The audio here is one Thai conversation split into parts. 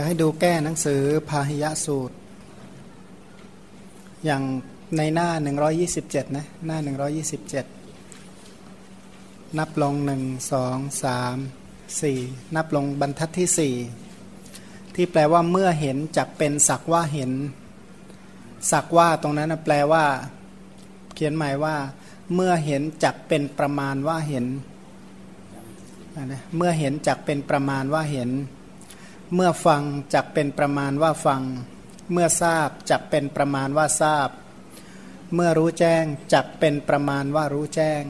อยากให้ดูแก้หนังสือพาหิยะสูตร อย่างในหน้า 127 นะ หน้า 127 นับลง 1 2 3 4 นับลงบรรทัดที่ 4 ที่แปลว่าเมื่อเห็นจักเป็นสักว่าเห็น สักว่าตรงนั้นนะแปลว่า เขียนหมายว่า เมื่อเห็นจักเป็นประมาณว่าเห็นนะเมื่อเห็นจักเป็นประมาณว่าเห็น เมื่อฟังจักเป็นประมาณว่าฟัง เมื่อทราบจักเป็นประมาณว่าทราบ เมื่อรู้แจ้งจักเป็นประมาณว่ารู้แจ้ง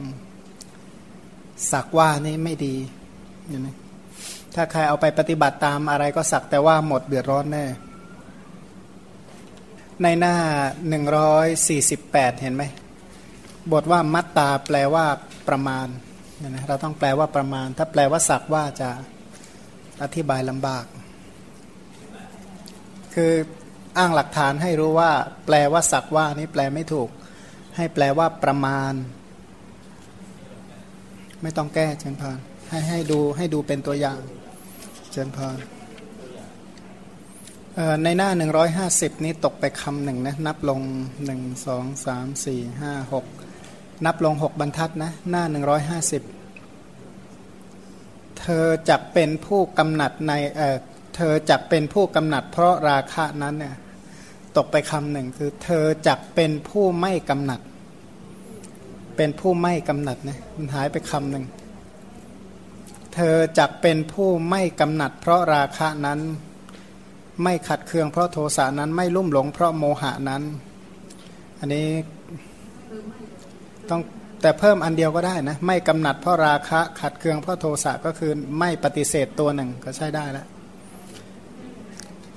สักว่านี่ไม่ดีเห็นไหมถ้าใครเอาไปปฏิบัติตามอะไรก็สักแต่ว่าหมดเดือดร้อนแน่ ในหน้า 148 เห็นไหม บทว่ามัตตาแปลว่าประมาณ เราต้องแปลว่าประมาณ ถ้าแปลว่าสักว่าจะอธิบายลำบาก คืออ้างหลักฐานให้รู้ว่า แปลว่าสักว่านี้แปลไม่ถูก ให้แปลว่าประมาณ ไม่ต้องแก้เชิญพานให้ให้ดูให้ดูเป็นตัวอย่างเชิญพานในหน้า 150 นี้ตกไปคำหนึ่งนะนับลง 1 2 3 4 5 6 นับลง 6 บรรทัดนะหน้า 150 เธอจักเป็นผู้กำหนัดใน เธอจักเป็นผู้กำหนัดเพราะราคะนั้นเนี่ยตกไปคำหนึ่งคือ เธอจักเป็นผู้ไม่กำหนัด เป็นผู้ไม่กำหนัดนะมันหายไปคำหนึ่งเธอจักเป็นผู้ไม่กำหนัด เพราะราคะนั้น ไม่ขัดเคืองเพราะโทสะนั้นไม่ลุ่มหลงเพราะโมหะนั้น อันนี้ต้องแต่เพิ่มอันเดียวก็ได้นะ ไม่กำหนัดเพราะราคะขัดเคืองเพราะโทสะก็คือไม่ปฏิเสธตัวหนึ่งก็ใช้ได้แล้ว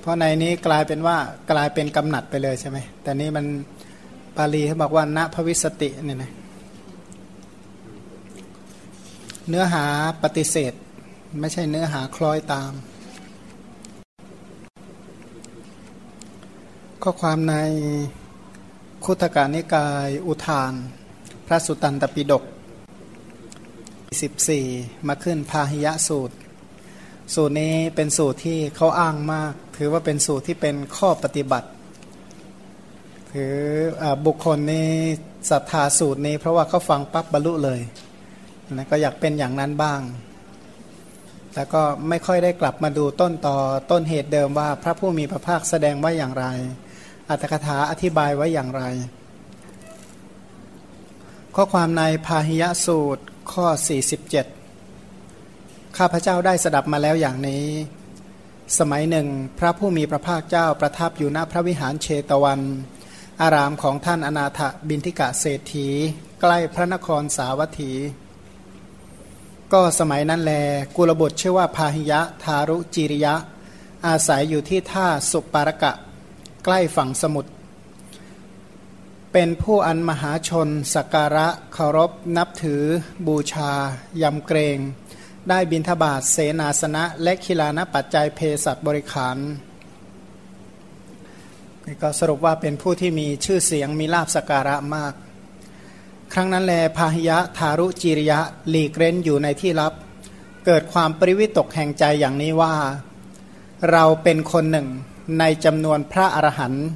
เพราะในนี้กลายเป็นว่ากลายเป็นกำหนัดไปเลยใช่ไหมแต่นี้มันปาลีเขาบอกว่าณภวิสติเนี่ยนะเนื้อหาปฏิเสธ ไม่ใช่เนื้อหาคล้อยตาม ข้อความในคุตการนิกายอุทาน พระสุตันตปิฎก14 มาขึ้นพาหิยะสูตร สูตรนี้เป็นสูตรที่เขาอ้างมาก ถือว่าเป็นสูตรที่เป็นข้อปฏิบัติ ถืออบุคคลนี้ศรัทธาสูตรนี้ เพราะว่าเขาฟังปั๊บบรรลุเลยนะก็อยากเป็นอย่างนั้นบ้าง แล้วก็ไม่ค่อยได้กลับมาดูต้นต่อต้นเหตุเดิมว่าพระผู้มีพระภาคแสดงไว้อย่างไร อัตถกถาอธิบายไว้อย่างไร ข้อความในพาหิยะสูตรข้อ 47 ข้าพเจ้าได้สดับมาแล้วอย่างนี้ สมัยหนึ่ง พระผู้มีพระภาคเจ้าประทับอยู่ณพระวิหารเชตวัน อารามของท่านอนาถบินทิกะเศรษฐี ใกล้พระนครสาวัตถี ก็สมัยนั้นแล กุลบุตรชื่อว่าพาหิยะทารุจิริยะ อาศัยอยู่ที่ท่าสุปารกะ ใกล้ฝั่งสมุทรเป็นผู้อันมหาชนสักการะเคารพนับถือบูชายำเกรง ได้บินทบาทเสนาสนะ และคิลานปัจจัยเพศัตบริขารนี่ก็สรุปว่าเป็นผู้ที่มีชื่อเสียงมีลาบสการะมาก ครั้งนั้นแลพาหิยะทารุจิริยะหลีกเร้นอยู่ในที่ลับ เกิดความปริวิตกแห่งใจอย่างนี้ว่า เราเป็นคนหนึ่งในจำนวนพระอรหันต์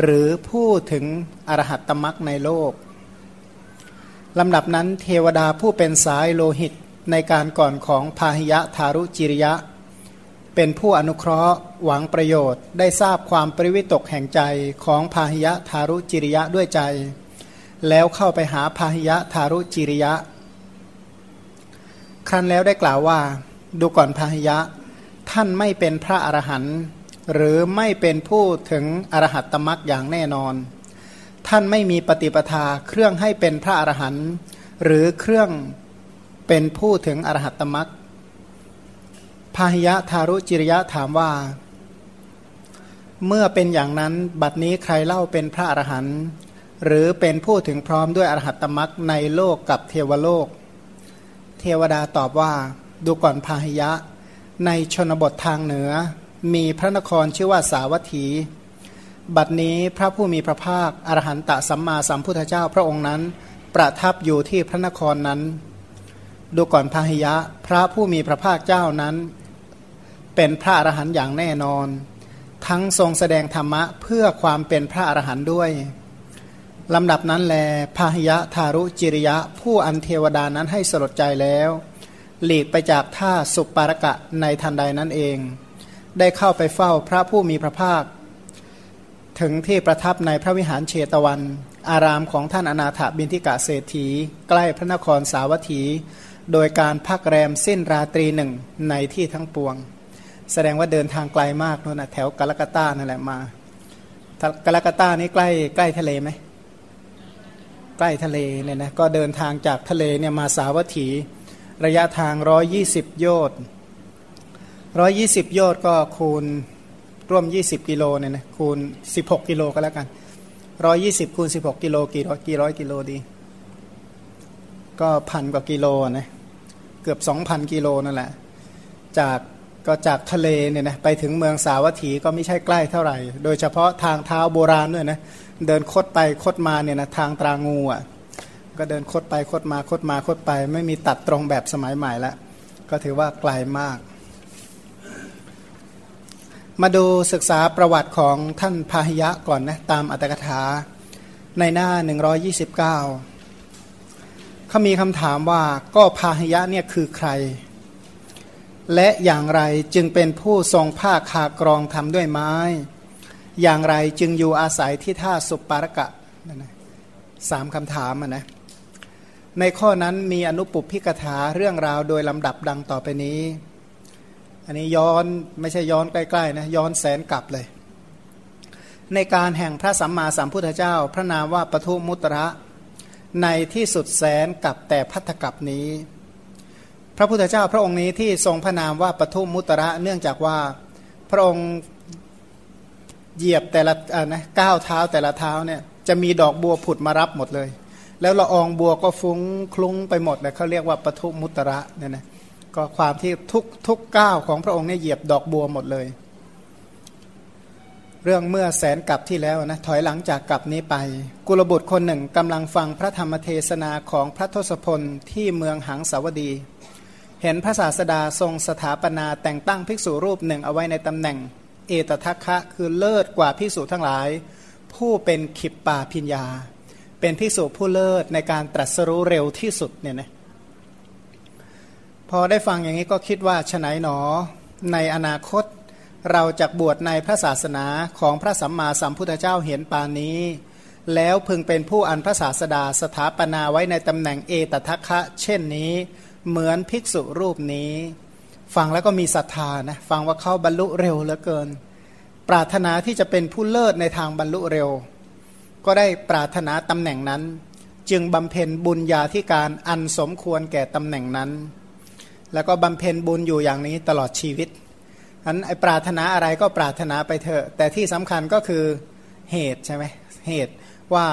หรือผู้ถึงอรหัตตมักในโลกลำดับนั้นเทวดาผู้เป็นสายโลหิต ในการก่อนของพาหิยะทารุจิริยะ เป็นผู้อนุเคราะห์หวังประโยชน์ ได้ทราบความปริวิตกแห่งใจของพาหิยะทารุจิริยะด้วยใจ แล้วเข้าไปหาพาหิยะทารุจิริยะ ครั้นแล้วได้กล่าวว่า ดูก่อนพาหิยะ ท่านไม่เป็นพระอรหันต์หรือไม่เป็นผู้ถึงอรหัตตมรักอย่างแน่นอน ท่านไม่มีปฏิปทาเครื่องให้เป็นพระอรหันต์หรือเครื่อง เป็นผู้ถึงอรหัตตมรักพาหิยะทารุจิริยะถามว่า เมื่อเป็นอย่างนั้นบัดนี้ใครเล่าเป็นพระอรหันต์หรือเป็นผู้ถึงพร้อมด้วยอรหัตตมรักในโลกกับเทวโลก เทวดาตอบว่า ดูก่อนพาหิยะ ในชนบททางเหนือ มีพระนครชื่อว่าสาวัตถี บัดนี้พระผู้มีพระภาคอรหันตสัมมาสัมพุทธเจ้าพระองค์นั้น ประทับอยู่ที่พระนครนั้น ดูก่อนพาหิยะ พระผู้มีพระภาคเจ้านั้น เป็นพระอรหันต์อย่างแน่นอน ทั้งทรงแสดงธรรมะเพื่อความเป็นพระอรหันต์ด้วยลำดับนั้นแลพาหิยะทารุจิริยะ ผู้อันเทวดานั้นให้สลดใจแล้ว หลีกไปจากท่าสุปปารกะในทันใดนั้นเอง ได้เข้าไปเฝ้าพระผู้มีพระภาค ถึงที่ประทับในพระวิหารเชตวัน อารามของท่านอนาถบินทิกะเศรษฐี ใกล้พระนครสาวัตถี โดยการพักแรมสิ้นราตรีหนึ่งในที่ทั้งปวง แสดงว่าเดินทางไกลมากนู่นนะแถวกาลกาตานั่นแหละมากาลกาตานี่ใกล้ใกล้ทะเลไหมใกล้ทะเลเนี่ยนะก็เดินทางจากทะเลเนี่ยมาสาวัตถีระยะทาง 120 โยชน์120 โยชน์ก็คูณร่วม 20 กิโลเนี่ยนะคูณ 16 กิโลก็แล้วกัน 120 คูณ 16 กิโลกี่ร้อยกี่ร้อยกิโลดี ก็พันกว่ากิโลนะ เกือบ 2,000 กิโลนั่นแหละ จากก็จากทะเลเนี่ยนะไปถึงเมืองสาวัตถีก็ไม่ใช่ใกล้เท่าไหร่ โดยเฉพาะทางเท้าโบราณด้วยนะเดินคดไปคดมาเนี่ยนะทางตรางูอะก็เดินคดไปคดมาคดมาคดไป ไม่มีตัดตรงแบบสมัยใหม่ล้วก็ถือว่าไกลามาก มาดูศึกษาประวัติของท่านพาหิยะก่อนนะตามอัตถกถาในหน้า 129 เขามีคำถามว่าก็พาหิยะเนี่ยคือใคร และอย่างไรจึงเป็นผู้ทรงผ้าคากรองทำด้วยไม้ อย่างไรจึงอยู่อาศัยที่ท่าสุปปารกะนั่นนะสามคำถามนะในข้อนั้นมีอนุปุพิกถาเรื่องราวโดยลำดับดังต่อไปนี้ อันนี้ย้อนไม่ใช่ย้อนใกล้ๆนะย้อนแสนกลับเลย ในการแห่งพระสัมมาสัมพุทธเจ้า พระนามว่าปทุมุตระ ในที่สุดแสนกับแต่พัทธกับนี้ พระพุทธเจ้าพระองค์นี้ที่ทรงพระนามว่าปทุมมุตระเนื่องจากว่าพระองค์เหยียบแต่ละนะก้าวเท้าแต่ละเท้าเนี่ยจะมีดอกบัวผุดมารับหมดเลย แล้วละอองบัวก็ฟุ้งคลุ้งไปหมดเลยเขาเรียกว่าปทุมมุตระเนี่ยนะก็ความที่ทุกทุกก้าวของพระองค์เนี่ยเหยียบดอกบัวหมดเลย เรื่องเมื่อแสนกับที่แล้วนะถอยหลังจากกับนี้ไป กุลบุตรคนหนึ่งกำลังฟังพระธรรมเทศนาของพระทศพลที่เมืองหังสาวดี เห็นพระศาสดาทรงสถาปนาแต่งตั้งภิกษุรูปหนึ่งเอาไว้ในตำแหน่ง เอตทัคคะคือเลิศกว่าพิสูจทั้งหลาย ผู้เป็นขิปปาพิญญา เป็นพิสูจผู้เลิศในการตรัสรู้เร็วที่สุดเนี่ยนะพอได้ฟังอย่างนี้ก็คิดว่าฉนัยหนอในอนาคต เราจะบวชในพระศาสนาของพระสัมมาสัมพุทธเจ้าเห็นปานนี้ แล้วพึงเป็นผู้อันพระศาสดาสถาปนาไว้ในตำแหน่งเอตทัคคะ เช่นนี้ เหมือนภิกษุรูปนี้ ฟังแล้วก็มีศรัทธานะฟังว่าเขาบรรลุเร็วเหลือเกิน ปรารถนาที่จะเป็นผู้เลิศในทางบรรลุเร็ว ก็ได้ปรารถนาตำแหน่งนั้น จึงบำเพ็ญบุญญาธิการอันสมควรแก่ตำแหน่งนั้น แล้วก็บำเพ็ญบุญอยู่อย่างนี้ตลอดชีวิต อันไอปรารถนาอะไรก็ปรารถนาไปเถอะ แต่ที่สำคัญก็คือเหตุใช่ไหมเหตุว่า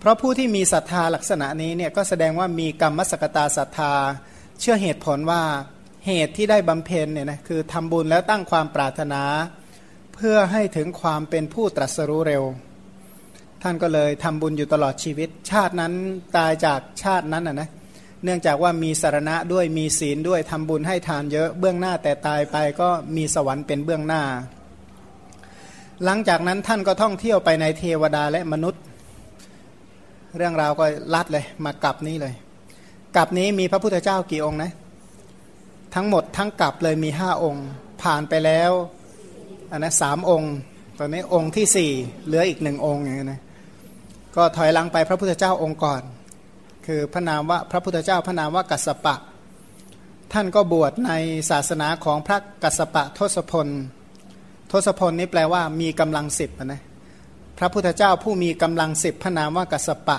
เพราะผู้ที่มีศรัทธาลักษณะนี้เนี่ยก็แสดงว่ามีกรรมสกตาศรัทธา เชื่อเหตุผลว่าเหตุที่ได้บำเพ็ญเนี่ยนะคือทำบุญแล้วตั้งความปรารถนา เพื่อให้ถึงความเป็นผู้ตรัสรู้เร็ว ท่านก็เลยทำบุญอยู่ตลอดชีวิต ชาตินั้นตายจากชาตินั้นนะนะ เนื่องจากว่ามีสารณะด้วยมีศีลด้วยทำบุญให้ทานเยอะเบื้องหน้าแต่ตายไปก็มีสวรรค์เป็นเบื้องหน้า หลังจากนั้นท่านก็ท่องเที่ยวไปในเทวดาและมนุษย์ เรื่องราวก็ลัดเลยมากลับนี้เลยกลับนี้มีพระพุทธเจ้ากี่องค์นะ ทั้งหมดทั้งกลับเลยมีห้าองค์ ผ่านไปแล้วอันนะสามองค์ตอนนี้องค์ที่สี่เหลืออีกหนึ่งองค์อย่างนี้นะก็ถอยหลังไปพระพุทธเจ้าองค์ก่อน คือพระนามว่าพระพุทธเจ้าพระนามว่ากัสปะ ท่านก็บวชในศาสนาของพระกัสปะทศพล ทศพลนี้แปลว่ามีกำลังสิบนะพระพุทธเจ้าผู้มีกำลังสิบพระนามว่ากัสปะ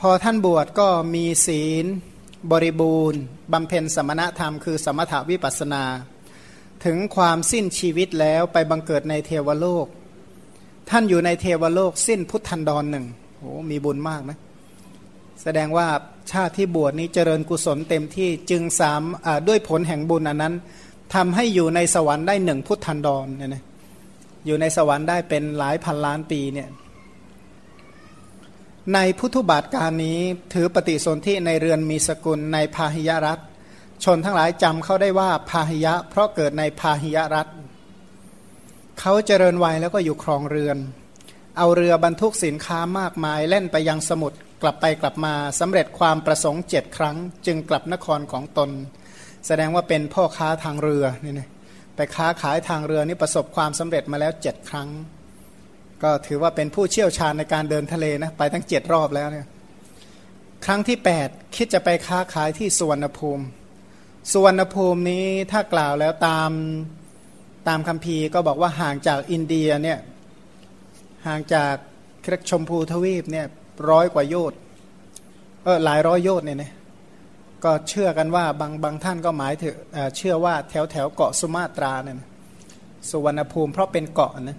พอท่านบวชก็มีศีลบริบูรณ์บำเพ็ญสมณธรรมคือสมถาวิปัสนา ถึงความสิ้นชีวิตแล้วไปบังเกิดในเทวโลก ท่านอยู่ในเทวโลกสิ้นพุทธันดรหนึ่งโอ้มีบุญมากนะ แสดงว่าชาติที่บวชนี้เจริญกุศลเต็มที่จึงสามด้วยผลแห่งบุญอันนั้นทำให้อยู่ในสวรรค์ได้หนึ่งพุทธันดรเนี่ยนะอยู่ในสวรรค์ได้เป็นหลายพันล้านปีเนี่ยในพุทธบาทการนี้ถือปฏิสนธิในเรือนมีสกุลในพาหิยรัฐ ชนทั้งหลายจำเขาได้ว่าพาหิยะ เพราะเกิดในพาหิยรัฐเขาเจริญวัยแล้วก็อยู่ครองเรือน เอาเรือบรรทุกสินค้ามากมายเล่นไปยังสมุทร กลับไปกลับมาสำเร็จความประสงค์เจ็ดครั้ง จึงกลับนครของตน แสดงว่าเป็นพ่อค้าทางเรือนี่นะไปค้าขายทางเรือนี่ประสบความสำเร็จมาแล้วเจ็ดครั้ง ก็ถือว่าเป็นผู้เชี่ยวชาญในการเดินทะเลนะไปทั้งเจ็ดรอบแล้วเนี่ยครั้งที่ 8 คิดจะไปค้าขายที่สุวรรณภูมิสุวรรณภูมินี้ถ้ากล่าวแล้วตามตามคำพีก็บอกว่าห่างจากอินเดียเนี่ยห่างจากครชมพูทวีปเนี่ย ร้อยกว่าโยชน์เออหลายร้อยโยชน์เนี่ยนะก็เชื่อกันว่าบางบางท่านก็หมายถึงเชื่อว่าแถวแถวเกาะสุมาตราเนี่ยสุวรรณภูมิเพราะเป็นเกาะนะ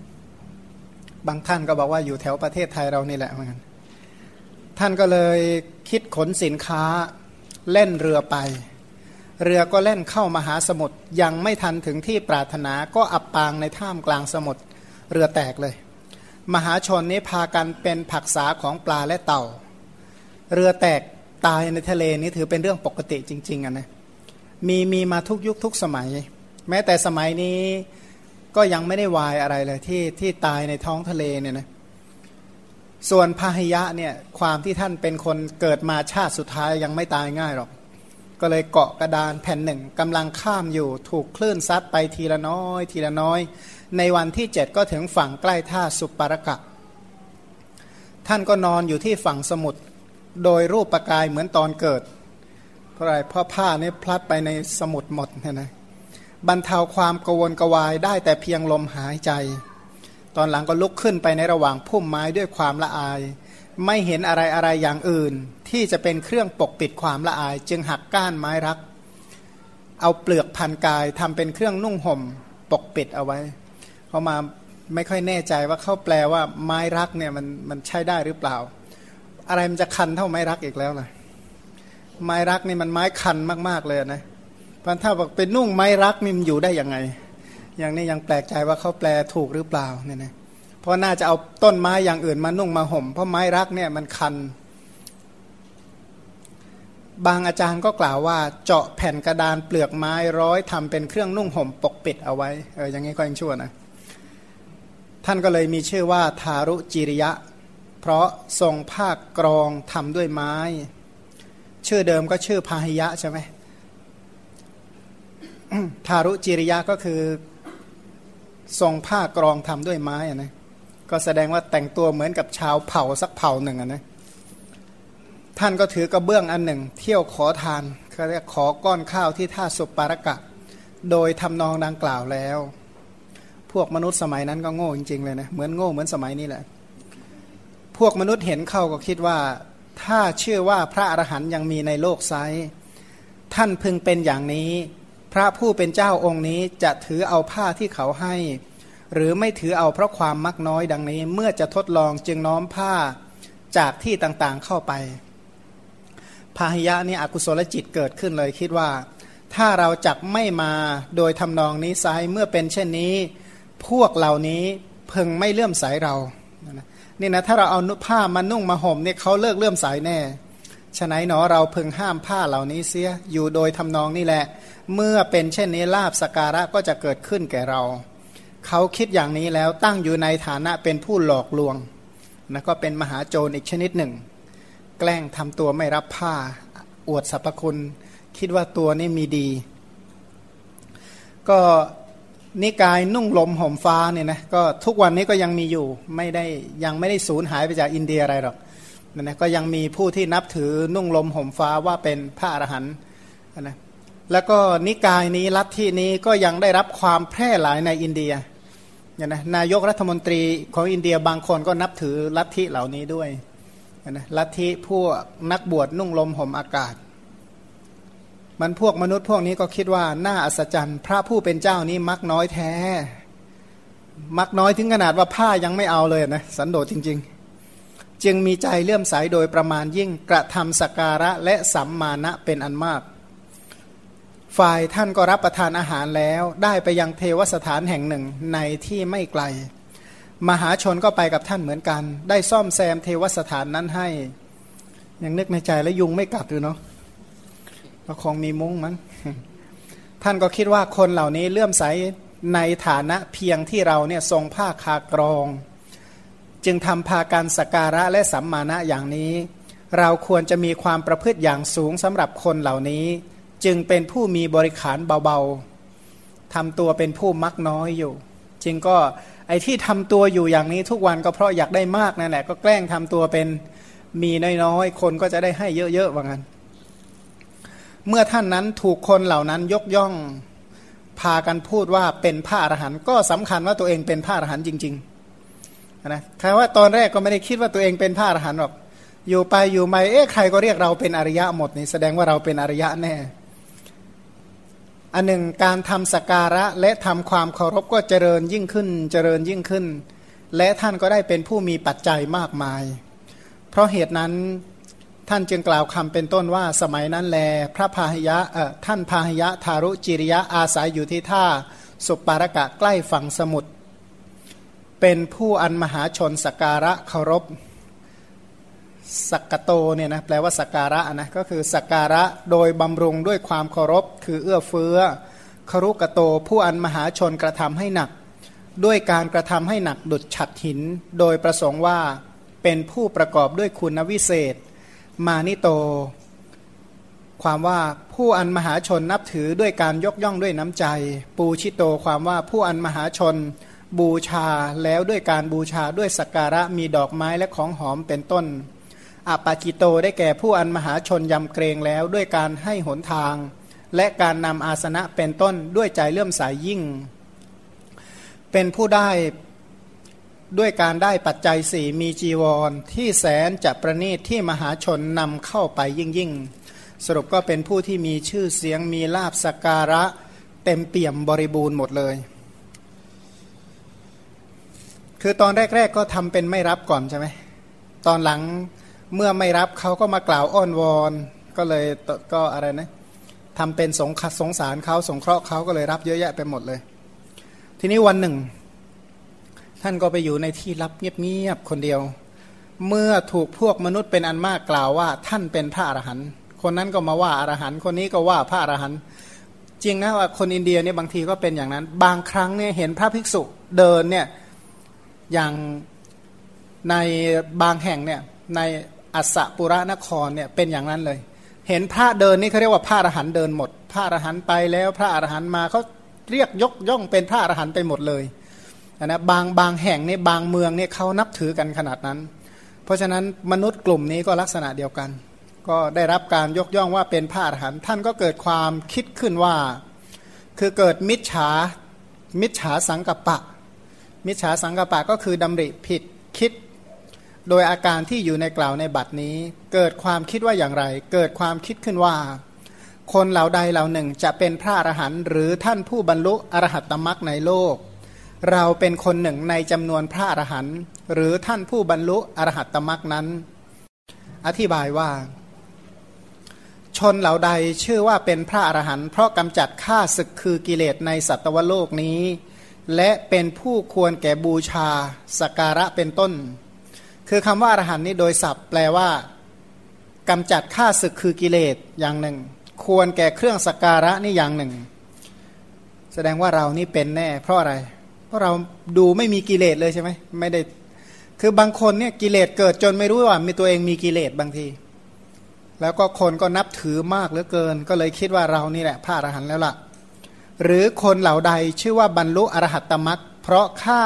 บางท่านก็บอกว่าอยู่แถวประเทศไทยเรานี่แหละเหมือนกันท่านก็เลยคิดขนสินค้าเล่นเรือไป เรือก็เล่นเข้ามาหาสมุทรยังไม่ทันถึงที่ปรารถนาก็อับปางในท่ามกลางสมุทรเรือแตกเลย มหาชนนี้พากันเป็นผักษาของปลาและเต่า เรือแตกตายในทะเลนี้ถือเป็นเรื่องปกติจริงๆอะนะมีมีมาทุกยุคทุกสมัย แม้แต่สมัยนี้ก็ยังไม่ได้วายอะไรเลยที่ที่ตายในท้องทะเลเนี่ยนะส่วนพาหิยะเนี่ยความที่ท่านเป็นคนเกิดมาชาติสุดท้ายยังไม่ตายง่ายหรอก ก็เลยเกาะกระดานแผ่นหนึ่งกำลังข้ามอยู่ถูกคลื่นซัดไปทีละน้อย ทีละน้อย ในวันที่เจ็ดก็ถึงฝั่งใกล้ท่าสุปารกะ ท่านก็นอนอยู่ที่ฝั่งสมุทรโดยรูปประกายเหมือนตอนเกิด เพราะอะไรเพราะผ้านี่พลัดไปในสมุทรหมดนะนะบรรเทาความกวนกวายได้แต่เพียงลมหายใจ ตอนหลังก็ลุกขึ้นไปในระหว่างพุ่มไม้ด้วยความละอาย ไม่เห็นอะไรอะไรอย่างอื่น ที่จะเป็นเครื่องปกปิดความละอาย จึงหักก้านไม้รัก เอาเปลือกพันกายทำเป็นเครื่องนุ่งห่มปกปิดเอาไว้ เขามาไม่ค่อยแน่ใจว่าเขาแปลว่าไม้รักเนี่ยมันมันใช้ได้หรือเปล่า อะไรมันจะคันเท่าไม้รักอีกแล้วนะไม้รักนี่มันไม้คันมากๆเลยนะพันถ้าบอกเป็นนุ่งไม้รักนี่มันอยู่ได้ยังไง อย่างนี้ยังแปลกใจว่าเขาแปลถูกหรือเปล่าเนี่ยนะเพราะน่าจะเอาต้นไม้อย่างอื่นมานุ่งมาห่ม เพราะไม้รักเนี่ยมันคัน บางอาจารย์ก็กล่าวว่า เจาะแผ่นกระดานเปลือกไม้ร้อยทำเป็นเครื่องนุ่งห่มปกปิดเอาไว้เอออย่างนี้ก็ยังชั่วนะ ท่านก็เลยมีชื่อว่าทารุจิริยะ เพราะทรงภาคกรองทำด้วยไม้ ชื่อเดิมก็ชื่อพาหิยะใช่ไหมทารุจิริยะก็คือทรงผ้ากรองทำด้วยไม้นะก็แสดงว่าแต่งตัวเหมือนกับชาวเผ่าสักเผ่าหนึ่งนะท่านก็ถือกระเบื้องอันหนึ่ง เที่ยวขอทานเขาเรียกขอก้อนข้าวที่ท่าสุปารกะ โดยทำนองดังกล่าวแล้ว พวกมนุษย์สมัยนั้นก็โง่จริงๆเลยนะเหมือนโง่เหมือนสมัยนี้แหละ พวกมนุษย์เห็นเข้าก็คิดว่า ถ้าเชื่อว่าพระอรหันต์ยังมีในโลกไซท่านพึงเป็นอย่างนี้ พระผู้เป็นเจ้าองค์นี้จะถือเอาผ้าที่เขาให้ หรือไม่ถือเอาเพราะความมักน้อยดังนี้ เมื่อจะทดลองจึงน้อมผ้าจากที่ต่างๆเข้าไปพาหิยะนี่อกุศลจิตเกิดขึ้นเลยคิดว่า ถ้าเราจักไม่มาโดยทำนองนี้ไซเมื่อเป็นเช่นนี้ พวกเหล่านี้เพึงไม่เลื่อมใสเรานี่นะถ้าเราเอาผ้ามานุ่งมาห่มเนี่ยเขาเลิกเลื่อมใสแน่ฉะนั้นหนอเราพึงห้ามผ้าเหล่านี้เสียอยู่โดยทำนองนี่แหละ เมื่อเป็นเช่นนี้ลาบสการะก็จะเกิดขึ้นแก่เรา เขาคิดอย่างนี้แล้วตั้งอยู่ในฐานะเป็นผู้หลอกลวงนะก็เป็นมหาโจรอีกชนิดหนึ่ง แกล้งทำตัวไม่รับผ้าอวดสรรพคุณ คิดว่าตัวนี้มีดี ก็ นิกายนุ่งลมห่มฟ้าเนี่ยนะก็ทุกวันนี้ก็ยังมีอยู่ไม่ได้ยังไม่ได้สูญหายไปจากอินเดียอะไรหรอกนะก็ยังมีผู้ที่นับถือนุ่งลมห่มฟ้าว่าเป็นพระอรหันต์นะแล้วก็นิกายนี้ลัทธินี้ก็ยังได้รับความแพร่หลายในอินเดียเนี่ยนะนายกรัฐมนตรีของอินเดียบางคนก็นับถือลัทธิเหล่านี้ด้วยนะลัทธิพวกนักบวชนุ่งลมห่มอากาศ มันพวกมนุษย์พวกนี้ก็คิดว่าน่าอัศจรรย์พระผู้เป็นเจ้านี้มักน้อยแท้ มักน้อยถึงขนาดว่าผ้ายังไม่เอาเลยนะสันโดษจริง ๆ จึงมีใจเลื่อมใสโดยประมาณยิ่งกระทำสการะและสัมมาณะเป็นอันมาก ฝ่ายท่านก็รับประทานอาหารแล้วได้ไปยังเทวสถานแห่งหนึ่งในที่ไม่ไกล มหาชนก็ไปกับท่านเหมือนกัน ได้ซ่อมแซมเทวสถานนั้นให้ยังนึกในใจแล้วยุงไม่กัดหรือเนาะ ก็คงมีมุ้งมั้งท่านก็คิดว่าคนเหล่านี้เลื่อมใสในฐานะเพียงที่เราเนี่ยทรงผ้าคากรอง จึงทำพาการสการะและสัมมาณะอย่างนี้ เราควรจะมีความประพฤติอย่างสูงสำหรับคนเหล่านี้ จึงเป็นผู้มีบริขารเบาๆทำตัวเป็นผู้มักน้อยอยู่ จึงก็ไอ้ที่ทำตัวอยู่อย่างนี้ทุกวันก็เพราะอยากได้มากนั่นแหละก็แกล้งทำตัวเป็นมีน้อยๆ คนก็จะได้ให้เยอะๆว่างั้น เมื่อท่านนั้นถูกคนเหล่านั้นยกย่องพากันพูดว่าเป็นพระอรหันต์ก็สำคัญว่าตัวเองเป็นพระอรหันต์จริงๆนะใครว่าตอนแรกก็ไม่ได้คิดว่าตัวเองเป็นพระอรหันต์หรอกอยู่ไปอยู่มาเอ๊ะใครก็เรียกเราเป็นอริยะหมดนี่แสดงว่าเราเป็นอริยะแน่อันหนึ่งการทำสการะและทำความเคารพก็เจริญยิ่งขึ้นเจริญยิ่งขึ้น และท่านก็ได้เป็นผู้มีปัจจัยมากมาย เพราะเหตุนั้น ท่านจึงกล่าวคำเป็นต้นว่าสมัยนั้นแล พระพาหยะท่านพาหยะทารุจิริยะอาศัยอยู่ที่ท่าสุปารกะใกล้ฝั่งสมุทรเป็นผู้อันมหาชนสการะเคารพสักกโตเนี่ยนะแปลว่าสการะนะก็คือสการะโดยบำรุงด้วยความเคารพ คือเอื้อเฟื้อครุกโต ผู้อันมหาชนกระทำให้หนัก ด้วยการกระทำให้หนักดุดฉัดหิน โดยประสงค์ว่าเป็นผู้ประกอบด้วยคุณวิเศษ มานิโต ความว่าผู้อันมหาชนนับถือด้วยการยกย่องด้วยน้ำใจ ปูชิโตความว่าผู้อันมหาชนบูชาแล้วด้วยการบูชาด้วยสักการะมีดอกไม้และของหอมเป็นต้นอาปากิโตได้แก่ผู้อันมหาชนยำเกรงแล้วด้วยการให้หนทาง และการนำอาสนะเป็นต้นด้วยใจเลื่อมสายยิ่ง เป็นผู้ได้ ด้วยการได้ปัจจัยสี่มีจีวร ที่แสนจะประณีตที่มหาชนนำเข้าไปยิ่งยิ่ง สรุปก็เป็นผู้ที่มีชื่อเสียงมีลาบสการะ เต็มเปี่ยมบริบูรณ์หมดเลย คือตอนแรก ๆ ก็ทำเป็นไม่รับก่อนใช่ไหมตอนหลังเมื่อไม่รับเขาก็มากล่าวอ้อนวอนก็เลยก็อะไรนะทำเป็นสงสงสารเขาสงเคราะห์เขาก็เลยรับเยอะแยะไปหมดเลย ทีนี้วันหนึ่ง ท่านก็ไปอยู่ในที่รับเงียบๆคนเดียว เมื่อถูกพวกมนุษย์เป็นอันมากกล่าวว่า ท่านเป็นพระอรหันต์คนนั้นก็มาว่าอรหันต์คนนี้ก็ว่าพระอรหันต์จริงนะว่าคนอินเดียเนี่ยบางทีก็เป็นอย่างนั้น บางครั้งเนี่ยเห็นพระภิกษุเดินเนี่ยอย่างในบางแห่งเนี่ยในอัสสปุระนครเนี่ยเป็นอย่างนั้นเลย เห็นพระเดินนี่เขาเรียกว่าพระอรหันต์เดินหมด พระอรหันต์ไปแล้วพระอรหันต์มาเขาเรียกยกย่องเป็นพระอรหันต์ไปหมดเลย นะบางบางแห่งในบางเมืองเนี่ยเขานับถือกันขนาดนั้น เพราะฉะนั้นมนุษย์กลุ่มนี้ก็ลักษณะเดียวกัน ก็ได้รับการยกย่องว่าเป็นพระอรหันต์ท่านก็เกิดความคิดขึ้นว่า คือเกิดมิจฉามิจฉาสังกัปปะ มิจฉาสังกัปปะก็คือดำริผิดคิด โดยอาการที่อยู่ในกล่าวในบัตรนี้ เกิดความคิดว่าอย่างไร เกิดความคิดขึ้นว่า คนเหล่าใดเหล่าหนึ่งจะเป็นพระอรหันต์หรือท่านผู้บรรลุอรหัตตมรักในโลก เราเป็นคนหนึ่งในจำนวนพระอรหันต์หรือท่านผู้บรรลุอรหัตตมรักนั้น อธิบายว่า ชนเหล่าใดชื่อว่าเป็นพระอรหันต์เพราะกำจัดฆ่าศึกคือกิเลสในสัตวโลกนี้ และเป็นผู้ควรแก่บูชาสการะเป็นต้น คือคำว่าอรหันต์นี้โดยศัพท์แปลว่ากำจัดฆ่าศึกคือกิเลสอย่างหนึ่ง ควรแก่เครื่องสการะนี่อย่างหนึ่ง แสดงว่าเรานี่เป็นแน่เพราะอะไร เพราะเราดูไม่มีกิเลสเลยใช่ไหมไม่ได้ คือบางคนเนี่ยกิเลสเกิดจนไม่รู้ว่ามีตัวเองมีกิเลสบางที แล้วก็คนก็นับถือมากเหลือเกิน ก็เลยคิดว่าเรานี่แหละพระอรหันต์แล้วล่ะ หรือคนเหล่าใดชื่อว่าบรรลุอรหัตตมรักเพราะฆ่า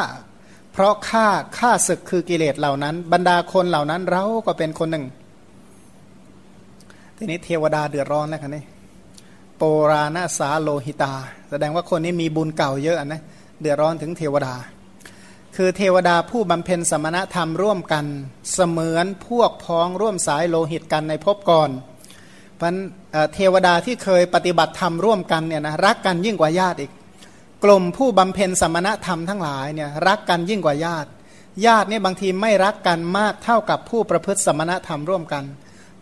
เพราะฆ่าฆ่าศึกคือกิเลสเหล่านั้น บรรดาคนเหล่านั้นเราก็เป็นคนหนึ่งทีนี้เทวดาเดือดร้อนแล้วคันนี้โปราณสาโลหิตา แสดงว่าคนนี้มีบุญเก่าเยอะนะเเดือดร้อนถึงเทวดา คือเทวดาผู้บำเพ็ญสมณธรรมร่วมกัน เสมือนพวกพ้องร่วมสายโลหิตกันในภพก่อนเพราะเทวดาที่เคยปฏิบัติธรรมร่วมกันเนี่ยนะรักกันยิ่งกว่าญาติอีก กลุ่มผู้บำเพ็ญสมณธรรมทั้งหลายเนี่ยรักกันยิ่งกว่าญาติ ญาติเนี่ยบางทีไม่รักกันมากเท่ากับผู้ประพฤติสมณธรรมร่วมกัน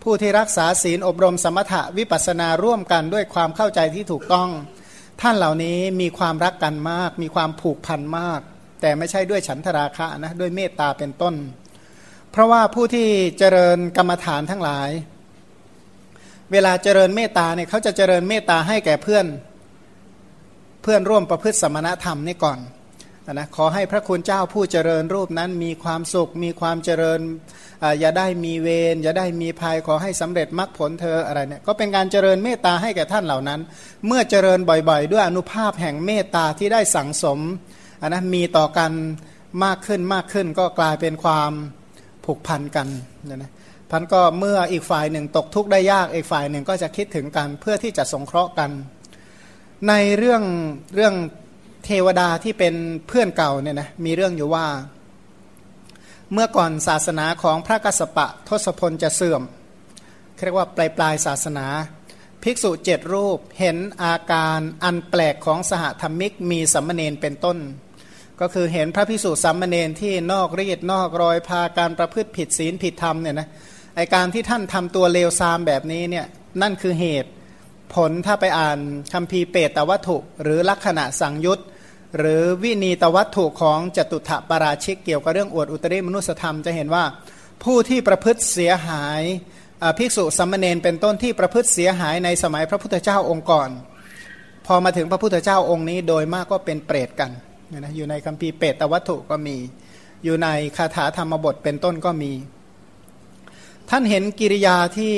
ผู้ที่รักษาศีลอบรมสมถะวิปัสนาร่วมกันด้วยความเข้าใจที่ถูกต้อง ท่านเหล่านี้มีความรักกันมาก มีความผูกพันมาก แต่ไม่ใช่ด้วยฉันทราคะนะด้วยเมตตาเป็นต้น เพราะว่าผู้ที่เจริญกรรมฐานทั้งหลาย เวลาเจริญเมตตาเนี่ยเขาจะเจริญเมตตาให้แก่เพื่อน เพื่อนร่วมประพฤติสมณธรรมนี่ก่อนนะขอให้พระคุณเจ้าผู้เจริญรูปนั้นมีความสุข มีความเจริญ อย่าได้มีเวรอย่าได้มีภัยขอให้สำเร็จมรรคผลเธออะไรเนี่ยก็เป็นการเจริญเมตตาให้แก่ท่านเหล่านั้น เมื่อเจริญบ่อยๆ ด้วยอนุภาพแห่งเมตตาที่ได้สั่งสมนะมีต่อกันมากขึ้นมากขึ้นก็กลายเป็นความผูกพันกันนะพันก็เมื่ออีกฝ่ายหนึ่งตกทุกข์ได้ยากอีกฝ่ายหนึ่งก็จะคิดถึงกันเพื่อที่จะสงเคราะห์กัน ในเรื่องเรื่องเทวดาที่เป็นเพื่อนเก่าเนี่ยนะมีเรื่องอยู่ว่า เมื่อก่อนศาสนาของพระกัสสปะทศพลจะเสื่อมเรียกว่าปลายปลายศาสนา ภิกษุเจ็ดรูปเห็นอาการอันแปลกของสหธรรมิกมีสัมมเนนเป็นต้น ก็คือเห็นพระภิกษุสัมมเนนที่นอกรีดนอกรอยพาการประพฤติผิดศีลผิดธรรมเนี่ยนะไอการที่ท่านทำตัวเลวทรามแบบนี้เนี่ยนั่นคือเหตุผลถ้าไปอ่านคำพีเปตวัตถุ หรือลักษณะสังยุต หรือวินีตวัตถุของจตุถปราชิกเกี่ยวกับเรื่องอวดอุตริมนุสธรรมจะเห็นว่า ผู้ที่ประพฤติเสียหายภิกษุสัมมเนนเป็นต้นที่ประพฤติเสียหายในสมัยพระพุทธเจ้าองค์ก่อน พอมาถึงพระพุทธเจ้าองค์นี้โดยมากก็เป็นเปรตกันนะอยู่ในคำพีเปตวัตถุก็มี อยู่ในคาถาธรรมบทเป็นต้นก็มี ท่านเห็นกิริยาที่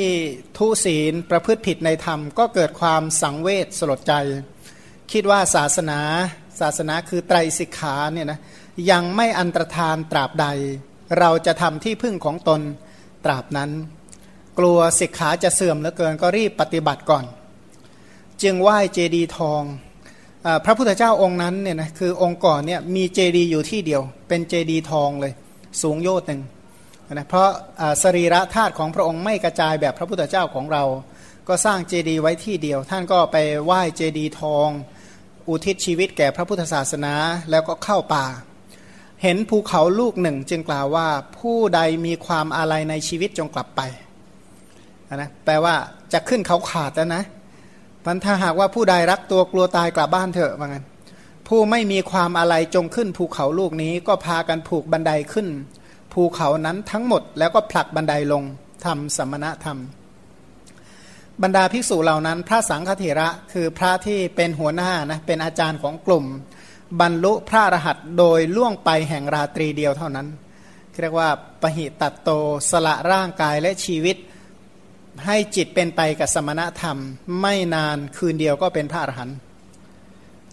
ทุศีลประพฤติผิดในธรรม ก็เกิดความสังเวชสลดใจ คิดว่าศาสนา ศาสนาคือไตรสิกขาเนี่ยนะยังไม่อันตรธานตราบใด เราจะทำที่พึ่งของตนตราบนั้น กลัวสิกขาจะเสื่อมเหลือเกินก็รีบปฏิบัติก่อน จึงไหว้เจดีทองอพระพุทธเจ้าองค์นั้นเนี่ยนะคือองค์ก่อนเนี่ยมีเจดีอยู่ที่เดียว เป็นเจดีทองเลย สูงโยชน์หนึ่งนะเพราะสรีระธาตุของพระองค์ไม่กระจายแบบพระพุทธเจ้าของเรา ก็สร้างเจดีไว้ที่เดียว ท่านก็ไปไหว้เจดีทอง อุทิศชีวิตแก่พระพุทธศาสนาแล้วก็เข้าป่า เห็นภูเขาลูกหนึ่งจึงกล่าวว่าผู้ใดมีความอาลัยในชีวิตจงกลับไปนะแปลว่าจะขึ้นเขาขาดแล้วนะพันถ้าหากว่าผู้ใดรักตัวกลัวตายกลับบ้านเถอะว่างั้นผู้ไม่มีความอาลัยจงขึ้นภูเขาลูกนี้ก็พากันผูกบันไดขึ้น ภูเขานั้นทั้งหมดแล้วก็ผลักบันไดลงทำสมณธรรม บรรดาภิกษุเหล่านั้น พระสังฆเถระคือพระที่เป็นหัวหน้านะเป็นอาจารย์ของกลุ่ม บรรลุพระรหัสโดยล่วงไปแห่งราตรีเดียวเท่านั้นเรียกว่าปหิตัดโตสละร่างกายและชีวิต ให้จิตเป็นไปกับสมณธรรม ไม่นานคืนเดียวก็เป็นพระอรหันต์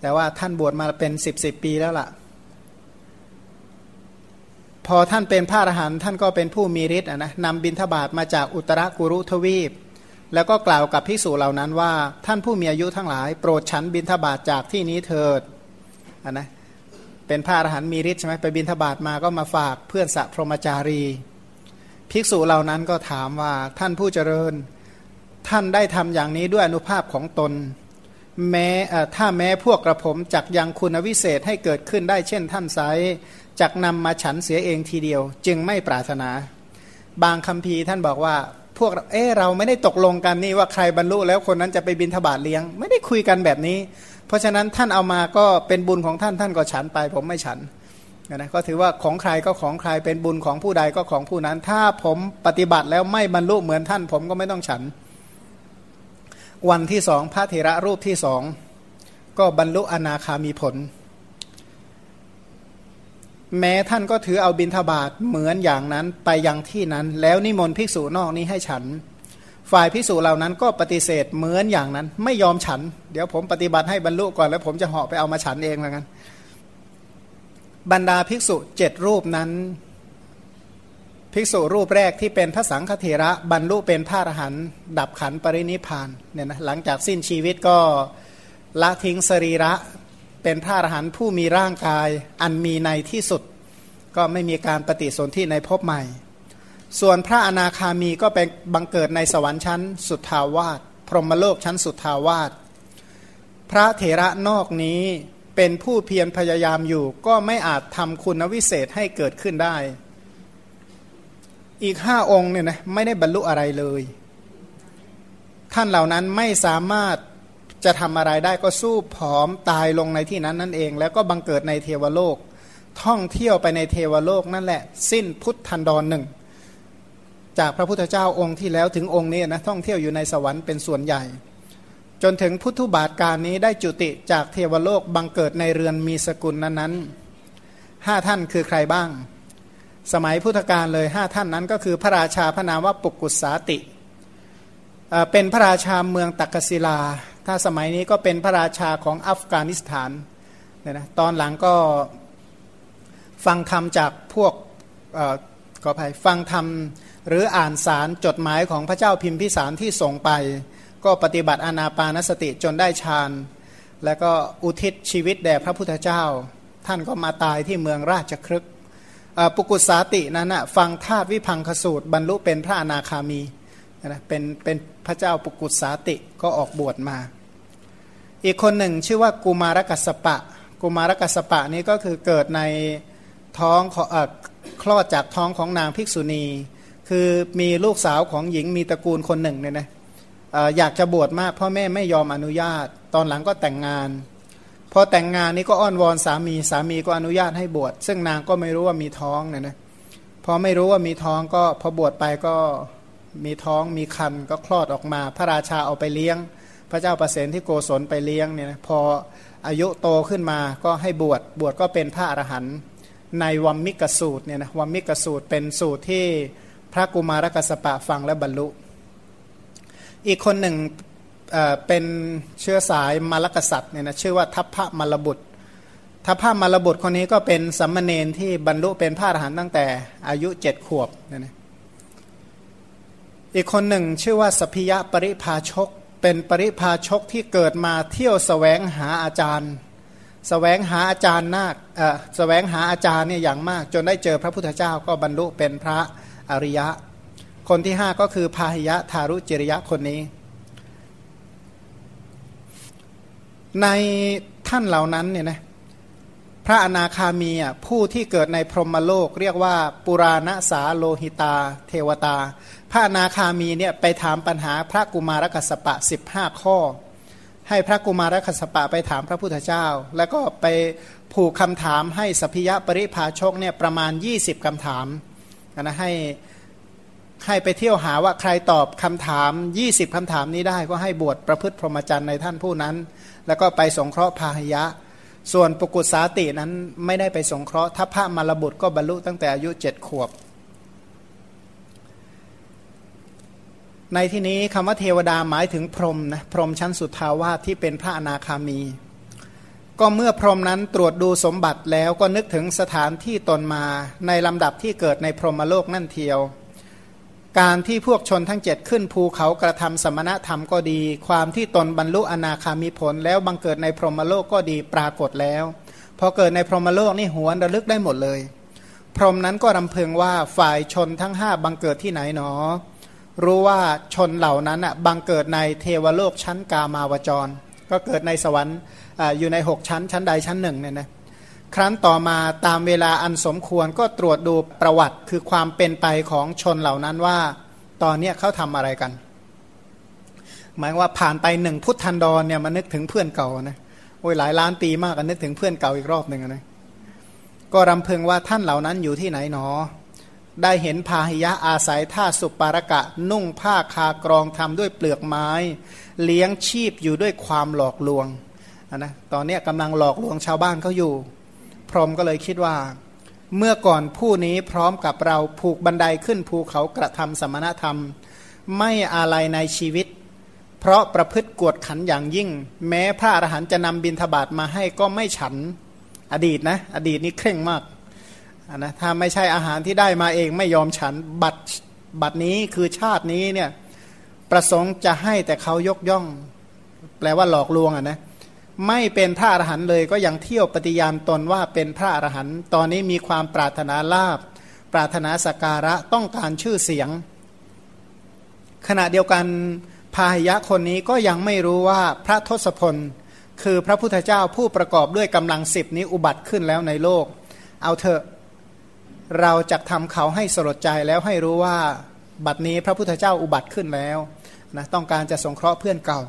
แต่ว่าท่านบวชมาเป็นสิบสิบปีแล้วล่ะ พอท่านเป็นพระอรหันต์ท่านก็เป็นผู้มีฤทธิ์นะนำบิณฑบาตมาจากอุตรกุรุทวีป แล้วก็กล่าวกับภิกษุเหล่านั้นว่า ท่านผู้มีอายุทั้งหลาย โปรดฉันบิณฑบาตจากที่นี้เถิดนนะเป็นพระอรหันต์มีฤทธิ์ใช่ไหมไปบิณฑบาตมาก็มาฝากเพื่อนสัพรมจารี ภิกษุเหล่านั้นก็ถามว่าท่านผู้เจริญ ท่านได้ทำอย่างนี้ด้วยอนุภาพของตน แม้ถ้าแม้พวกกระผมจักยังคุณวิเศษให้เกิดขึ้นได้เช่นท่านไซจักนำมาฉันเสียเองทีเดียว จึงไม่ปรารถนา บางคำพีท่านบอกว่า พวกเออเราไม่ได้ตกลงกันนี่ว่าใครบรรลุแล้วคนนั้นจะไปบินทบาทเลี้ยง ไม่ได้คุยกันแบบนี้ เพราะฉะนั้นท่านเอามาก็เป็นบุญของท่านท่านก็ฉันไป ผมไม่ฉันนะก็ถือว่าของใครก็ของใครเป็นบุญของผู้ใดก็ของผู้นั้น ถ้าผมปฏิบัติแล้วไม่บรรลุเหมือนท่าน ผมก็ไม่ต้องฉัน วันที่สองพระเถระรูปที่สองก็บรรลุอนาคามีผล แม้ท่านก็ถือเอาบินทบาทเหมือนอย่างนั้นไปยังที่นั้น แล้วนิมนต์ภิกษุนอกนี้ให้ฉัน ฝ่ายภิกษุเหล่านั้นก็ปฏิเสธเหมือนอย่างนั้น ไม่ยอมฉัน เดี๋ยวผมปฏิบัติให้บรรลุก่อนแล้วผมจะเหาะไปเอามาฉันเองแล้วกันบรรดาภิกษุเจ็ดรูปนั้น ภิกษุรูปแรกที่เป็นพระสังฆเถระบรรลุเป็นพระอรหันต์ดับขันปรินิพานเนี่ยนะหลังจากสิ้นชีวิตก็ละทิ้งสรีระ เป็นพระอรหันต์ผู้มีร่างกายอันมีในที่สุด ก็ไม่มีการปฏิสนธิในภพใหม่ ส่วนพระอนาคามีก็เป็นบังเกิดในสวรรค์ชั้นสุทธาวาสพรหมโลกชั้นสุทธาวาสพระเถระนอกนี้เป็นผู้เพียรพยายามอยู่ ก็ไม่อาจทำคุณวิเศษให้เกิดขึ้นได้ อีกห้าองค์เนี่ยนะไม่ได้บรรลุอะไรเลย ท่านเหล่านั้นไม่สามารถ จะทำอะไรได้ก็สู้ผอมตายลงในที่นั้นนั่นเอง แล้วก็บังเกิดในเทวโลก ท่องเที่ยวไปในเทวโลกนั่นแหละ สิ้นพุทธันดรหนึ่งจากพระพุทธเจ้าองค์ที่แล้วถึงองค์นี้นะท่องเที่ยวอยู่ในสวรรค์เป็นส่วนใหญ่ จนถึงพุทธุบาทการนี้ได้จุติจากเทวโลกบังเกิดในเรือนมีสกุลนั้นนั้นห้าท่านคือใครบ้าง สมัยพุทธกาลเลยห้าท่านนั้นก็คือพระราชาพระนามว่าปุกุสาติ เป็นพระราชาเมืองตักกศิลา ถ้าสมัยนี้ก็เป็นพระราชาของอัฟกานิสถานเนี่ยนะตอนหลังก็ฟังธรรมจากพวกขออภัยฟังธรรมหรืออ่านสารจดหมายของพระเจ้าพิมพิสารที่ส่งไป ก็ปฏิบัติอนาปานสติจนได้ฌานแล้วก็อุทิศชีวิตแด่พระพุทธเจ้า ท่านก็มาตายที่เมืองราชครึกปุกุสาตินั้นฟังธาตุวิพังคสูตร บรรลุเป็นพระอนาคามีนะเป็นเป็นพระเจ้าปุกุสาติก็ออกบวชมา อีกคนหนึ่งชื่อว่ากุมารกัสปะ กุมารกัสปะนี้ก็คือเกิดในท้องของคลอดจากท้องของนางภิกษุณี คือมีลูกสาวของหญิงมีตระกูลคนหนึ่งเนี่ยนะอยากจะบวชมากพ่อแม่ไม่ยอมอนุญาต ตอนหลังก็แต่งงาน พอแต่งงานนี้ก็อ้อนวอนสามีสามีก็อนุญาตให้บวชซึ่งนางก็ไม่รู้ว่ามีท้องเนี่ยนะพอไม่รู้ว่ามีท้องก็พอบวชไปก็มีท้องมีคันก็คลอดออกมา พระราชาเอาไปเลี้ยง พระเจ้าประเสนที่โกศลไปเลี้ยงเนี่ยนะพออายุโตขึ้นมาก็ให้บวชบวชก็เป็นพระอรหันต์ในวัมมิกสูตรเนี่ยนะวัมมิกสูตรเป็นสูตรที่พระกุมารกัสปะฟังและบรรลุ อีกคนหนึ่งเเป็นเชื้อสายมารกษัตริย์เนี่ยนะชื่อว่าทัพพระมรบุตรทัพพระมรบุตรคนนี้ก็เป็นสัมมเนนที่บรรลุเป็นพระอรหันต์ตั้งแต่อายุเจ็ดขวบเนี่ยนะอีกคนหนึ่งชื่อว่าสพิยะปริภาชก เป็นปริพาชกที่เกิดมาเที่ยวสแสวงหาอาจารย์สแสวงหาอาจารย์นาคเอ่อสแสวงหาอาจารย์เนี่ยอย่างมาก จนได้เจอพระพุทธเจ้าก็บรรลุเป็นพระอริยะ คนที่ห้าก็คือพาหิยะทารุจิริยะคนนี้ ในท่านเหล่านั้นเนี่ยนะ พระอนาคามีอะผู้ที่เกิดในพรหมโลก เรียกว่าปุราณสาโลหิตา เทวตา พระอนาคามีเนี่ยไปถามปัญหาพระกุมารกัสปะ 15 ข้อ ให้พระกุมารกัสปะไปถามพระพุทธเจ้า แล้วก็ไปผูกคำถามให้สพิยะปริภาชกเนี่ยประมาณ 20คำถามนะให้ให้ไปเที่ยวหาว่าใครตอบคำถาม 20คำถามนี้ได้ก็ให้บวชประพฤติพรหมจรรย์ในท่านผู้นั้น แล้วก็ไปสงเคราะห์พาหยะ ส่วนปกุสาตินั้นไม่ได้ไปสงเคราะห์ถ้าพระมารบุตรก็บรรลุตั้งแต่อายุเจ็ดขวบ ในที่นี้คำว่าเทวดาหมายถึงพรหมนะพรหมชั้นสุทาวาสที่เป็นพระอนาคามี ก็เมื่อพรหมนั้นตรวจดูสมบัติแล้วก็นึกถึงสถานที่ตนมาในลำดับที่เกิดในพรหมโลกนั่นเทียว การที่พวกชนทั้งเจ็ดขึ้นภูเขากระทำสมณธรรมก็ดี ความที่ตนบรรลุอนาคามีผลแล้วบังเกิดในพรหมโลกก็ดีปรากฏแล้วพอเกิดในพรหมโลกนี่หวนระลึกได้หมดเลย พรหมนั้นก็รำพึงว่าฝ่ายชนทั้งห้าบังเกิดที่ไหนหนอ รู้ว่าชนเหล่านั้นอะบังเกิดในเทวโลกชั้นกามาวจร ก็เกิดในสวรรค์อยู่ในหกชั้นชั้นใดชั้นหนึ่งเนี่ยนะ ครั้นต่อมาตามเวลาอันสมควรก็ตรวจดูประวัติคือความเป็นไปของชนเหล่านั้นว่า ตอนนี้เขาทำอะไรกัน หมายว่าผ่านไปหนึ่งพุทธันดรเนี่ยมันนึกถึงเพื่อนเก่านะโอ้ยหลายล้านปีมากันนึกถึงเพื่อนเก่าอีกรอบหนึ่งนะก็รำพึงว่าท่านเหล่านั้นอยู่ที่ไหนหนอ ได้เห็นพาหิยะอาศัยท่าสุปารกะ นุ่งผ้าคากรองทำด้วยเปลือกไม้ เลี้ยงชีพอยู่ด้วยความหลอกลวงนะตอนนี้กำลังหลอกลวงชาวบ้านเขาอยู่ พรหมก็เลยคิดว่า เมื่อก่อนผู้นี้พร้อมกับเราผูกบันไดขึ้นภูเขากระทำสมณธรรม ไม่อะไรในชีวิต เพราะประพฤติกวดขันอย่างยิ่ง แม้พระอรหันต์จะนำบิณฑบาตมาให้ก็ไม่ฉันอดีตนะ อดีตนี้เคร่งมากนะถ้าไม่ใช่อาหารที่ได้มาเองไม่ยอมฉันบัตรบัตรนี้คือชาตินี้เนี่ยประสงค์จะให้แต่เขายกย่อง แปลว่าหลอกลวงอะนะ ไม่เป็นพระอรหันต์เลยก็ยังเที่ยวปฏิญาณตนว่าเป็นพระอรหันต์ตอนนี้มีความปรารถนาลาบ ปรารถนาสกการะต้องการชื่อเสียง ขณะเดียวกันพาหยะคนนี้ก็ยังไม่รู้ว่าพระทศพล คือพระพุทธเจ้าผู้ประกอบด้วยกำลังสิบนี้อุบัติขึ้นแล้วในโลก เอาเถอะเราจะทำเขาให้สลดใจแล้วให้รู้ว่าบัดนี้พระพุทธเจ้าอุบัติขึ้นแล้วนะต้องการจะสงเคราะห์เพื่อนเก่า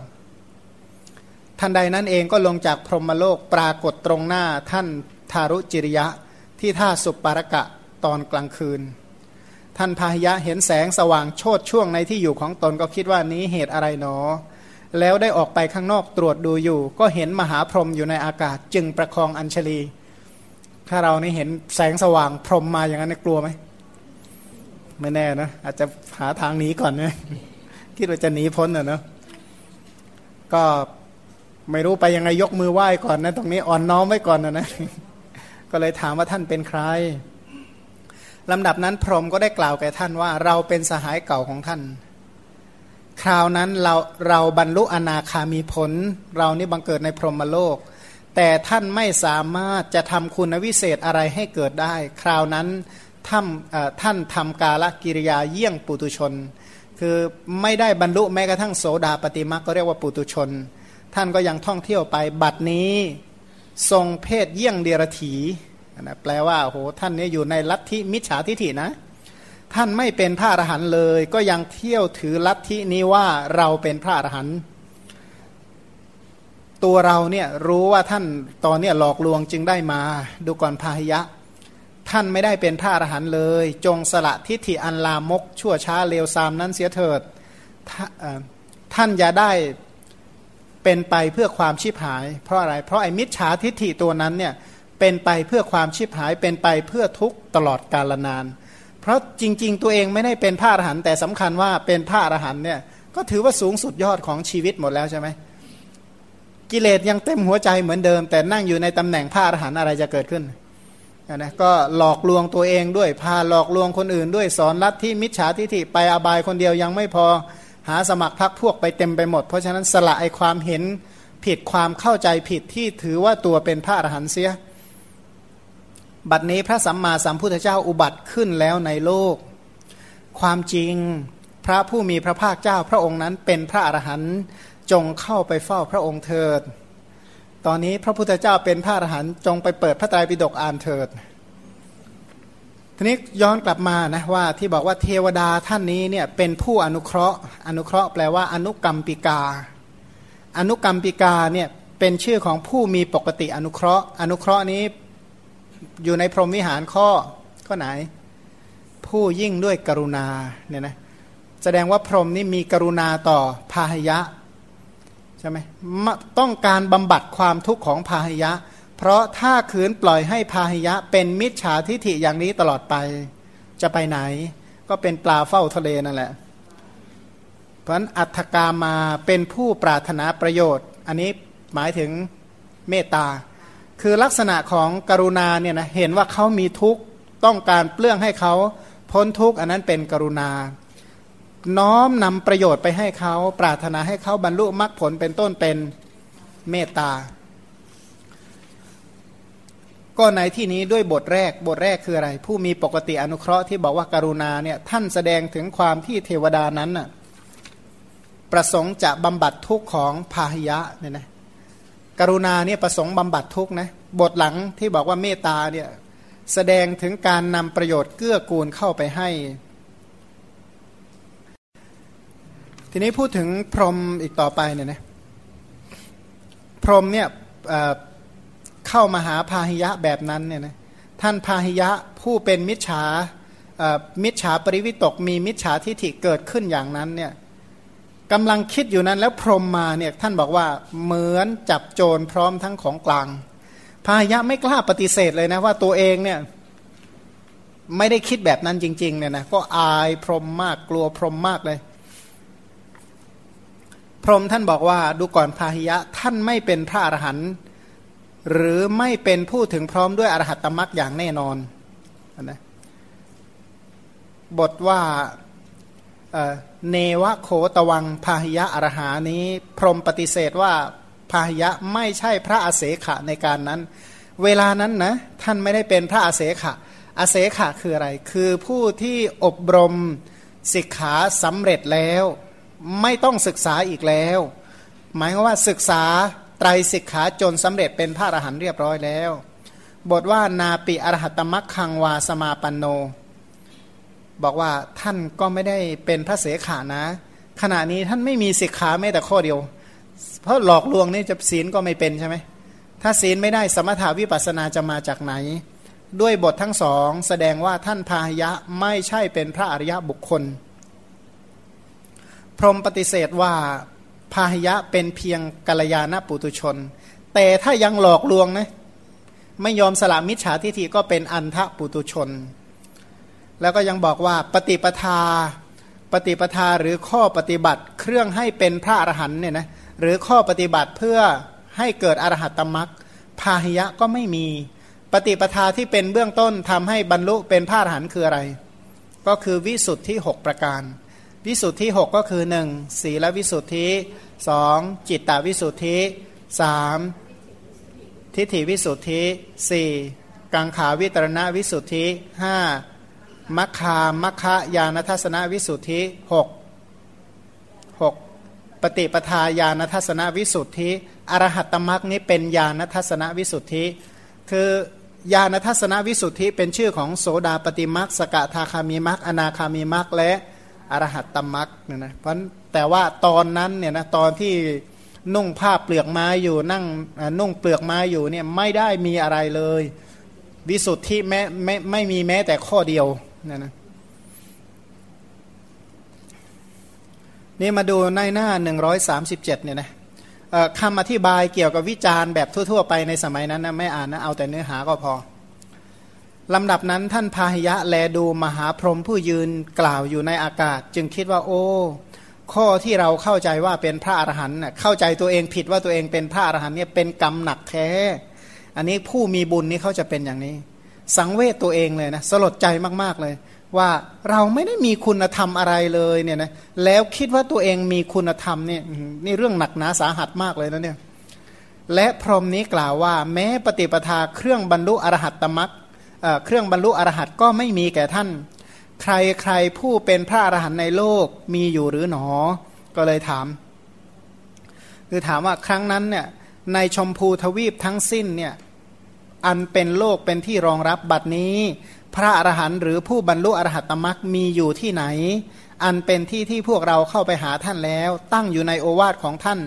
ทันใดนั้นเองก็ลงจากพรหมโลกปรากฏตรงหน้าท่านทารุจิริยะที่ท่าสุปปารกะตอนกลางคืน ท่านพาหยะเห็นแสงสว่างโชดช่วงในที่อยู่ของตนก็คิดว่านี้เหตุอะไรหนอ แล้วได้ออกไปข้างนอกตรวจดูอยู่ ก็เห็นมหาพรหมอยู่ในอากาศ จึงประคองอัญชลี ถ้าเรานี่เห็นแสงสว่างพรหมมาอย่างนั้นกลัวไหมไม่แน่นะอาจจะหาทางหนีก่อนนะคิดว่าจะหนีพ้นอะเนาะก็ ไม่รู้ไปยังไงยกมือไหว้ก่อนนะตรงนี้อ่อนน้อมไว้ก่อนนะนะก็เลยถามว่าท่านเป็นใครลำดับนั้นพรหมก็ได้กล่าวแก่ท่านว่า เราเป็นสหายเก่าของท่าน คราวนั้นเราเราบรรลุอนาคามีผล เรานี่บังเกิดในพรหมโลก แต่ท่านไม่สามารถจะทำคุณวิเศษอะไรให้เกิดได้ คราวนั้นท่านท่านทำกาลกิริยาเยี่ยงปุตุชน คือไม่ได้บรรลุแม้กระทั่งโสดาปฏิมาก็เรียกว่าปุตุชน ท่านก็ยังท่องเที่ยวไป บัดนี้ทรงเพศเยี่ยงเดียรถีนะแปลว่าโหท่านนี้อยู่ในลัทธิมิจฉาทิฐินะ ท่านไม่เป็นพระอรหันต์เลย ก็ยังเที่ยวถือลัทธินี้ว่าเราเป็นพระอรหันต์ตัวเราเนี่ยรู้ว่าท่านตอนนี้หลอกลวงจึงได้มา ดูก่อนพาหิยะ ท่านไม่ได้เป็นพระอรหันต์เลย จงสละทิฏฐิอันลามกชั่วช้าเลวทรามนั้นเสียเถิด ท่านอย่าได้ เป็นไปเพื่อความชีพหาย เพราะอะไร เพราะไอ้มิจฉาทิฏฐิตัวนั้นเนี่ยเป็นไปเพื่อความชีพหาย เป็นไปเพื่อทุกตลอดกาลนาน เพราะจริง ๆ ตัวเองไม่ได้เป็นพระอรหันต์แต่สำคัญว่าเป็นพระอรหันต์เนี่ยก็ถือว่าสูงสุดยอดของชีวิตหมดแล้วใช่ไหมกิเลสยังเต็มหัวใจเหมือนเดิม แต่นั่งอยู่ในตำแหน่งพระอรหันต์อะไรจะเกิดขึ้นนะก็หลอกลวงตัวเองด้วยพาหลอกลวงคนอื่นด้วยสอนลัทธิมิจฉาทิฏฐิไปอบายคนเดียวยังไม่พอ หาสมัครพักพวกไปเต็มไปหมด เพราะฉะนั้นสละไอความเห็นผิดความเข้าใจผิดที่ถือว่าตัวเป็นพระอรหันต์เสีย บัดนี้พระสัมมาสัมพุทธเจ้าอุบัติขึ้นแล้วในโลก ความจริงพระผู้มีพระภาคเจ้าพระองค์นั้นเป็นพระอรหันต์จงเข้าไปเฝ้าพระองค์เถิด ตอนนี้พระพุทธเจ้าเป็นพระอรหันต์จงไปเปิดพระไตรปิฎกอ่านเถิด ทีนี้ย้อนกลับมานะว่าที่บอกว่าเทวดาท่านนี้เนี่ยเป็นผู้อนุเคราะห์ อนุเคราะห์แปลว่าอนุกรรมปิกา อนุกรรมปิกาเนี่ยเป็นชื่อของผู้มีปกติอนุเคราะห์ อนุเคราะห์นี้อยู่ในพรหมวิหารข้อข้อไหน ผู้ยิ่งด้วยกรุณาเนี่ยนะแสดงว่าพรหมนี่มีกรุณาต่อพาหยะใช่ไหมต้องการบำบัดความทุกข์ของพาหยะ เพราะถ้าขืนปล่อยให้พาหิยะเป็นมิจฉาทิฐิอย่างนี้ตลอดไป จะไปไหน ก็เป็นปลาเฝ้าทะเลนั่นแหละ เพราะนั้นอัตถกามาเป็นผู้ปรารถนาประโยชน์ อันนี้หมายถึงเมตตา คือลักษณะของกรุณาเนี่ยนะเห็นว่าเขามีทุกข์ต้องการเปลื้องให้เขาพ้นทุกข์อันนั้นเป็นกรุณา น้อมนำประโยชน์ไปให้เขาปรารถนาให้เขาบรรลุมรรคผลเป็นต้นเป็นเมตตา ก็ในที่นี้ด้วยบทแรกบทแรกคืออะไร ผู้มีปกติอนุเคราะห์ที่บอกว่าการุณาเนี่ยท่านแสดงถึงความที่เทวดานั้นน่ะประสงค์จะบำบัดทุกข์ของพาหิยะเนี่ยนะกรุณาเนี่ยประสงค์บำบัดทุกข์นะบทหลังที่บอกว่าเมตตาเนี่ยแสดงถึงการนำประโยชน์เกื้อกูลเข้าไปให้ ทีนี้พูดถึงพรหมอีกต่อไปเนี่ยนะพรหมเนี่ย เข้ามาหาพาหิยะแบบนั้นเนี่ยนะท่านพาหิยะผู้เป็นมิจฉามิจฉาปริวิตกมีมิจฉาทิฐิเกิดขึ้นอย่างนั้นเนี่ยกำลังคิดอยู่นั้นแล้วพรมมาเนี่ยท่านบอกว่าเหมือนจับโจรพร้อมทั้งของกลางพาหิยะไม่กล้าปฏิเสธเลยนะว่าตัวเองเนี่ยไม่ได้คิดแบบนั้นจริงๆเนี่ยนะก็อายพรมมากกลัวพรมมากเลย พรมท่านบอกว่าดูก่อนพาหิยะท่านไม่เป็นพระอรหันต์ หรือไม่เป็นผู้ถึงพร้อมด้วยอรหัตตมรักอย่างแน่นอนนะบทว่าเนวะโคตวังพาหิยะอรหานี้ พรมปฏิเสธว่าพาหิยะไม่ใช่พระอาเสขะในการนั้น เวลานั้นนะท่านไม่ได้เป็นพระอาเสขะอาเสขะคืออะไร คือผู้ที่อบรมศิกขาสำเร็จแล้ว ไม่ต้องศึกษาอีกแล้ว หมายว่าศึกษา ไตรศิกขาจนสำเร็จเป็นพระอรหันต์เรียบร้อยแล้ว บทว่านาปิอรหัตมักคังวาสมาปันโน บอกว่าท่านก็ไม่ได้เป็นพระเสขานะ ขณะนี้ท่านไม่มีศิกขาแม้แต่ข้อเดียว เพราะหลอกลวงนี่จะศีลก็ไม่เป็นใช่ไหมถ้าศีลไม่ได้สมถาวิปัสนาจะมาจากไหน ด้วยบททั้งสองแสดงว่าท่านพาหยะไม่ใช่เป็นพระอริยบุคคล พรหมปฏิเสธว่า พาหยะเป็นเพียงกัลยาณปุตุชน แต่ถ้ายังหลอกลวงนะไม่ยอมสละมิจฉาทิฏฐิก็เป็นอันทะปุตุชน แล้วก็ยังบอกว่าปฏิปทาปฏิปทาหรือข้อปฏิบัติเครื่องให้เป็นพระอรหันต์เนี่ยนะหรือข้อปฏิบัติเพื่อให้เกิดอรหัตตมรักพาหิยะก็ไม่มี ปฏิปทาที่เป็นเบื้องต้นทำให้บรรลุเป็นพระอรหันต์คืออะไร ก็คือวิสุทธิหประการ วิสุทธิหก็คือ 1. ศีลวิสุทธิ 2. จิตตวิสุทธิ 3. ทิฏฐิวิสุทธิ 4. กังขาวิตรณวิสุทธิ 5. มัคคามัคคายานทัศนวิสุทธิ 6. 6. ปฏิปทาญาณทัศนวิสุทธิอรหัตตมรักนี้เป็นญาณทัศนวิสุทธิ คือญาณทัศนวิสุทธิเป็นชื่อของโสดาปฏิมรักสกทาคามีมรักอนาคามีมรักและ อรหัตตมักเนี่ยนะเพราะแต่ว่าตอนนั้นเนี่ยนะตอนที่นุ่งผ้าเปลือกไม้อยู่นั่งนุ่งเปลือกไม้อยู่เนี่ยไม่ได้มีอะไรเลย วิสุทธิแม้ไม่ไม่มีแม้แต่ข้อเดียวเนี่ยนะนี่มาดูในหน้า 137เนี่ยนะคำอธิบายเกี่ยวกับวิจารณ์แบบทั่ว ๆ ไปในสมัยนั้นนะไม่อ่านนะเอาแต่เนื้อหาก็พอ ลำดับนั้นท่านพาหิยะแลดูมหาพรหมผู้ยืนกล่าวอยู่ในอากาศ จึงคิดว่า โอ้ ข้อที่เราเข้าใจว่าเป็นพระอรหันต์เข้าใจตัวเองผิดว่าตัวเองเป็นพระอรหันต์เนี่ยเป็นกรรมหนักแท้ อันนี้ผู้มีบุญนี่เขาจะเป็นอย่างนี้ สังเวชตัวเองเลยนะสลดใจมากๆเลย ว่าเราไม่ได้มีคุณธรรมอะไรเลยเนี่ยนะแล้วคิดว่าตัวเองมีคุณธรรมเนี่ยนี่เรื่องหนักหนาสาหัสมากเลยนะเนี่ยและพรหมนี้กล่าวว่า แม้ปฏิปทาเครื่องบรรลุอรหัตตมัก เครื่องบรรลุอรหัตก็ไม่มีแก่ท่าน ใครใครผู้เป็นพระอรหันต์ในโลกมีอยู่หรือหนอ ก็เลยถาม คือถามว่าครั้งนั้นเนี่ยในชมพูทวีปทั้งสิ้นเนี่ยอันเป็นโลกเป็นที่รองรับบัดนี้ พระอรหันต์หรือผู้บรรลุอรหัตตมรักมีอยู่ที่ไหน อันเป็นที่ที่พวกเราเข้าไปหาท่านแล้ว ตั้งอยู่ในโอวาทของท่าน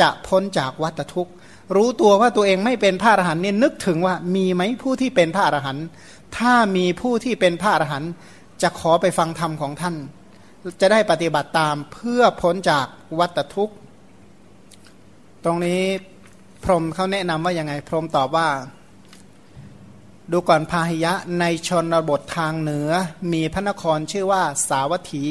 จะพ้นจากวัฏทุกข์ รู้ตัวว่าตัวเองไม่เป็นพระอรหันต์เนี่ยนึกถึงว่ามีไหมผู้ที่เป็นพระอรหันต์ถ้ามีผู้ที่เป็นพระอรหันต์จะขอไปฟังธรรมของท่าน จะได้ปฏิบัติตามเพื่อพ้นจากวัฏทุกข์ ตรงนี้พรหมเขาแนะนำว่ายังไง พรหมตอบว่า ดูก่อนพาหิยะในชนบททางเหนือ มีพระนครชื่อว่าสาวัตถี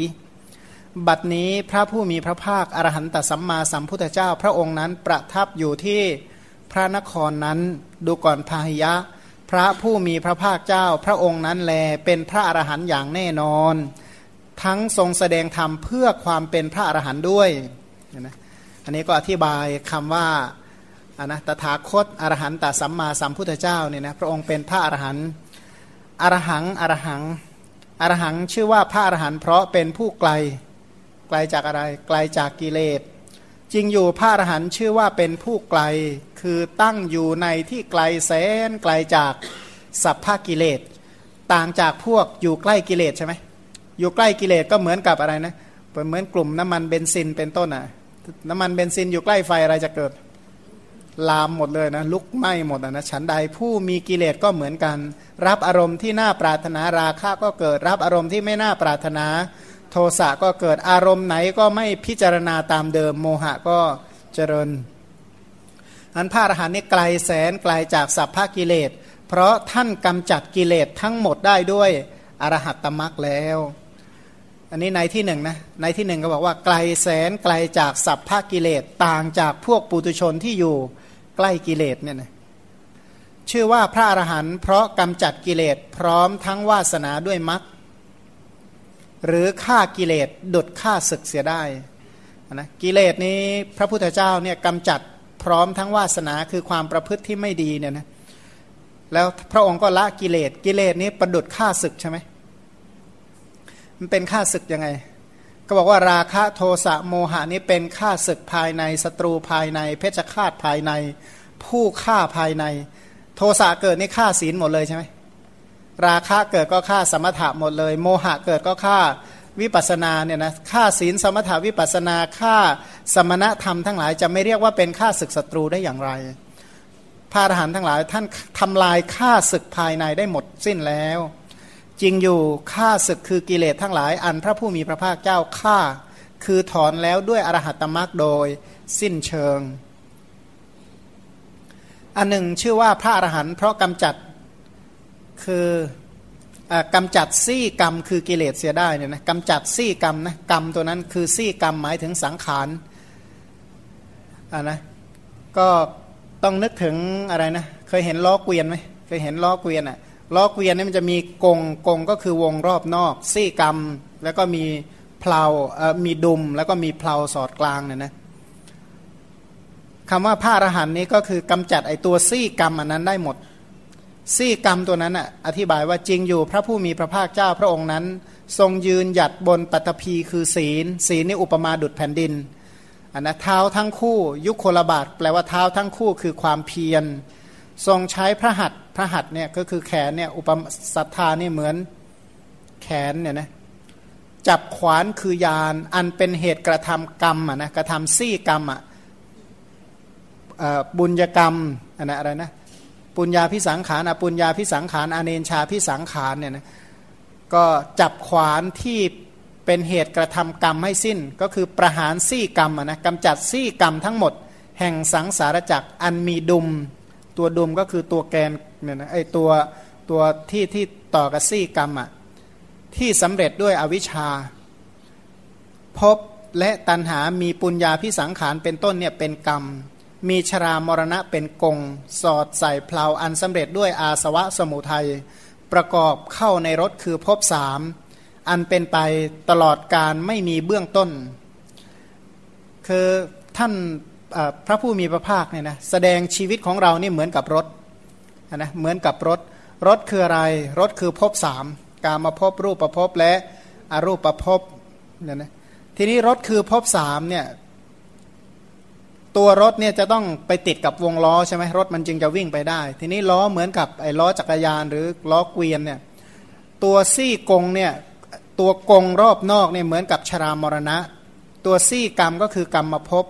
บัดนี้พระผู้มีพระภาคอรหันตสัมมาสัมพุทธเจ้า พระองค์นั้นประทับอยู่ที่พระนครนั้นดูก่อนพาหิยะ พระผู้มีพระภาคเจ้า พระองค์นั้นแลเป็นพระอรหันต์อย่างแน่นอน ทั้งทรงแสดงธรรมเพื่อความเป็นพระอรหันต์ด้วยนะอันนี้ก็อธิบายคำว่าอะนะตถาคตอรหันตสัมมาสัมพุทธเจ้าเนี่ยนะพระองค์เป็นพระอรหันต์อรหังอรหังอรหังชื่อว่าพระอรหันต์เพราะเป็นผู้ไกล ไกลจากอะไร ไกลจากกิเลสจริงอยู่พระอรหันต์ชื่อว่าเป็นผู้ไกลคือตั้งอยู่ในที่ไกลแสนไกลจากสัพพกิเลส ต่างจากพวกอยู่ใกล้กิเลสใช่ไหมอยู่ใกล้กิเลสก็เหมือนกับอะไรนะเหมือนกลุ่มน้ำมันเบนซินเป็นต้นอะน้ำมันเบนซินอยู่ใกล้ไฟอะไรจะเกิดลามหมดเลยนะลุกไหม้หมดนะฉันใดผู้มีกิเลสก็เหมือนกัน รับอารมณ์ที่น่าปรารถนาราคะก็เกิด รับอารมณ์ที่ไม่น่าปรารถนา โทสะก็เกิดอารมณ์ไหนก็ไม่พิจารณาตามเดิม โมหะก็เจริญอันพระอรหันต์นี่ไกลแสนไกลาจากสัพพกิเลส เพราะท่านกำจัดกิเลสทั้งหมดได้ด้วยอรหัตตมรักแล้ว อันนี้ในที่หนึ่งนะในที่หนึ่งก็บอกว่าไกลแสนไกลจากสัพพกิเลสต่างจากพวกปุตุชนที่อยู่ใกล้กิเลสเนี่ยนะชื่อว่าพระอรหันต์เพราะกำจัดกิเลสพร้อมทั้งวาสนาด้วยมรรค หรือฆ่ากิเลสดุดฆ่าศึกเสียได้นะกิเลสนี้พระพุทธเจ้าเนี่ยกำจัดพร้อมทั้งวาสนาคือความประพฤติที่ไม่ดีเนี่ยนะแล้วพระองค์ก็ละกิเลสกิเลสนี้ประดุดฆ่าศึกใช่ไหมมันเป็นฆ่าศึกยังไง ก็บอกว่าราคะโทสะโมหะนี้เป็นฆ่าศึกภายในศัตรูภายใน เพชฌฆาตภายใน ผู้ฆ่าภายใน โทสะเกิดนี่ฆ่าศีลหมดเลยใช่ไหม ราคะเกิดก็ฆ่าสมถะหมดเลย โมหะเกิดก็ฆ่าวิปัสนาเนี่ยนะฆ่าศีลสมถาวิปัสนาฆ่าสมณธรรมทั้งหลายจะไม่เรียกว่าเป็นฆ่าศึกศัตรูได้อย่างไร พระอรหันต์ทั้งหลายท่านทำลายฆ่าศึกภายในได้หมดสิ้นแล้ว จริงอยู่ฆ่าศึกคือกิเลสทั้งหลาย อันพระผู้มีพระภาคเจ้าฆ่า คือถอนแล้วด้วยอรหัตตมรักโดยสิ้นเชิง อันหนึ่งชื่อว่าพระอรหันต์เพราะกำจัด คือกำจัดซี่กรรมคือกิเลสเสียได้เนี่ยนะกำจัดซี่กรรมนะกรรมตัวนั้นคือซี่กรรมหมายถึงสังขารอ่านะก็ต้องนึกถึงอะไรนะเคยเห็นล้อเกวียนไหมเคยเห็นล้อเกวียนอะล้อเกวียนนี่มันจะมีกงกงก็คือวงรอบนอก ซี่กรรม แล้วก็มีเพลาเอ่อมีดุม แล้วก็มีเพลาสอดกลางเนี่ยนะคำว่าพระอรหันต์นี้ก็คือกำจัดไอตัวซี่กรรมอันนั้นได้หมด ซี่กรรมตัวนั้นอะอธิบายว่าจริงอยู่พระผู้มีพระภาคเจ้าพระองค์นั้น ทรงยืนหยัดบนปัตภีคือศีล ศีลนี่อุปมาดุดแผ่นดินอันนะเท้าทั้งคู่ ยุคโคลบาทแปลว่าเท้าทั้งคู่คือความเพียร ทรงใช้พระหัตพระหัตเนี่ยก็คือแขนเนี่ยอุปมศรัทธานี่เหมือนแขนเนี่ยนะจับขวานคือยาน อันเป็นเหตุกระทำกรรมอะนะกระทำซี่กรรมอะบุญกรรมอันนะอะไรนะ ปุญญาพิสังขารอปุญญาพิสังขารอเนนชาพิสังขารเนี่ยนะก็จับขวานที่เป็นเหตุกระทำกรรมให้สิ้น ก็คือประหารซี่กรรมนะกำจัดซี่กรรมทั้งหมด แห่งสังสารจักรอันมีดุม ตัวดุมก็คือตัวแกนเนี่ยนะไอตัวตัวที่ที่ต่อกับซี่กรรมอะที่สำเร็จด้วยอวิชชา พบและตันหามีปุญญาพิสังขารเป็นต้นเนี่ยเป็นกรรม มีชรามรณะเป็นกง สอดใส่เพลาอันสำเร็จด้วยอาสวะสมุทัย ประกอบเข้าในรถคือภพสามอันเป็นไปตลอดการไม่มีเบื้องต้น คือท่านพระผู้มีพระภาคเนี่ยนะแสดงชีวิตของเรานี่เหมือนกับรถนะเหมือนกับรถ รถคืออะไร รถคือภพสามการมาพบรูปประพบและอรูปประพบเนี่ยนะทีนี้รถคือภพสามเนี่ย ตัวรถเนี่ยจะต้องไปติดกับวงล้อใช่ไหมรถมันจึงจะวิ่งไปได้ ทีนี้ล้อเหมือนกับไอ้ล้อจักรยานหรือล้อเกวียนเนี่ยตัวซี่กงเนี่ยตัวกงรอบนอกเนี่ยเหมือนกับชรามรณะ ตัวซี่กรรมก็คือกรรมมาพบ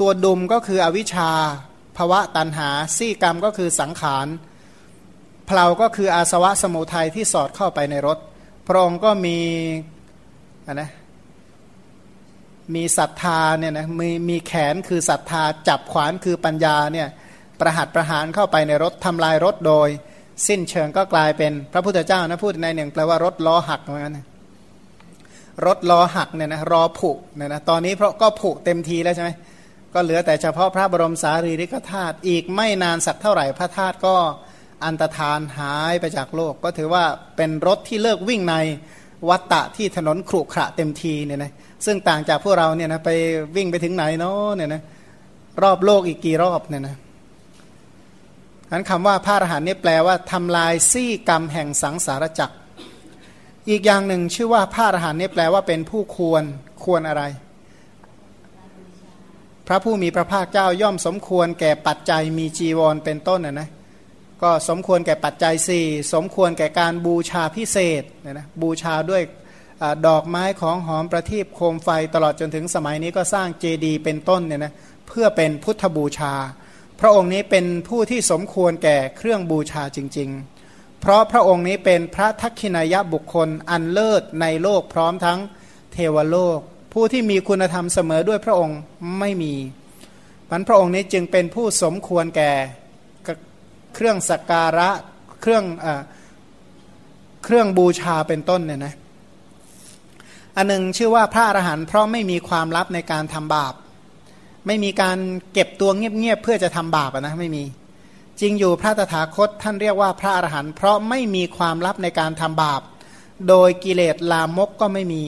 ตัวดุมก็คืออวิชชาภวะตันหา ซี่กรรมก็คือสังขารเพลาก็คืออาสวะสมุทัยที่สอดเข้าไปในรถ พระองค์ก็มีนะ มีศรัทธาเนี่ยนะมีมีแขนคือศรัทธาจับขวานคือปัญญาเนี่ยประหัตประหารเข้าไปในรถทำลายรถโดย สิ้นเชิงก็กลายเป็นพระพุทธเจ้านะพูดในหนึ่งแปลว่ารถล้อหักเหมือนกันรถล้อหักเนี่ยนะรอผุเนี่ยนะตอนนี้เพราะก็ผุเต็มทีแล้วใช่ไหมก็เหลือแต่เฉพาะพระบรมสารีริกธาตุอีกไม่นานสักเท่าไหร่พระธาตุก็อันตรธานหายไปจากโลก ก็ถือว่าเป็นรถที่เลิกวิ่งในวัตตะที่ถนนขรุขระเต็มทีเนี่ยนะ ซึ่งต่างจากพวกเราเนี่ยนะไปวิ่งไปถึงไหนเนาะเนี่ยนะรอบโลกอีกกี่รอบเนี่ยนะนั้นคำว่าพระอรหันต์นี่แปลว่าทำลายซี่กรรมแห่งสังสารจักร อีกอย่างหนึ่งชื่อว่าพระอรหันต์นี่แปลว่าเป็นผู้ควรควรอะไร พระผู้มีพระภาคเจ้าย่อมสมควรแก่ปัจจัยมีจีวรเป็นต้นนะนะก็สมควรแก่ปัจจัยสี่สมควรแก่การบูชาพิเศษนะนะบูชาด้วย ดอกไม้ของหอมประทีปโคมไฟตลอดจนถึงสมัยนี้ก็สร้างเจดีย์เป็นต้นเนี่ยนะเพื่อเป็นพุทธบูชา พระองค์นี้เป็นผู้ที่สมควรแก่เครื่องบูชาจริง ๆ เพราะพระองค์นี้เป็นพระทักขินายบุคคลอันเลิศในโลกพร้อมทั้งเทวโลก ผู้ที่มีคุณธรรมเสมอด้วยพระองค์ไม่มีมันพระองค์นี้จึงเป็นผู้สมควรแก่เครื่องสักการะเครื่องอเครื่องบูชาเป็นต้นเนี่ยนะ อันหนึ่งชื่อว่าพระอรหันต์เพราะไม่มีความลับในการทำบาป ไม่มีการเก็บตัวเงียบๆเพื่อจะทำบาปนะไม่มีจริงอยู่พระตถาคตท่านเรียกว่าพระอรหันต์เพราะไม่มีความลับในการทำบาป โดยกิเลสลามกก็ไม่มี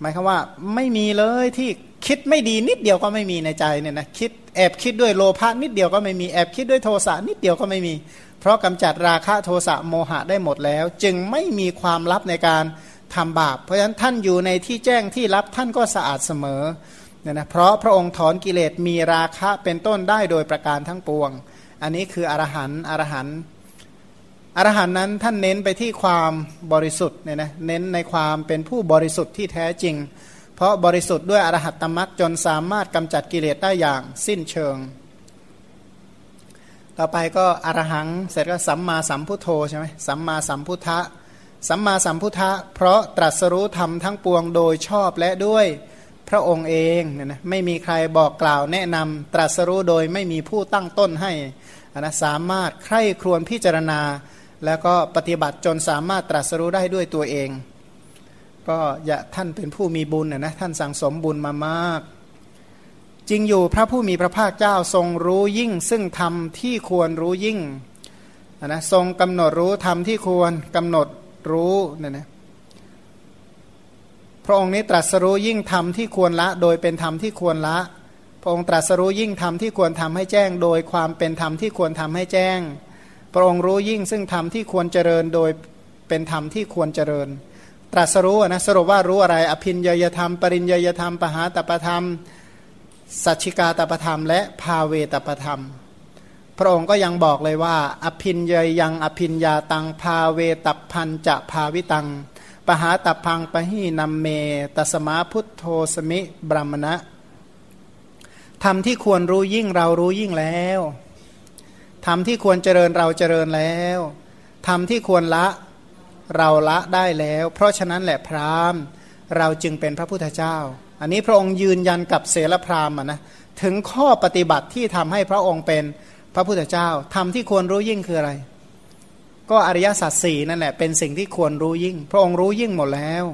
หมายความว่าไม่มีเลยที่คิดไม่ดีนิดเดียวก็ไม่มีในใจเนี่ยนะคิดแอบคิดด้วยโลภะนิดเดียวก็ไม่มีแอบคิดด้วยโทสะนิดเดียวก็ไม่มี เพราะกำจัดราคะโทสะโมหะได้หมดแล้ว จึงไม่มีความลับในการ ทำบาป เพราะฉะนั้นท่านอยู่ในที่แจ้งที่รับท่านก็สะอาดเสมอเนี่ยนะเพราะพระองค์ถอนกิเลสมีราคะเป็นต้นได้โดยประการทั้งปวง อันนี้คืออรหันต์อรหันต์อรหันต์นั้นท่านเน้นไปที่ความบริสุทธิ์เนี่ยนะเน้นในความเป็นผู้บริสุทธิ์ที่แท้จริง เพราะบริสุทธิ์ด้วยอรหัตตมรักจนสามารถกำจัดกิเลสได้อย่างสิ้นเชิง ต่อไปก็อรหังเสร็จก็สัมมาสัมพุทโธใช่ไหมสัมมาสัมพุทธะ สัมมาสัมพุทธะเพราะตรัสรู้ธรรมทั้งปวงโดยชอบและด้วยพระองค์เองเนี่ยนะไม่มีใครบอกกล่าวแนะนำตรัสรู้โดยไม่มีผู้ตั้งต้นให้นะสามารถใคร่ครวญพิจารณา แล้วก็ปฏิบัติจนสามารถตรัสรู้ได้ด้วยตัวเอง ก็อย่าท่านเป็นผู้มีบุญนะนะท่านสั่งสมบุญมามาก จริงอยู่พระผู้มีพระภาคเจ้าทรงรู้ยิ่ง ซึ่งธรรมที่ควรรู้ยิ่งนะทรงกำหนดรู้ธรรมที่ควรกำหนด รู้เนี่ยนะพระองค์นี้ตรัสรู้ยิ่งธรรมที่ควรละ โดยเป็นธรรมที่ควรละ พระองค์ตรัสรู้ยิ่งธรรมที่ควรทำให้แจ้ง โดยความเป็นธรรมที่ควรทำให้แจ้ง พระองค์รู้ยิ่งซึ่งธรรมที่ควรเจริญ โดยเป็นธรรมที่ควรเจริญ ตรัสรู้นะสรุปว่ารู้อะไร อภินยยธรรม ปริญยยธรรม ปหาตปธรรม สัจฉิกาตปธรรม และภาเวตปธรรม พระองค์ก็ยังบอกเลยว่า อภินยยังอภินยาตังภาเวตพันจะภาวิตัง ปหาตับพังปะหีนัมเมตสมาพุทโธสมิบรมณะทำที่ควรรู้ยิ่งเรารู้ยิ่งแล้วทำที่ควรเจริญเราเจริญแล้วทำที่ควรละเราละได้แล้ว เพราะฉะนั้นแหละพราหมณ์เราจึงเป็นพระพุทธเจ้า อันนี้พระองค์ยืนยันกับเสรพราหมณ์นะถึงข้อปฏิบัติที่ทำให้พระองค์เป็น พระพุทธเจ้าทำที่ควรรู้ยิ่งคืออะไร ก็อริยสัจสี่นั่นแหละเป็นสิ่งที่ควรรู้ยิ่ง พระองค์รู้ยิ่งหมดแล้ว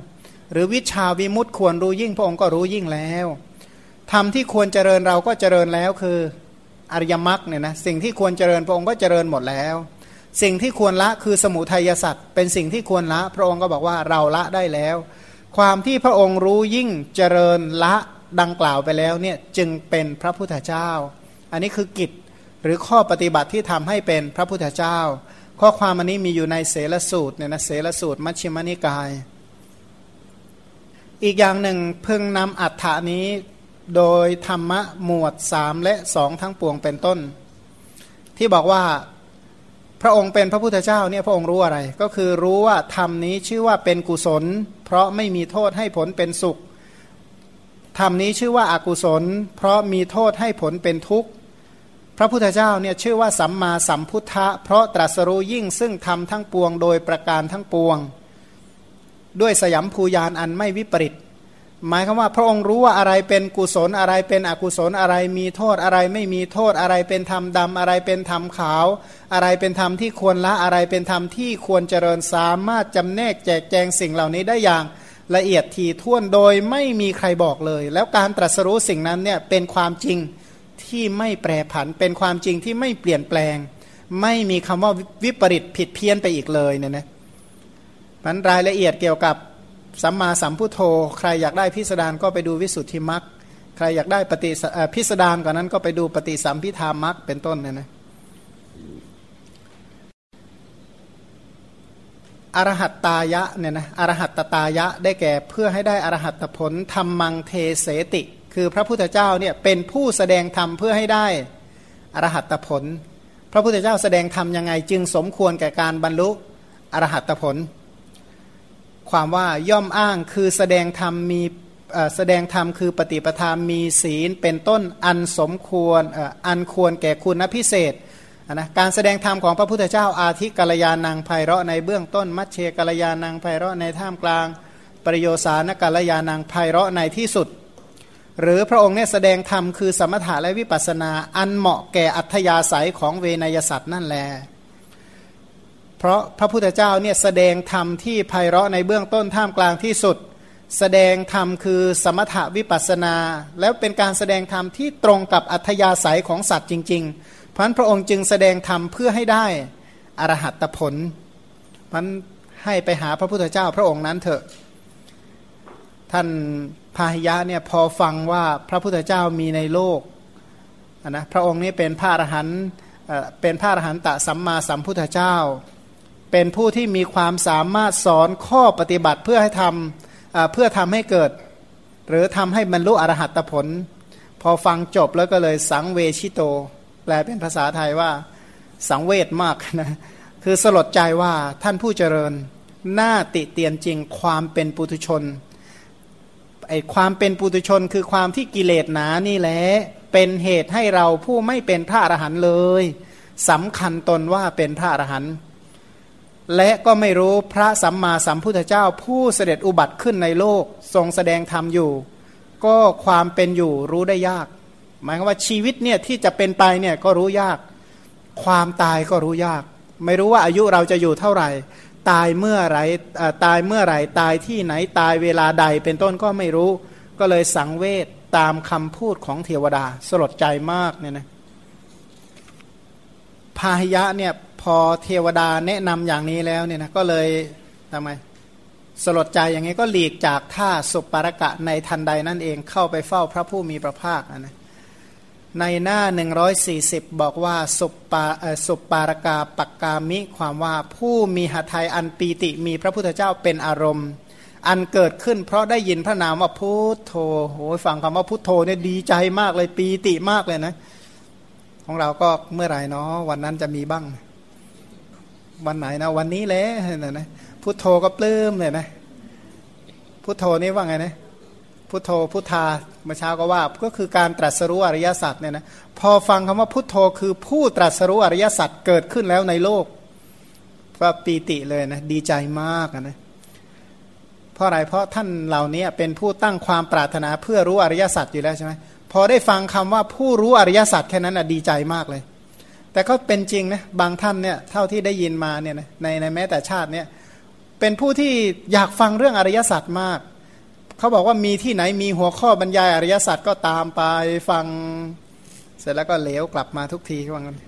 หรือวิชาวิมุตต์ควรรู้ยิ่ง พระองค์ก็รู้ยิ่งแล้วทำที่ควรเจริญเราก็เจริญแล้วคืออริยมรรคเนี่ยนะสิ่งที่ควรเจริญพระองค์ก็เจริญหมดแล้ว สิ่งที่ควรละคือสมุทัยสัตว์เป็นสิ่งที่ควรละ พระองค์ก็บอกว่าเราละได้แล้ว ความที่พระองค์รู้ยิ่งเจริญละดังกล่าวไปแล้วเนี่ยจึงเป็นพระพุทธเจ้า อันนี้คือกิจ หรือข้อปฏิบัติที่ทำให้เป็นพระพุทธเจ้า ข้อความอันนี้มีอยู่ในเสลสูตรเนี่ยนะเสลสูตร มัชฌิมนิกาย อีกอย่างหนึ่งพิ่งนำอัฏฐานี้โดยธรรมะหมวดสามและสองทั้งปวงเป็นต้น ที่บอกว่าพระองค์เป็นพระพุทธเจ้าเนี่ยพระองค์รู้อะไร ก็คือรู้ว่าธรรมนี้ชื่อว่าเป็นกุศล เพราะไม่มีโทษให้ผลเป็นสุขธรรมนี้ชื่อว่าอากุศล เพราะมีโทษให้ผลเป็นทุกข์ พระพุทธเจ้าเนี่ยชื่อว่าสัมมาสัมพุทธะเพราะตรัสรู้ยิ่งซึ่งทำทั้งปวงโดยประการทั้งปวง ด้วยสยามภูยานอันไม่วิปริตหมายคือว่าพระองค์รู้ว่าอะไรเป็นกุศลอะไรเป็นอกุศลอะไรมีโทษอะไรไม่มีโทษอะไรเป็นธรรมดำอะไรเป็นธรรมขาว อะไรเป็นธรรมที่ควรละอะไรเป็นธรรมที่ควรเจริญสามารถจำแนกแจกแจงสิ่งเหล่านี้ได้อย่างละเอียดทีท่วนโดยไม่มีใครบอกเลย แล้วการตรัสรู้สิ่งนั้นเนี่ยเป็นความจริง ที่ไม่แปรผัน เป็นความจริงที่ไม่เปลี่ยนแปลง ไม่มีคำว่าวิปริตผิดเพี้ยนไปอีกเลยเนี่ยนะมันรายละเอียดเกี่ยวกับสัมมาสัมพุทโธ ใครอยากได้พิสดารก็ไปดูวิสุทธิมรรคใครอยากได้ปฏิพิสดารกว่านั้นก็ไปดูปฏิสัมพิธามรรคเป็นต้นเนี่ยนะอรหัตตายะเนี่ยนะอรหัตตายะได้แก่เพื่อให้ได้อรหัตผลธรรมังเทเสติ คือพระพุทธเจ้าเนี่ยเป็นผู้แสดงธรรมเพื่อให้ได้อรหัตผล พระพุทธเจ้าแสดงธรรมยังไง จึงสมควรแก่การบรรลุอรหัตผล ความว่าย่อมอ้างคือแสดงธรรมมีแสดงธรรมคือปฏิปทามีศีลเป็นต้นอันสมควรอันควรแก่คุณพิเศษนะการแสดงธรรมของพระพุทธเจ้าอาทิกัลยาณังไพเราะในเบื้องต้น มัชเชกัลยาณังไพเราะในท่ามกลาง ปริโยสานกัลยาณังไพเราะในที่สุด หรือพระองค์เนี่ยแสดงธรรมคือสมถะและวิปัสนาอันเหมาะแก่อัธยาศัยของเวนยสัตว์นั่นแหละเพราะพระพุทธเจ้าเนี่ยแสดงธรรมที่ไพเราะในเบื้องต้นท่ามกลางที่สุด แสดงธรรมคือสมถะวิปัสนา แล้วเป็นการแสดงธรรมที่ตรงกับอัธยาศัยของสัตว์จริง ๆ เพราะนั้นพระองค์จึงแสดงธรรมเพื่อให้ได้อรหัตผลมันให้ไปหาพระพุทธเจ้าพระองค์นั้นเถอะ ท่านพาหิยะเนี่ยพอฟังว่าพระพุทธเจ้ามีในโลกนะพระองค์นี้เป็นพระอรหันต์เป็นพระอรหันตสัมมาสัมพุทธเจ้า เป็นผู้ที่มีความสามารถสอนข้อปฏิบัติเพื่อให้ทำเพื่อทำให้เกิด หรือทำให้บรรลุอรหัตผล พอฟังจบแล้วก็เลยสังเวชิโต แปลเป็นภาษาไทยว่าสังเวชมากนะคือสลดใจว่าท่านผู้เจริญหน้าติเตียนจริงความเป็นปุถุชน ไอความเป็นปุถุชนคือความที่กิเลสหนานี่แหละเป็นเหตุให้เราผู้ไม่เป็นพระอรหันต์เลยสำคัญตนว่าเป็นพระอรหันต์และก็ไม่รู้พระสัมมาสัมพุทธเจ้าผู้เสด็จอุบัติขึ้นในโลกทรงแสดงธรรมอยู่ ก็ความเป็นอยู่รู้ได้ยาก หมายความว่าชีวิตเนี่ยที่จะเป็นไปเนี่ยก็รู้ยาก ความตายก็รู้ยาก ไม่รู้ว่าอายุเราจะอยู่เท่าไหร่ ตายเมื่อไรตายเมื่อไรตายที่ไหนตายเวลาใดเป็นต้นก็ไม่รู้ ก็เลยสังเวชตามคำพูดของเทวดาสลดใจมากเนี่ยนะพาหิยะเนี่ยพอเทวดาแนะนำอย่างนี้แล้วเนี่ยนะก็เลยทำไมสลดใจอย่างนี้ก็หลีกจากท่าสุปารกะในทันใดนั่นเองเข้าไปเฝ้าพระผู้มีพระภาคนะ ในหน้า 140 บอกว่าสุปปาสุปปารกาปักกามิ ความว่าผู้มีหทัยอันปีติมีพระพุทธเจ้าเป็นอารมณ์ อันเกิดขึ้นเพราะได้ยินพระนามว่าพุทโธโหฟังคำว่าพุทโธเนี่ยดีใจมากเลยปีติมากเลยนะ ของเราก็เมื่อไหร่เนาะวันนั้นจะมีบ้าง วันไหนนะวันนี้แหละนะนะพุทโธก็ปลื้มเลยนะพุทโธนี่ว่าไงนะ พุทโธพุทธาเมื่อเช้าก็ว่า ก็คือการตรัสรู้อริยสัจเนี่ยนะพอฟังคำว่าพุทโธคือผู้ตรัสรู้อริยสัจเกิดขึ้นแล้วในโลกก็ปีติเลยนะดีใจมากนะเพราะอะไรเพราะท่านเหล่านี้เป็นผู้ตั้งความปรารถนาเพื่อรู้อริยสัจอยู่แล้วใช่ไหมพอได้ฟังคำว่าผู้รู้อริยสัจแค่นั้นดีใจมากเลย แต่ก็เป็นจริงนะบางท่านเนี่ยเท่าที่ได้ยินมาเนี่ยในในแม้แต่ชาติเนี่ยเป็นผู้ที่อยากฟังเรื่องอริยสัจมาก เขาบอกว่ามีที่ไหนมีหัวข้อบรรยายอริยสัจก็ตามไปฟัง เสร็จแล้วก็เหลวกลับมาทุกทีว่างั้น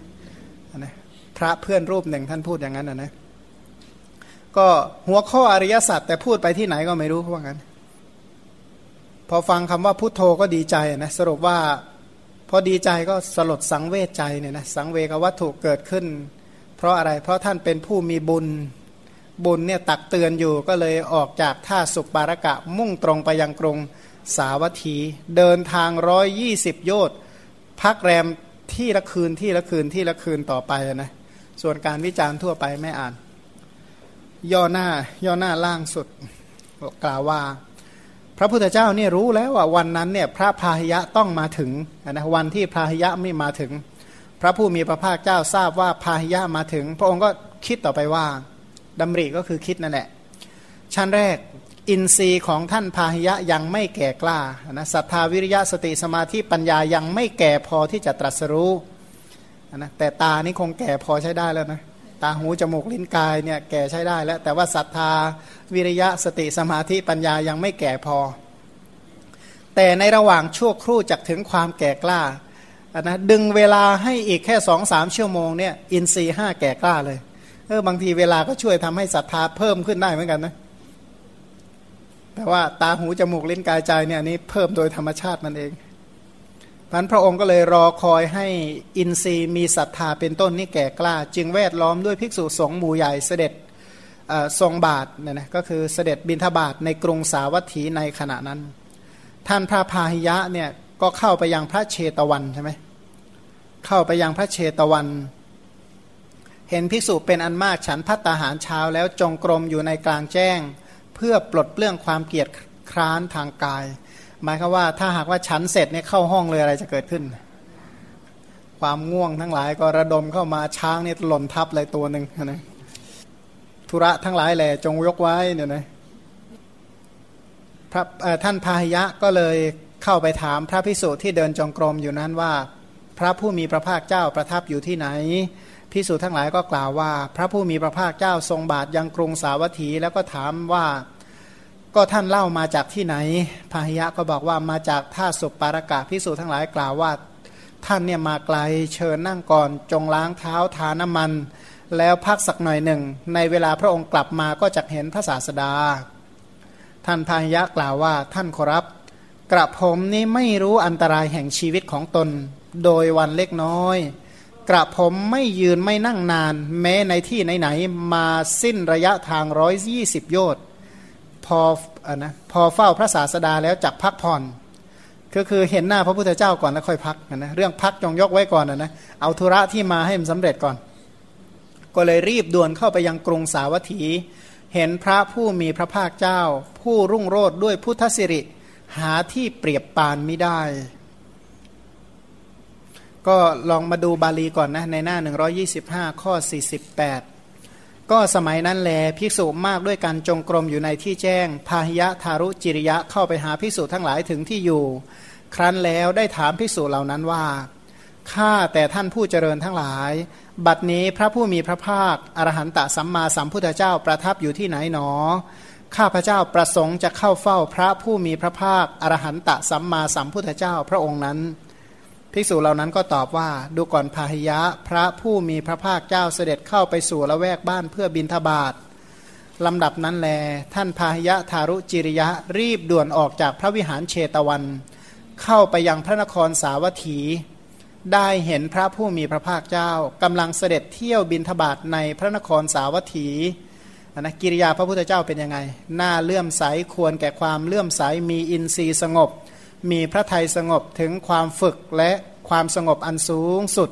นะพระเพื่อนรูปหนึ่งท่านพูดอย่างนั้นนะนะก็หัวข้ออริยสัจแต่พูดไปที่ไหนก็ไม่รู้เพรางั้น พอฟังคำว่าพุทโธก็ดีใจนะสรุปว่าพอดีใจก็สลดสังเวชใจเนี่ยนะสังเวกวัตถุเกิดขึ้น เพราะอะไรเพราะท่านเป็นผู้มีบุญ บุญเนี่ยตักเตือนอยู่ก็เลยออกจากท่าสุปารกะมุ่งตรงไปยังกรุงสาวัตถี เดินทางร้อยยี่สิบโยชน์พักแรมที่ละคืนที่ละคืนที่ละคืนต่อไปนะส่วนการวิจารณ์ทั่วไปไม่อ่าน ย่อหน้าย่อหน้าล่างสุดกล่าวว่า พระพุทธเจ้าเนี่ยรู้แล้วว่าวันนั้นเนี่ยพระพาหิยะต้องมาถึงนะวันที่พาหิยะไม่มาถึง พระผู้มีพระภาคเจ้าทราบว่าพาหิยะมาถึง พระองค์ก็คิดต่อไปว่า ดำริก็คือคิดนั่นแหละ ชั้นแรกอินทรีย์ของท่านพาหิยะยังไม่แก่กล้านะศรัทธาวิริยะสติสมาธิปัญญายังไม่แก่พอที่จะตรัสรู้นะแต่ตานี่คงแก่พอใช้ได้แล้วนะตาหูจมูกลิ้นกายเนี่ยแก่ใช้ได้แล้ว แต่ว่าศรัทธาวิริยะสติสมาธิปัญญายังไม่แก่พอ แต่ในระหว่างชั่วครู่จักถึงความแก่กล้านะดึงเวลาให้อีกแค่สองสามชั่วโมงเนี่ยอินทรีห้าแก่กล้าเลย ออบางทีเวลาก็ช่วยทำให้ศรัทธาเพิ่มขึ้นได้เหมือนกันนะแต่ว่าตาหูจมูกลิ้นกายใจเนี่ยนี้เพิ่มโดยธรรมชาติมันเองพันพระองค์ก็เลยรอคอยให้อินทรีย์มีศรัทธาเป็นต้นนี่แก่กล้า จึงแวดล้อมด้วยภิกษุสงฆ์หมู่ใหญ่เสด็จทรงบาทเนี่ยนะก็คือเสด็จบินทบาทในกรุงสาวัตถีในขณะนั้น ท่านพระพาหิยะเนี่ยก็เข้าไปยังพระเชตวันใช่ไหมเข้าไปยังพระเชตวัน เห็นภิกษุเป็นอันมากฉันพัตตาหารเช้าแล้วจงกรมอยู่ในกลางแจ้ง เพื่อปลดเปลื้องความเกียดคร้านทางกาย หมายคือว่าถ้าหากว่าฉันเสร็จเนี่ยเข้าห้องเลยอะไรจะเกิดขึ้น ความง่วงทั้งหลายก็ระดมเข้ามาช้างเนี่ยหล่นทับเลยตัวหนึ่งนะธุระทั้งหลายแหละจงยกไว้เนี่ยนะพระท่านพาหิยะก็เลยเข้าไปถามพระพิสุที่เดินจงกรมอยู่นั้นว่า พระผู้มีพระภาคเจ้าประทับอยู่ที่ไหน พิสุทั้งหลายก็กล่าวว่า พระผู้มีพระภาคเจ้าทรงบาทยังกรุงสาวัตถี แล้วก็ถามว่าก็ท่านเล่ามาจากที่ไหนพาหิยะก็บอกว่ามาจากท่าสุปปารากาพิสูจทั้งหลายกล่าวว่า ท่านเนี่ยมาไกลเชิญนั่งก่อน จงล้างเท้าทาน้ำมัน แล้วพักสักหน่อยหนึ่ง ในเวลาพระองค์กลับมาก็จะเห็นพระศาสดา ท่านพายะกล่าวว่าท่านขอรับ กระผมนี้ไม่รู้อันตรายแห่งชีวิตของตน โดยวันเล็กน้อย กระผมไม่ยืนไม่นั่งนาน แม้ในที่ไหนๆมาสิ้นระยะทางร้อยยี่สิบโยชน์พออะนะพอเฝ้าพระศาสดาแล้วจักพักผ่อนก็คือเห็นหน้าพระพุทธเจ้าก่อนแล้วค่อยพักนะเรื่องพักจงยกไว้ก่อนนะนะเอาธุระที่มาให้มันสำเร็จก่อน ก็เลยรีบด่วนเข้าไปยังกรุงสาวัตถี เห็นพระผู้มีพระภาคเจ้า ผู้รุ่งโรดด้วยพุทธสิริ หาที่เปรียบปานไม่ได้ ก็ลองมาดูบาลีก่อนนะในหน้า 125 ข้อ 48 ก็สมัยนั้นแลภิกษุมากด้วยการจงกรมอยู่ในที่แจ้ง พาหิยะทารุจิริยะเข้าไปหาภิกษุทั้งหลายถึงที่อยู่ ครั้นแล้วได้ถามภิกษุเหล่านั้นว่าข้าแต่ท่านผู้เจริญทั้งหลาย บัดนี้พระผู้มีพระภาคอรหันตสัมมาสัมพุทธเจ้าประทับอยู่ที่ไหนหนอ ข้าพระเจ้าประสงค์จะเข้าเฝ้าพระผู้มีพระภาคอรหันตสัมมาสัมพุทธเจ้าพระองค์นั้น ภิกษุเหล่านั้นก็ตอบว่า ดูก่อนพาหิยะ พระผู้มีพระภาคเจ้าเสด็จเข้าไปสู่ละแวกบ้านเพื่อบินทบาทลำดับนั้นแล ท่านพาหิยะทารุจิริยะรีบด่วนออกจากพระวิหารเชตวัน เข้าไปยังพระนครสาวัตถี ได้เห็นพระผู้มีพระภาคเจ้ากำลังเสด็จเที่ยวบินทบาทในพระนครสาวัตถีนะกิริยาพระพุทธเจ้าเป็นยังไง หน้าเลื่อมใสควรแก่ความเลื่อมใสมีอินทรีย์สงบ มีพระไทยสงบถึงความฝึกและความสงบอันสูงสุด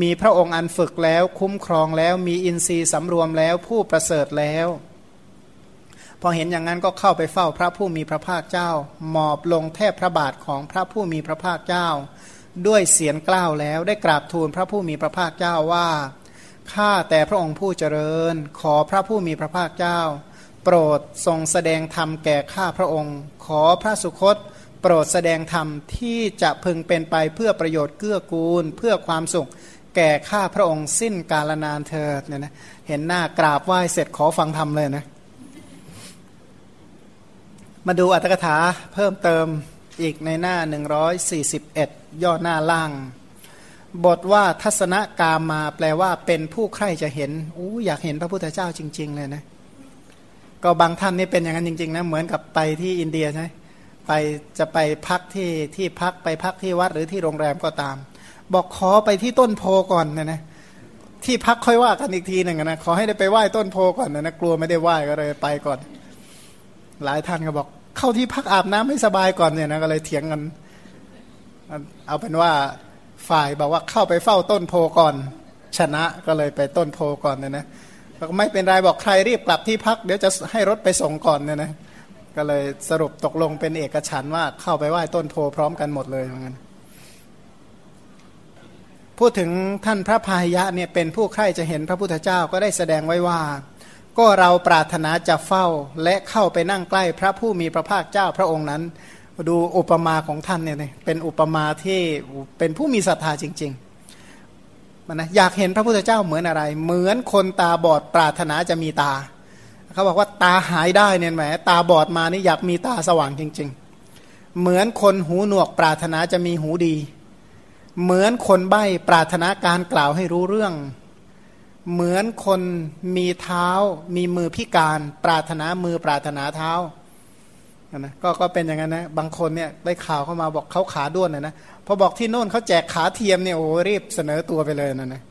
มีพระองค์อันฝึกแล้วคุ้มครองแล้วมีอินทรีย์สำรวมแล้วผู้ประเสริฐแล้ว พอเห็นอย่างนั้นก็เข้าไปเฝ้าพระผู้มีพระภาคเจ้า หมอบลงแทบพระบาทของพระผู้มีพระภาคเจ้า ด้วยเสียงกล้าวแล้วได้กราบทูลพระผู้มีพระภาคเจ้าว่าข้าแต่พระองค์ผู้เจริญ ขอพระผู้มีพระภาคเจ้า โปรดทรงแสดงธรรมแก่ข้าพระองค์ ขอพระสุคต โปรดแสดงธรรมที่จะพึงเป็นไปเพื่อประโยชน์เกื้อกูล เพื่อความสุขแก่ข้าพระองค์สิ้นกาลนานเถิดเนี่ยนะเห็นหน้ากราบไหว้เสร็จขอฟังธรรมเลยนะ มาดูอัตถกถาเพิ่มเติมอีกในหน้า 141 ย่อหน้าล่าง บทว่าทัศนกามาแปลว่าเป็นผู้ใคร่จะเห็นอู้อยากเห็นพระพุทธเจ้าจริง ๆ เลยนะ ก็บางท่านนี่เป็นอย่างนั้นจริง ๆ นะ เหมือนกับไปที่อินเดียใช่ไไปจะไปพักที่ที่พักไปพักที่วัดหรือที่โรงแรมก็ตาม บอกขอไปที่ต้นโพก่อนนะนะที่พักค่อยว่ากันอีกทีหนึ่งนะขอให้ได้ไปไหว้ต้นโพก่อนนะนะกลัวไม่ได้ไหว้ก็เลยไปก่อน หลายท่านก็บอก เข้าที่พักอาบน้ำให้สบายก่อนเนี่ยนะก็เลยเถียงกัน เอาเป็นว่าฝ่ายบอกว่าเข้าไปเฝ้าต้นโพก่อน ชนะก็เลยไปต้นโพก่อนเนี่ยนะก็ไม่เป็นไรบอกใครรีบกลับที่พักเดี๋ยวจะให้รถไปส่งก่อนเนี่ยนะ ก็เลยสรุปตกลงเป็นเอกฉันว่าเข้าไปไหว้ต้นโพพร้อมกันหมดเลยเหมือนกันพูดถึงท่านพระพายะเนี่ยเป็นผู้ใคร่จะเห็นพระพุทธเจ้าก็ได้แสดงไว้ว่า ก็เราปรารถนาจะเฝ้าและเข้าไปนั่งใกล้พระผู้มีพระภาคเจ้าพระองค์นั้น ดูอุปมาของท่านเนี่ยเป็นอุปมาที่เป็นผู้มีศรัทธาจริงๆมันนะอยากเห็นพระพุทธเจ้าเหมือนอะไร เหมือนคนตาบอดปรารถนาจะมีตา เขาบอกว่าตาหายได้เนี่ยแหมตาบอดมานี่อยากมีตาสว่างจริง ๆ เหมือนคนหูหนวกปรารถนาจะมีหูดี เหมือนคนใบ้ปรารถนาการกล่าวให้รู้เรื่อง เหมือนคนมีเท้า มีมือพิการ ปรารถนามือปรารถนาเท้านะก็ก็เป็นอย่างนั้นนะบางคนเนี่ยได้ข่าวเข้ามาบอกเขาขาด้วนนะนะพอบอกที่โน่นเขาแจกขาเทียมเนี่ยโอ้รีบเสนอตัวไปเลยนะนะ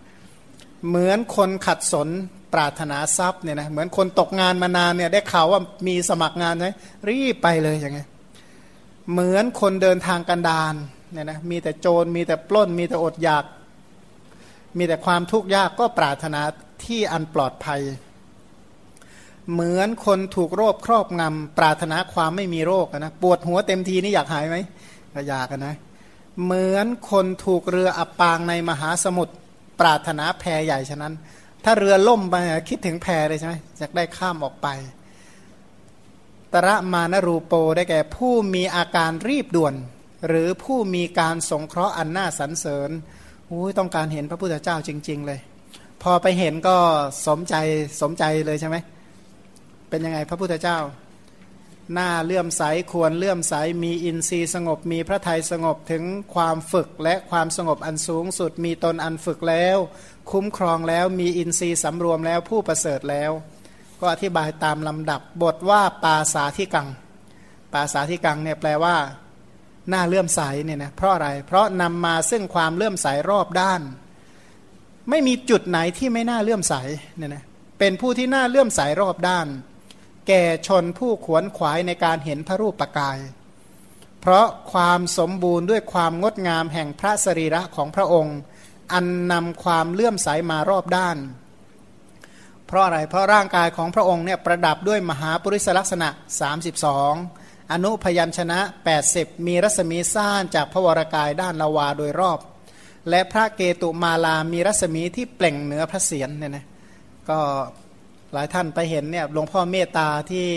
เหมือนคนขัดสน ปรารถนาทรัพย์เนี่ยนะเหมือนคนตกงานมานานเนี่ยได้ข่าวว่ามีสมัครงานไหมรีบไปเลยอย่างไงเหมือนคนเดินทางกันดานเนี่ยนะมีแต่โจรมีแต่ปล้น มีแต่อดอยาก มีแต่ความทุกข์ยากก็ปรารถนาที่อันปลอดภัย เหมือนคนถูกโรคครอบงำ ปรารถนาความไม่มีโรคนะปวดหัวเต็มทีนี่อยากหายไหมก็อยากนะเหมือนคนถูกเรืออับปางในมหาสมุทรปรารถนาแพใหญ่ฉะนั้น ถ้าเรือล่มไปคิดถึงแพเลยใช่ไหมอยากได้ข้ามออกไป ตระมานรูโปได้แก่ผู้มีอาการรีบด่วน หรือผู้มีการสงเคราะห์อันน่าสรรเสริญอุ้ยต้องการเห็นพระพุทธเจ้าจริง ๆ เลย พอไปเห็นก็สมใจสมใจเลยใช่ไหมเป็นยังไงพระพุทธเจ้า หน้าเลื่อมใสควรเลื่อมใสมีอินทรีย์สงบมีพระทัยสงบถึงความฝึกและความสงบอันสูงสุดมีตนอันฝึกแล้ว คุ้มครองแล้วมีอินทรีย์สำรวมแล้วผู้ประเสริฐแล้ว ก็อธิบายตามลำดับบทว่าปาสาธิกัง ปาสาธิกังเนี่ยแปลว่า หน้าเลื่อมใสเนี่ยนะเพราะอะไร เพราะนำมาซึ่งความเลื่อมใสรอบด้าน ไม่มีจุดไหนที่ไม่น่าเลื่อมใสเนี่ยนะเป็นผู้ที่น่าเลื่อมใสรอบด้าน แก่ชนผู้ขวนขวายในการเห็นพระรูปปกาย เพราะความสมบูรณ์ด้วยความงดงามแห่งพระสรีระของพระองค์ อันนำความเลื่อมใสมารอบด้าน เพราะอะไร เพราะร่างกายของพระองค์เนี่ยประดับด้วยมหาปริศลักษณะ 32 อนุพยัญชนะ 80 มีรัศมีซ่านจากพระวรากายด้านละวาโดยรอบ และพระเกตุมาลามีรัศมีที่เปล่งเหนือพระเศียรเนี่ยนะก็ หลายท่านไปเห็นเนี่ยหลวงพ่อเมตตาที่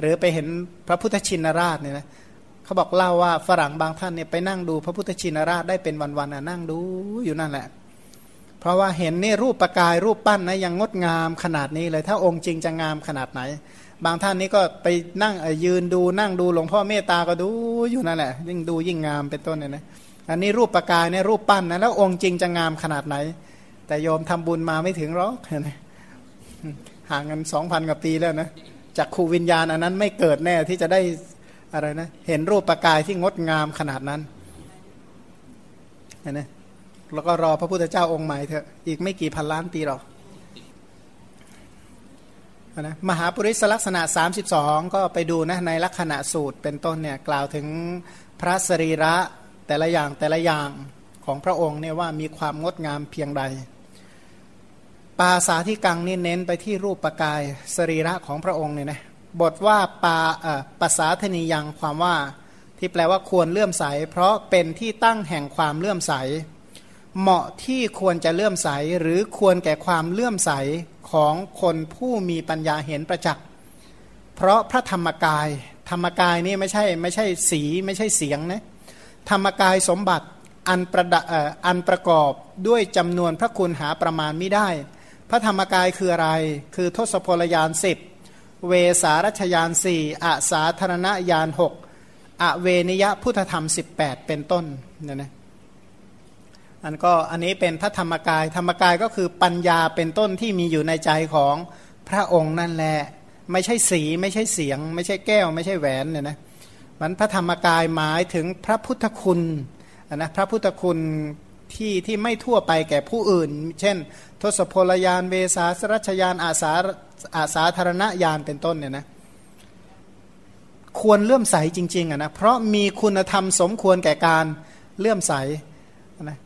หรือไปเห็นพระพุทธชินราชเนี่ยนะเขาบอกเล่าว่าฝรั่งบางท่านเนี่ยไปนั่งดูพระพุทธชินราชได้เป็นวันๆนะนั่งดูอยู่นั่นแหละ เพราะว่าเห็นนี่รูปประกายรูปปั้นนะยังงดงามขนาดนี้เลย ถ้าองค์จริงจะงามขนาดไหน บางท่านนี้ก็ไปนั่งยืนดูนั่งดูหลวงพ่อเมตตาก็ดูอยู่นั่นแหละ ยิ่งดูยิ่งงามเป็นต้นเนี่ยนะอันนี้รูปประกายเนี่ยรูปปั้นนะแล้วองค์จริงจะงามขนาดไหน แต่โยมทำบุญมาไม่ถึงหรอกเห็นไหม ห่างกันสองพันกว่าปีแล้วนะจากคูวิญญาณอันนั้นไม่เกิดแน่ที่จะได้อะไรนะเห็นรูปประกายที่งดงามขนาดนั้นเห็นไหมแล้วก็รอพระพุทธเจ้าองค์ใหม่เถอะอีกไม่กี่พันล้านปีหรอกนะมหาปริศลักษณะ 32 ก็ไปดูนะในลักษณะสูตรเป็นต้นเนี่ยกล่าวถึงพระสรีระแต่ละอย่างแต่ละอย่างของพระองค์เนี่ยว่ามีความงดงามเพียงใด ปาสาธิกังนี่เน้นไปที่รูปปกายสรีระของพระองค์เนี่ยนะบทว่าปาปาสาธนียังความว่าที่แปลว่าควรเลื่อมใส เพราะเป็นที่ตั้งแห่งความเลื่อมใส เหมาะที่ควรจะเลื่อมใส หรือควรแก่ความเลื่อมใสของคนผู้มีปัญญาเห็นประจักษ์เพราะพระธรรมกาย ธรรมกายนี่ไม่ใช่ไม่ใช่สีไม่ใช่เสียงนะธรรมกายสมบัติอันประดอันประกอบด้วยจำนวนพระคุณหาประมาณไม่ได้ ระธรรมกายคืออะไร คือทศพลยานสิบเวสารัชยานสี่อาสาธารณยานหกอเวนิยพุทธธรรม 18 เป็นต้นเนี่ยนะอันก็อันนี้เป็นพระธรรมกาย ธรรมกายก็คือปัญญาเป็นต้นที่มีอยู่ในใจของพระองค์นั่นแหละไม่ใช่สีไม่ใช่เสียง ไม่ใช่แก้ว ไม่ใช่แหวนเนี่ยนะมันพระธรรมกายหมายถึงพระพุทธคุณนะพระพุทธคุณ ที่ที่ไม่ทั่วไปแก่ผู้อื่น เช่น ทศพลยานเวสาสรัชยานอาสาอาสาธารณยานเป็นต้นเนี่ยนะควรเลื่อมใสจริงๆอะนะเพราะมีคุณธรรมสมควรแก่การเลื่อมใสนะ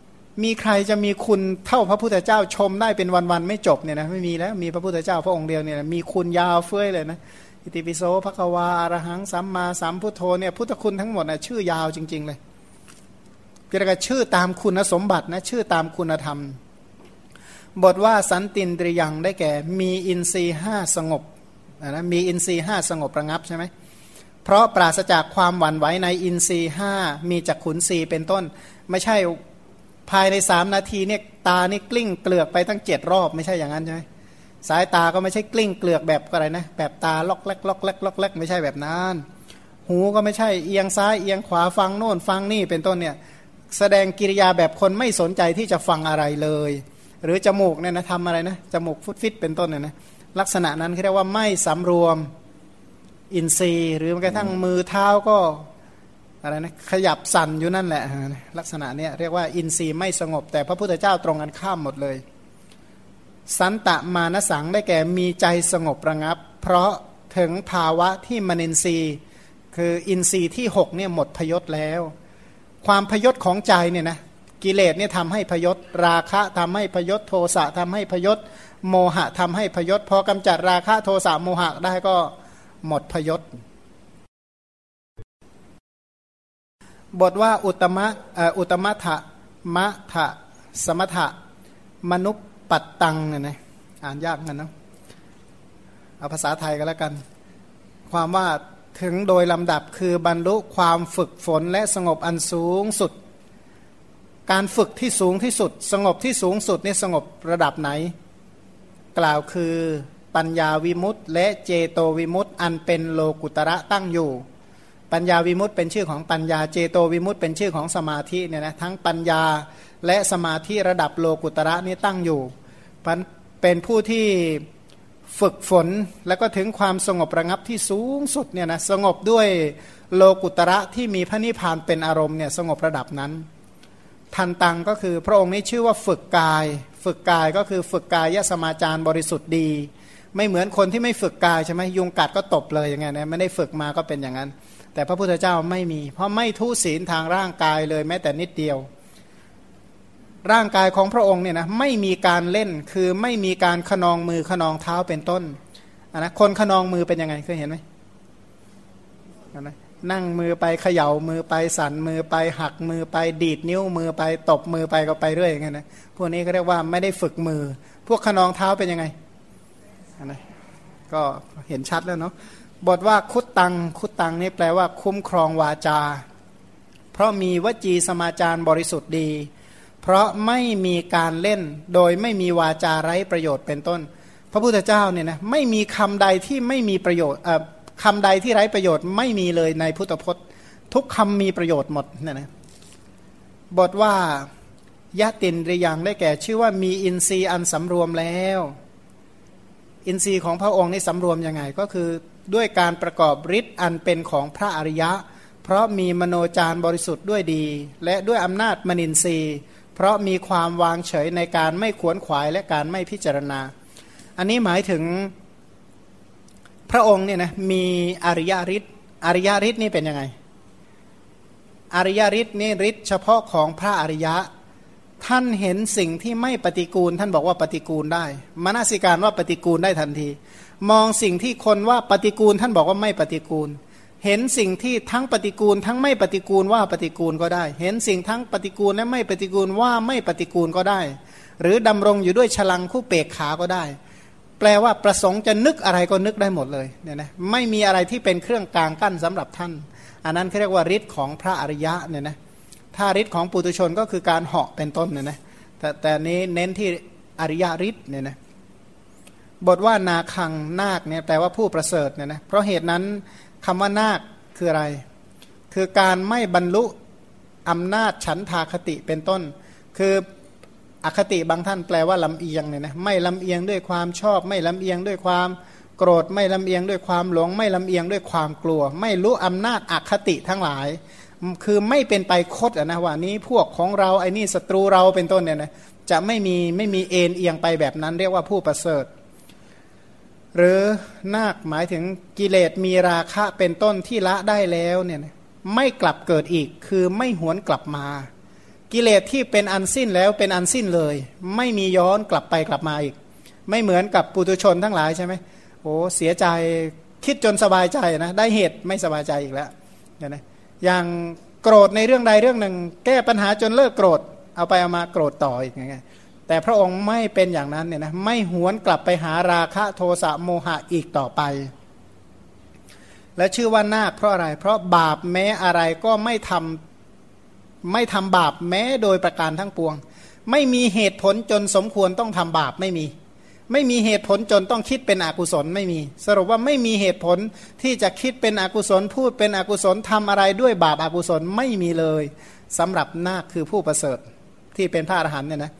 มีใครจะมีคุณเท่าพระพุทธเจ้าชมได้เป็นวันๆไม่จบเนี่ยนะไม่มีแล้วมีพระพุทธเจ้าพระองค์เดียวเนี่ยมีคุณยาวเฟ้ยเลยนะอิติปิโสภควาอารหังสัมมาสัมพุทโธเนี่ยพุทธคุณทั้งหมดนะชื่อยาวจริง ๆเลย เรียกว่าชื่อตามคุณสมบัตินะชื่อตามคุณธรรม บทว่าสันตินทริยังได้แก่ มีอินทรีห้าสงบนะมีอินทรีห้าสงบระงับใช่ไหมเพราะปราศจากความหวั่นไหวในอินทรีห้ามีจักขุนทรีย์เป็นต้น ไม่ใช่ภายในสามนาทีเนี่ยตานี่กลิ้งเกลือกไปตั้งเจ็ดรอบไม่ใช่อย่างนั้นใช่ไหมสายตาก็ไม่ใช่กลิ้งเกลือกแบบอะไรนะแบบตาล็อกแลกล็อกแลกล็อกแลกไม่ใช่แบบนั้น หูก็ไม่ใช่เอียงซ้ายเอียงขวาฟังโน่นฟังนี่เป็นต้นเนี่ย แสดงกิริยาแบบคนไม่สนใจที่จะฟังอะไรเลย หรือจมูกเนี่ยนะทำอะไรนะจมูกฟุตฟิตเป็นต้นเนี่ยนะลักษณะนั้นเขาเรียกว่าไม่สำรวมอินทรีย์ หรือแม้กระทั่งมือเท้าก็อะไรนะขยับสั่นอยู่นั่นแหละ ลักษณะเนี้ยเรียกว่าอินทรีย์ไม่สงบ แต่พระพุทธเจ้าตรงกันข้ามหมดเลย สันตะมานสังได้แก่มีใจสงบระงับ เพราะถึงภาวะที่มนินทรีย์ คืออินทรีย์ที่หกเนี่ยหมดพยศแล้ว ความพยศของใจเนี่ยนะกิเลสเนี่ยทำให้พยศราคะทำให้พยศโทสะทำให้พยศโมหะทำให้พยศพอกำจัดราคะโทสะโมหะได้ก็หมดพยศ บทว่าอุตมะอุตมะทะมะทะสมถะมนุปปัตตังเนี่ยนะอ่านยากกันนะเอาภาษาไทยก็แล้วกัน ความว่า ถึงโดยลำดับคือบรรลุความฝึกฝนและสงบอันสูงสุด การฝึกที่สูงที่สุด สงบที่สูงสุดนี่สงบระดับไหน กล่าวคือปัญญาวิมุตต์และเจโตวิมุตต์อันเป็นโลกุตระตั้งอยู่ ปัญญาวิมุตต์เป็นชื่อของปัญญาเจโตวิมุตต์เป็นชื่อของสมาธิเนี่ยนะทั้งปัญญาและสมาธิระดับโลกุตระนี่ตั้งอยู่เป็นผู้ที่ ฝึกฝนแล้วก็ถึงความสงบระงับที่สูงสุดเนี่ยนะสงบด้วยโลกุตระที่มีพระนิพพานเป็นอารมณ์เนี่ยสงบระดับนั้น ทันตังก็คือพระองค์นี้ชื่อว่าฝึกกาย ฝึกกายก็คือฝึกกายยสมาจารบริสุทธิ์ดี ไม่เหมือนคนที่ไม่ฝึกกายใช่ไหมยุงกัดก็ตบเลยอย่างเงี้ยนะไม่ได้ฝึกมาก็เป็นอย่างนั้น แต่พระพุทธเจ้าไม่มี เพราะไม่ทุศีลทางร่างกายเลยแม้แต่นิดเดียว ร่างกายของพระองค์เนี่ยนะไม่มีการเล่นคือไม่มีการขนองมือขนองเท้าเป็นต้นนะคนขนองมือเป็นยังไงเคยเห็นไหมนะนั่งมือไปเขย่ามือไปสั่นมือไปหักมือไปดีดนิ้วมือไปตบมือไปก็ไปเรื่อยอย่างเงี้ยนะพวกนี้ก็เรียกว่าไม่ได้ฝึกมือ พวกขนองเท้าเป็นยังไงนะก็เห็นชัดแล้วเนาะบทว่าคุดตังคุดตังนี่แปลว่าคุ้มครองวาจา เพราะมีวจีสมาจารบริสุทธิ์ดี เพราะไม่มีการเล่นโดยไม่มีวาจาไร้ประโยชน์เป็นต้น พระพุทธเจ้าเนี่ยนะไม่มีคำใดที่ไม่มีประโยชน์คำใดที่ไร้ประโยชน์ไม่มีเลยในพุทธพจน์ ทุกคำมีประโยชน์หมดเนี่ยนะบทว่ายะตินริยังได้แก่ชื่อว่ามีอินทรีย์อันสำรวมแล้ว อินทรีย์ของพระองค์นี่สำรวมยังไงก็คือด้วยการประกอบฤทธิ์อันเป็นของพระอริยะ เพราะมีมโนจารบริสุทธิ์ด้วยดี และด้วยอำนาจมนินทรีย์ เพราะมีความวางเฉยในการไม่ขวนขวายและการไม่พิจารณา อันนี้หมายถึงพระองค์เนี่ยนะมีอริยฤทธิ์อริยฤทธิ์นี่เป็นยังไง อริยฤทธิ์นี่ฤทธิ์เฉพาะของพระอริยะ ท่านเห็นสิ่งที่ไม่ปฏิกูล ท่านบอกว่าปฏิกูลได้มนสิการว่าปฏิกูลได้ทันที มองสิ่งที่คนว่าปฏิกูล ท่านบอกว่าไม่ปฏิกูล เห็นสิ่งที่ทั้งปฏิกูล ทั้งไม่ปฏิกูลว่าปฏิกูลก็ได้ เห็นสิ่งทั้งปฏิกูลและไม่ปฏิกูลว่าไม่ปฏิกูลก็ได้ หรือดำรงอยู่ด้วยฉลังคู่เปกขาก็ได้ แปลว่าประสงค์จะนึกอะไรก็นึกได้หมดเลยเนี่ยนะไม่มีอะไรที่เป็นเครื่องกลางกั้นสำหรับท่าน อันนั้นเขาเรียกว่าฤทธิ์ของพระอริยะเนี่ยนะถ้าฤทธิ์ของปุตุชนก็คือการเหาะเป็นต้นเนี่ยนะแต่แต่นี้เน้นที่อริยฤทธิ์เนี่ยนะบทว่านาคังนาคเนี่ยแปลว่าผู้ประเสริฐเนี่ยนะเพราะเหตุนั้น คำว่านาคคืออะไร คือการไม่บรรลุอำนาจฉันทาคติเป็นต้น คืออคติบางท่านแปลว่าลำเอียงเนี่ยนะไม่ลำเอียงด้วยความชอบ ไม่ลำเอียงด้วยความโกรธไม่ลำเอียงด้วยความหลง ไม่ลำเอียงด้วยความกลัว ไม่รู้อำนาจอคติทั้งหลาย คือไม่เป็นไปคดนะว่านี้พวกของเราไอ้นี่ศัตรูเราเป็นต้นเนี่ยนะจะไม่มีไม่มีเอ็นเอียงไปแบบนั้นเรียกว่าผู้ประเสริฐ หรือนาคหมายถึงกิเลสมีราคะเป็นต้นที่ละได้แล้วเนี่ยไม่กลับเกิดอีกคือไม่หวนกลับมา กิเลสที่เป็นอันสิ้นแล้วเป็นอันสิ้นเลย ไม่มีย้อนกลับไปกลับมาอีก ไม่เหมือนกับปุตุชนทั้งหลายใช่ไหมโอ้เสียใจคิดจนสบายใจนะได้เหตุไม่สบายใจอีกแล้วเห็นไหมอย่างโกรธในเรื่องใดเรื่องหนึ่ง แก้ปัญหาจนเลิกโกรธเอาไปเอามาโกรธต่ออีกไง แต่พระองค์ไม่เป็นอย่างนั้นเนี่ยนะไม่หวนกลับไปหาราคะโทสะโมหะอีกต่อไป และชื่อว่านาคเพราะอะไร เพราะบาปแม้อะไรก็ไม่ทำไม่ทำบาปแม้โดยประการทั้งปวง ไม่มีเหตุผลจนสมควรต้องทำบาปไม่มี ไม่มีเหตุผลจนต้องคิดเป็นอกุศลไม่มี สรุปว่าไม่มีเหตุผลที่จะคิดเป็นอกุศลพูดเป็นอกุศลทำอะไรด้วยบาปอากุศลไม่มีเลยสำหรับนาคคือผู้ประเสริฐที่เป็นพระอรหันต์เนี่ยนะ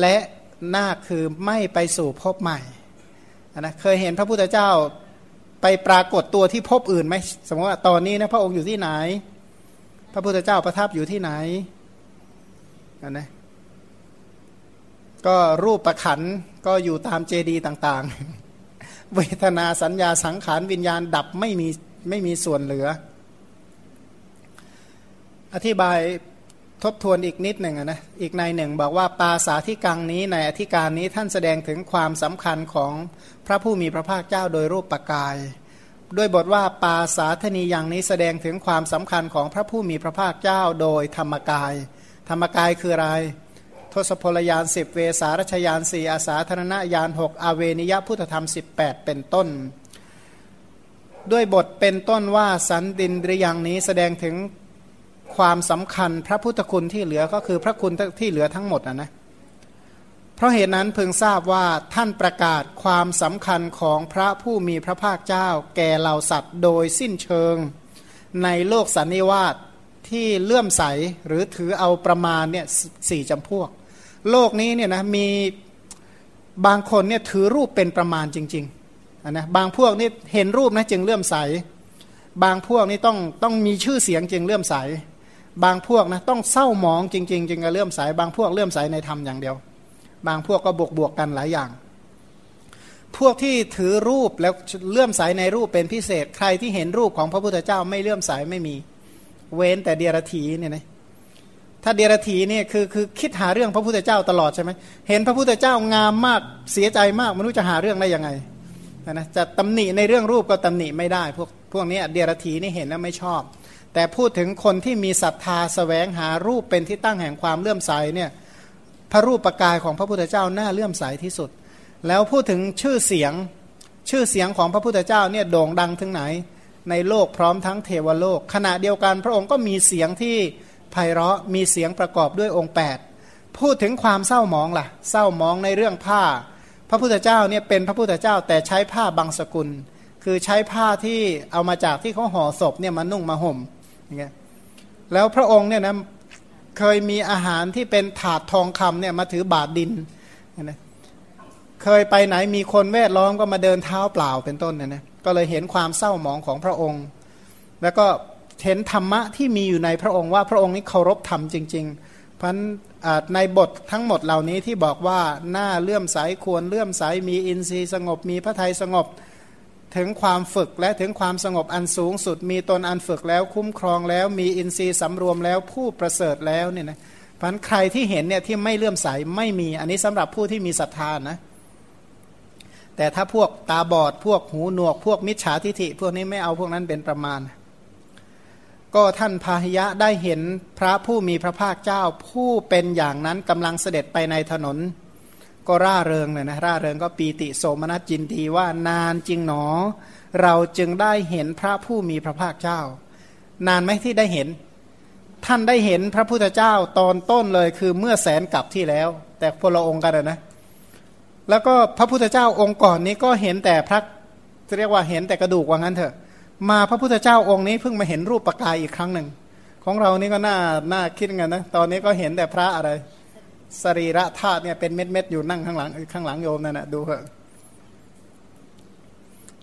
และนาคคือไม่ไปสู่ภพใหม่นะเคยเห็นพระพุทธเจ้าไปปรากฏตัวที่ภพอื่นไหมสมมติว่าตอนนี้นะพระองค์อยู่ที่ไหน พระพุทธเจ้าประทับอยู่ที่ไหนนนะก็รูปประขันก็อยู่ตามเจดีย์ต่างๆ เวทนาสัญญาสังขารวิญญาณดับไม่มีไม่มีส่วนเหลือ อธิบาย ทบทวนอีกนิดหนึ่งนะอีกในหนึ่งบอกว่าปาสาธิกังนี้ในอธิการนี้ท่านแสดงถึงความสำคัญของพระผู้มีพระภาคเจ้าโดยรูปปกาย ด้วยบทว่าปาสาธนีอย่างนี้แสดงถึงความสำคัญของพระผู้มีพระภาคเจ้าโดยธรรมกาย ธรรมกายคืออะไร ทศพลยานสิบเวสารชยานสี่อาสาธนณยานหกอเวนิยพุทธธรรม 18 เป็นต้นด้วยบทเป็นต้นว่าสันดินริยังนี้แสดงถึง ความสำคัญพระพุทธคุณที่เหลือก็คือพระคุณที่เหลือทั้งหมดนะนะเพราะเหตุนั้นเพิ่งทราบว่าท่านประกาศความสำคัญของพระผู้มีพระภาคเจ้า แก่เหล่าสัตว์โดยสิ้นเชิงในโลกสันนิวาสที่เลื่อมใสหรือถือเอาประมาณเนี่ยสี่จำพวก โลกนี้เนี่ยนะมีบางคนเนี่ยถือรูปเป็นประมาณจริงนะบางพวกนี่เห็นรูปนะจึงเลื่อมใส บางพวกนี่ต้องต้องมีชื่อเสียงจึงเลื่อมใส บางพวกนะต้องเศร้าหมองจริงๆจึงจะเลื่อมใสบางพวกเลื่อมใสในธรรมอย่างเดียว บางพวกก็บวกบวกกันหลายอย่าง พวกที่ถือรูปแล้วเลื่อมใสในรูปเป็นพิเศษ ใครที่เห็นรูปของพระพุทธเจ้าไม่เลื่อมใสไม่มี เว้นแต่เดียรถีเนี่ยนะถ้าเดียรถีเนี่ยคือคือคิดหาเรื่องพระพุทธเจ้าตลอดใช่ไหมเห็นพระพุทธเจ้างามมากเสียใจมากไม่รู้จะหาเรื่องได้ยังไงนะจะตำหนิในเรื่องรูปก็ตำหนิไม่ได้ พวกพวกนี้เดียรถีนี่เห็นแล้วไม่ชอบ แต่พูดถึงคนที่มีศรัทธาสแสวงหารูปเป็นที่ตั้งแห่งความเลื่อมใสเนี่ยพระรูปประกายของพระพุทธเจ้าน่าเลื่อมใสที่สุด แล้วพูดถึงชื่อเสียงชื่อเสียงของพระพุทธเจ้าเนี่ยโด่งดังถึงไหน ในโลกพร้อมทั้งเทวโลก ขณะเดียวกันพระองค์ก็มีเสียงที่ไพเราะมีเสียงประกอบด้วยองค์ 8 พูดถึงความเศร้ามองล่ะ เศร้ามองในเรื่องผ้า พระพุทธเจ้าเนี่ยเป็นพระพุทธเจ้าแต่ใช้ผ้าบางสกุล คือใช้ผ้าที่เอามาจากที่เขาห่อศพเนี่ยมานุ่งมาห่ม อย่างเงี้ยแล้วพระองค์เนี่ยนะเคยมีอาหารที่เป็นถาดทองคำเนี่ยมาถือบาทดินนะเคยไปไหนมีคนแวดล้อมก็มาเดินเท้าเปล่าเป็นต้นเนี่ยนะก็เลยเห็นความเศร้าหมองของพระองค์ แล้วก็เห็นธรรมะที่มีอยู่ในพระองค์ว่าพระองค์นี้เคารพธรรมจริง ๆ เพราะในบททั้งหมดเหล่านี้ที่บอกว่าหน้าเลื่อมใสควรเลื่อมใสมีอินทรีย์สงบมีพระทัยสงบ ถึงความฝึกและถึงความสงบอันสูงสุด มีตนอันฝึกแล้วคุ้มครองแล้วมีอินทรีย์สำรวมแล้วผู้ประเสริฐแล้วเนี่ยนะพันใครที่เห็นเนี่ยที่ไม่เลื่อมใสไม่มีอันนี้สำหรับผู้ที่มีศรัทธานะ แต่ถ้าพวกตาบอดพวกหูหนวก พวกมิจฉาทิฐิ พวกนี้ไม่เอาพวกนั้นเป็นประมาณ ก็ท่านพาหยะได้เห็นพระผู้มีพระภาคเจ้า ผู้เป็นอย่างนั้นกำลังเสด็จไปในถนน ก็ร่าเริงเลยนะร่าเริงก็ปีติโสมนัสจินดีว่านานจริงหนอ เราจึงได้เห็นพระผู้มีพระภาคเจ้า นานไหมที่ได้เห็น ท่านได้เห็นพระพุทธเจ้าตอนต้นเลยคือเมื่อแสนกับที่แล้ว แต่พลองค์กันนะ แล้วก็พระพุทธเจ้าองค์ก่อนนี้ก็เห็นแต่พระจะเรียกว่าเห็นแต่กระดูกว่างั้นเถอะ มาพระพุทธเจ้าองค์นี้เพิ่งมาเห็นรูปประกายอีกครั้งหนึ่งของเรานี่ก็น่าน่าคิดกันนะตอนนี้ก็เห็นแต่พระอะไร สรีระธาตุเนี่ยเป็นเม็ดเม็ดอยู่นั่งข้างหลังข้างหลังโยมนั่นนะดูเถอะ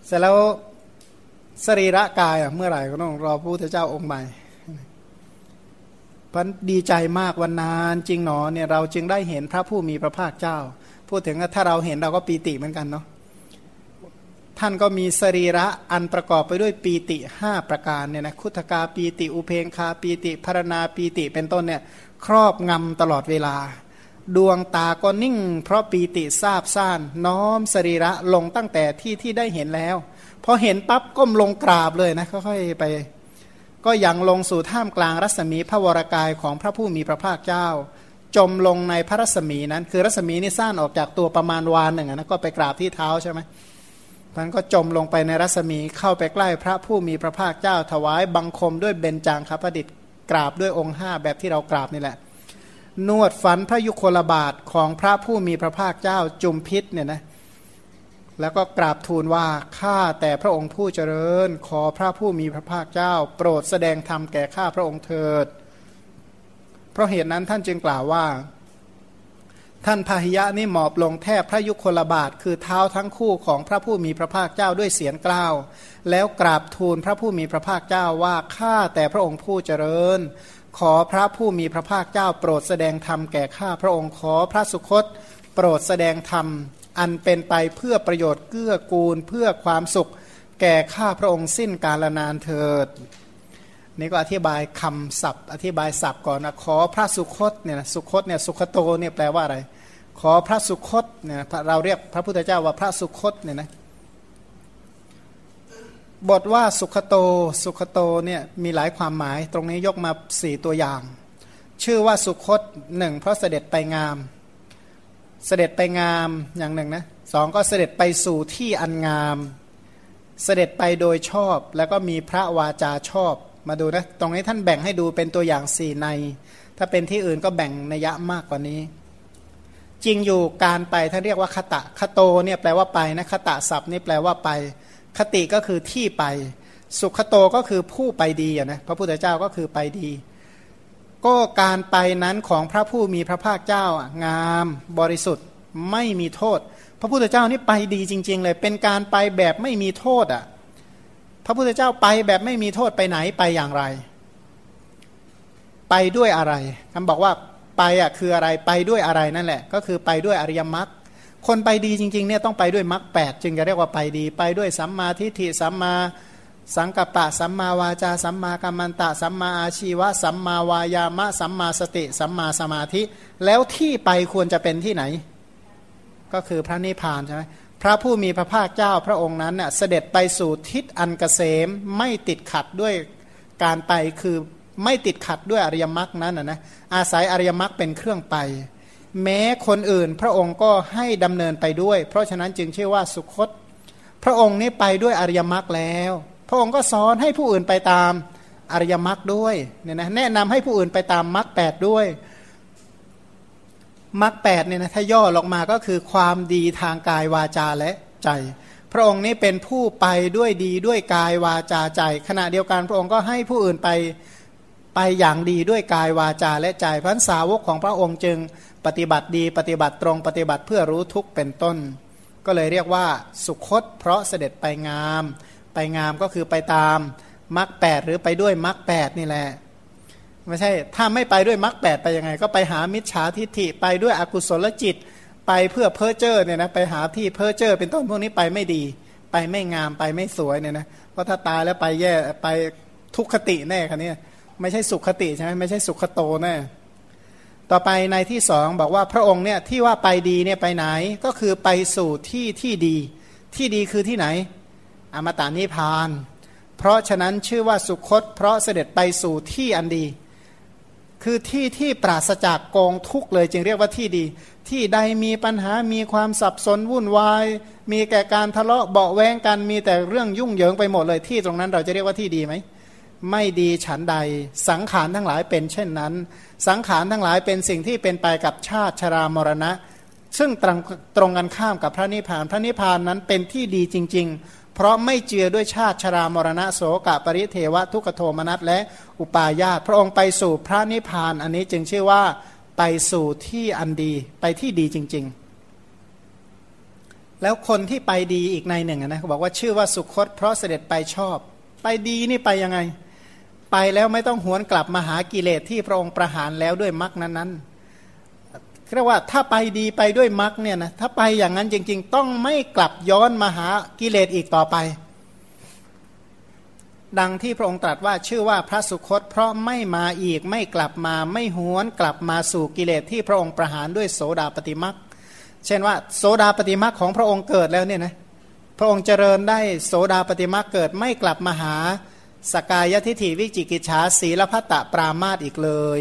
เสร็จแล้วสรีระกายเมื่อไหร่ก็ต้องรอพระพุทธเจ้าองค์ใหม่พันดีใจมากวันนานจริงหนอเนี่ยเราจึงได้เห็นพระผู้มีพระภาคเจ้า พูดถึงถ้าเราเห็นเราก็ปีติเหมือนกันเนาะท่านก็มีสรีระอันประกอบไปด้วยปีติห้าประการเนี่ยนะคุถกาปีติอุเพงคาปีติพารณาปีติเป็นต้นเนี่ยครอบงำตลอดเวลา ดวงตาก็นิ่ง เพราะปีติทราบซ่าน น้อมสรีระลงตั้งแต่ที่ที่ได้เห็นแล้ว พอเห็นปั๊บก้มลงกราบเลยนะค่อยๆไป ก็ยังลงสู่ท่ามกลางรัศมีพระวรากายของพระผู้มีพระภาคเจ้า จมลงในพระรัศมีนั้น คือรัศมีนี่สั้นออกจากตัวประมาณวานหนึ่งนะก็ไปกราบที่เท้าใช่ไหมมันก็จมลงไปในรัศมีเข้าไปใกล้พระผู้มีพระภาคเจ้าถวายบังคมด้วยเบญจางคประดิษฐ์กราบด้วยองค์ห้าแบบที่เรากราบนี่แหละ นวดฝันพระยุคลบาทของพระผู้มีพระภาคเจ้าจุมพิษเนี่ยนะแล้วก็กราบทูลว่าข้าแต่พระองค์ผู้เจริญ ขอพระผู้มีพระภาคเจ้า โปรดแสดงธรรมแก่ข้าพระองค์เถิด เพราะเหตุนั้นท่านจึงกล่าวว่า ท่านพาหิยะนี่หมอบลงแทบพระยุคลบาท คือเท้าทั้งคู่ของพระผู้มีพระภาคเจ้าด้วยเสียงกล้าว แล้วกราบทูลพระผู้มีพระภาคเจ้าว่าข้าแต่พระองค์ผู้เจริญ ขอพระผู้มีพระภาคเจ้าโปรดแสดงธรรมแก่ข้าพระองค์ขอพระสุคต โปรดแสดงธรรม อันเป็นไปเพื่อประโยชน์เกื้อกูลเพื่อความสุข แก่ข้าพระองค์สิ้นกาลนานเถิด นี่ก็อธิบายคำศัพท์ อธิบายศัพท์ก่อนนะขอพระสุคตเนี่ยสุคตเนี่ยสุขโตเนี่ยแปลว่าอะไร ขอพระสุคตเนี่ยเราเรียกพระพุทธเจ้าว่าพระสุคตเนี่ยนะ บทว่าสุขโตสุขโตเนี่ยมีหลายความหมาย ตรงนี้ยกมาสี่ตัวอย่าง ชื่อว่าสุคตหนึ่งเพราะเสด็จไปงาม เสด็จไปงามอย่างหนึ่งนะสองก็เสด็จไปสู่ที่อันงาม เสด็จไปโดยชอบ แล้วก็มีพระวาจาชอบ มาดูนะตรงนี้ท่านแบ่งให้ดูเป็นตัวอย่างสี่ใน ถ้าเป็นที่อื่นก็แบ่งนัยยะมากกว่านี้ จริงอยู่การไปท่านเรียกว่าคตะคโตเนี่ยแปลว่าไปนะคตะศัพท์นี่แปลว่าไป คติก็คือที่ไป สุขโตก็คือผู้ไปดีนะพระพุทธเจ้าก็คือไปดี ก็การไปนั้นของพระผู้มีพระภาคเจ้างามบริสุทธิ์ไม่มีโทษ พระพุทธเจ้านี่ไปดีจริง ๆ เลย เป็นการไปแบบไม่มีโทษอะพระพุทธเจ้าไปแบบไม่มีโทษไปไหนไปอย่างไร ไปด้วยอะไรคำบอกว่าไปอะคืออะไรไปด้วยอะไรนั่นแหละ ก็คือไปด้วยอริยมรรค คนไปดีจริงๆเนี่ยต้องไปด้วยมรรคแปดจึงจะเรียกว่าไปดี ไปด้วยสัมมาทิฏฐิสัมมาสังกัปปะสัมมาวาจาสัมมากัมมันตะ สัมมาอาชีวะ สัมมาวายามะ สัมมาสติ สัมมาสมาธิ แล้วที่ไปควรจะเป็นที่ไหน ก็คือพระนิพพานใช่ไหมพระผู้มีพระภาคเจ้าพระองค์นั้นเน่ยเสด็จไปสู่ทิศอันกเกษมไม่ติดขัดด้วยการไปคือไม่ติดขัดด้วยอริยมรรคนั้นนะอาศัยอริยมรรคเป็นเครื่องไป แม้คนอื่นพระองค์ก็ให้ดำเนินไปด้วย เพราะฉะนั้นจึงชื่อว่าสุคต พระองค์นี้ไปด้วยอริยมรรคแล้ว พระองค์ก็สอนให้ผู้อื่นไปตามอริยมรรคด้วยเนี่ยนะแนะนำให้ผู้อื่นไปตามมรรคแปดด้วยมรรคแปดเนี่ยนะถ้าย่อลงมาก็คือความดีทางกายวาจาและใจ พระองค์นี้เป็นผู้ไปด้วยดีด้วยกายวาจาใจ ขณะเดียวกันพระองค์ก็ให้ผู้อื่นไปไปอย่างดีด้วยกายวาจาและใจพันสาวกของพระองค์จึง ปฏิบัติดีปฏิบัติตรงปฏิบัติเพื่อรู้ทุกเป็นต้น ก็เลยเรียกว่าสุคต เพราะเสด็จไปงาม ไปงามก็คือไปตามมรรคแปดหรือไปด้วยมรรคแปดนี่แหละไม่ใช่ถ้าไม่ไปด้วยมรรคแปดไปยังไง ก็ไปหามิจฉาทิฏฐิไปด้วยอกุศลจิต ไปเพื่อเพ้อเจ้อเนี่ยนะไปหาที่เพ้อเจ้อเป็นต้นพวกนี้ไปไม่ดี ไปไม่งามไปไม่สวยเนี่ยนะเพราะถ้าตายแล้วไปแย่ไปทุกขติแน่คันนี้ไม่ใช่สุขติใช่ไหมไม่ใช่สุขโตแน่ ต่อไปในที่สองบอกว่าพระองค์เนี่ยที่ว่าไปดีเนี่ยไปไหนก็คือไปสู่ที่ที่ดี ที่ดีคือที่ไหน อมตะนิพาน เพราะฉะนั้นชื่อว่าสุคต เพราะเสด็จไปสู่ที่อันดี คือที่ที่ปราศจากกองทุกเลยจึงเรียกว่าที่ดี ที่ใดมีปัญหามีความสับสนวุ่นวาย มีแก่การทะเลาะเบาแวงกันมีแต่เรื่องยุ่งเหยิงไปหมดเลยที่ตรงนั้นเราจะเรียกว่าที่ดีไหม ไม่ดีฉันใด สังขารทั้งหลายเป็นเช่นนั้น สังขารทั้งหลายเป็นสิ่งที่เป็นไปกับชาติชรามรณะ ซึ่งตรงตรงกันข้ามกับพระนิพพาน พระนิพพานนั้นเป็นที่ดีจริง ๆ เพราะไม่เจือด้วยชาติชรามรณะโสกะปริเทวะทุกโทมนัสและอุปาญาตพระองค์ไปสู่พระนิพพานอันนี้จึงชื่อว่าไปสู่ที่อันดีไปที่ดีจริง ๆแล้วคนที่ไปดีอีกในหนึ่งนะเขาบอกว่าชื่อว่าสุคตเพราะเสด็จไปชอบ ไปดีนี่ไปยังไง ไปแล้วไม่ต้องหวนกลับมาหากิเลสที่พระองค์ประหารแล้วด้วยมรรคนั้นๆเรียกว่าถ้าไปดีไปด้วยมรรคเนี่ยนะถ้าไปอย่างนั้นจริง ๆ ต้องไม่กลับย้อนมาหากิเลสอีกต่อไป ดังที่พระองค์ตรัสว่าชื่อว่าพระสุคต เพราะไม่มาอีกไม่กลับมาไม่หวนกลับมาสู่กิเลสที่พระองค์ประหารด้วยโสดาปฏิมักเช่นว่าโสดาปฏิมักของพระองค์เกิดแล้วเนี่ยนะพระองค์เจริญได้โสดาปฏิมักเกิดไม่กลับมาหา สกายทิฐิวิจิกิจฉาศีลพัตตปรามาตอีกเลย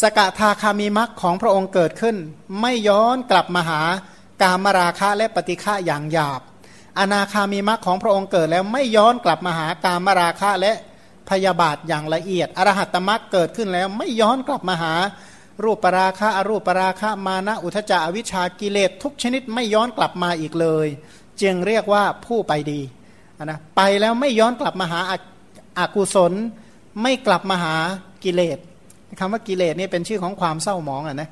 สกทาคามีมักของพระองค์เกิดขึ้น ไม่ย้อนกลับมาหากามราคะและปฏิฆะอย่างหยาบ อนาคามีมักของพระองค์เกิดแล้วไม่ย้อนกลับมาหากามราคะและพยาบาทอย่างละเอียด อรหัตตมักเกิดขึ้นแล้วไม่ย้อนกลับมาหา รูปปราคะอรูปปราคะมานะอุทจาวิชากิเลสทุกชนิดไม่ย้อนกลับมาอีกเลย จึงเรียกว่าผู้ไปดี นะไปแล้วไม่ย้อนกลับมาหาอากุศล ไม่กลับมาหากิเลสคำว่ากิเลสนี่เป็นชื่อของความเศร้าหมองอะนะ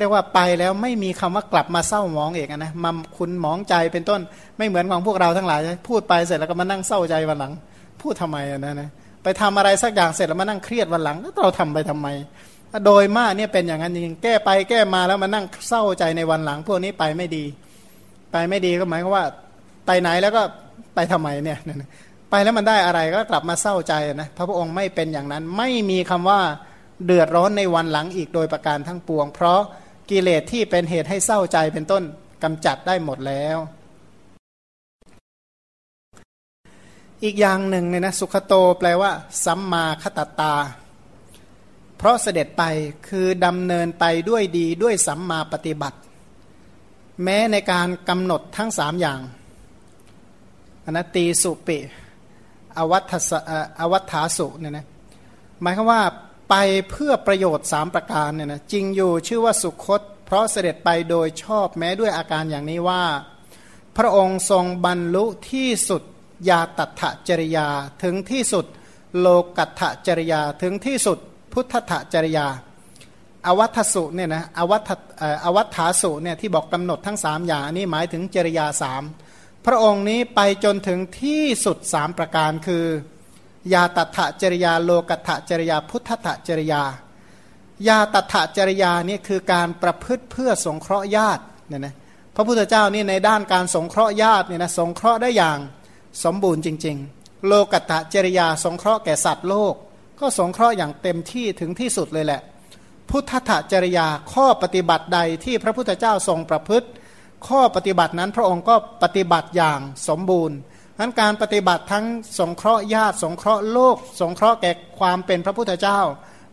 เรียกว่าไปแล้วไม่มีคำว่ากลับมาเศร้าหมองเองนะมาคุณหมองใจเป็นต้นไม่เหมือนของพวกเราทั้งหลาย พูดไปเสร็จแล้วก็มานั่งเศร้าใจวันหลัง พูดทำไมอะนะนะไปทำอะไรสักอย่างเสร็จแล้วมานั่งเครียดวันหลังแล้วเราทำไปทำไม โดยมากเนี่ยเป็นอย่างนั้นจริงแก้ไปแก้มาแล้วมานั่งเศร้าใจในวันหลัง พวกนี้ไปไม่ดี ไปไม่ดีก็หมายความว่าไปไหนแล้วก็ ไปทำไมเนี่ยไปแล้วมันได้อะไรก็กลับมาเศร้าใจนะพระพุทธองค์ไม่เป็นอย่างนั้น ไม่มีคำว่าเดือดร้อนในวันหลังอีกโดยประการทั้งปวง เพราะกิเลสที่เป็นเหตุให้เศร้าใจเป็นต้นกำจัดได้หมดแล้ว อีกอย่างหนึ่งเนี่ยนะสุขโตแปลว่า สัมมาคตตา เพราะเสด็จไปคือดำเนินไปด้วยดีด้วยสัมมาปฏิบัติ แม้ในการกำหนดทั้งสามอย่าง นัตตีสุปิอวัตอวัฏฐาสุเนี่ยนะหมายความว่าไปเพื่อประโยชน์สามประการเนี่ยนะจริงอยู่ชื่อว่าสุคต เพราะเสด็จไปโดยชอบแม้ด้วยอาการอย่างนี้ว่า พระองค์ทรงบรรลุที่สุดยาตัถจริยาถึงที่สุดโลกัตถจริยาถึงที่สุดพุทธถจริยา อวัตสุเนี่ยนะอวัตอวัตถาสุเนี่ยที่บอกกำหนดทั้งสามอย่างนี้หมายถึงจริยาสาม พระองค์นี้ไปจนถึงที่สุดสามประการคือ ยาตถะจริยาโลกัตถจริยาพุทธะจริยายาตถะจริยานี่คือการประพฤติเพื่อสงเคราะห์ญาติเนี่ยนะพระพุทธเจ้านี่ในด้านการสงเคราะห์ญาติเนี่ยนะสงเคราะห์ได้อย่างสมบูรณ์จริง ๆ โลกัตถจริยาสงเคราะห์แก่สัตว์โลก ก็สงเคราะห์อย่างเต็มที่ถึงที่สุดเลยแหละ พุทธะจริยาข้อปฏิบัติใดที่พระพุทธเจ้าทรงประพฤติ ข้อปฏิบัตินั้นพระองค์ก็ปฏิบัติอย่างสมบูรณ์นั้นการปฏิบัติทั้งสงเคราะห์ญาติ สงเคราะห์โลก สงเคราะห์แก่ความเป็นพระพุทธเจ้า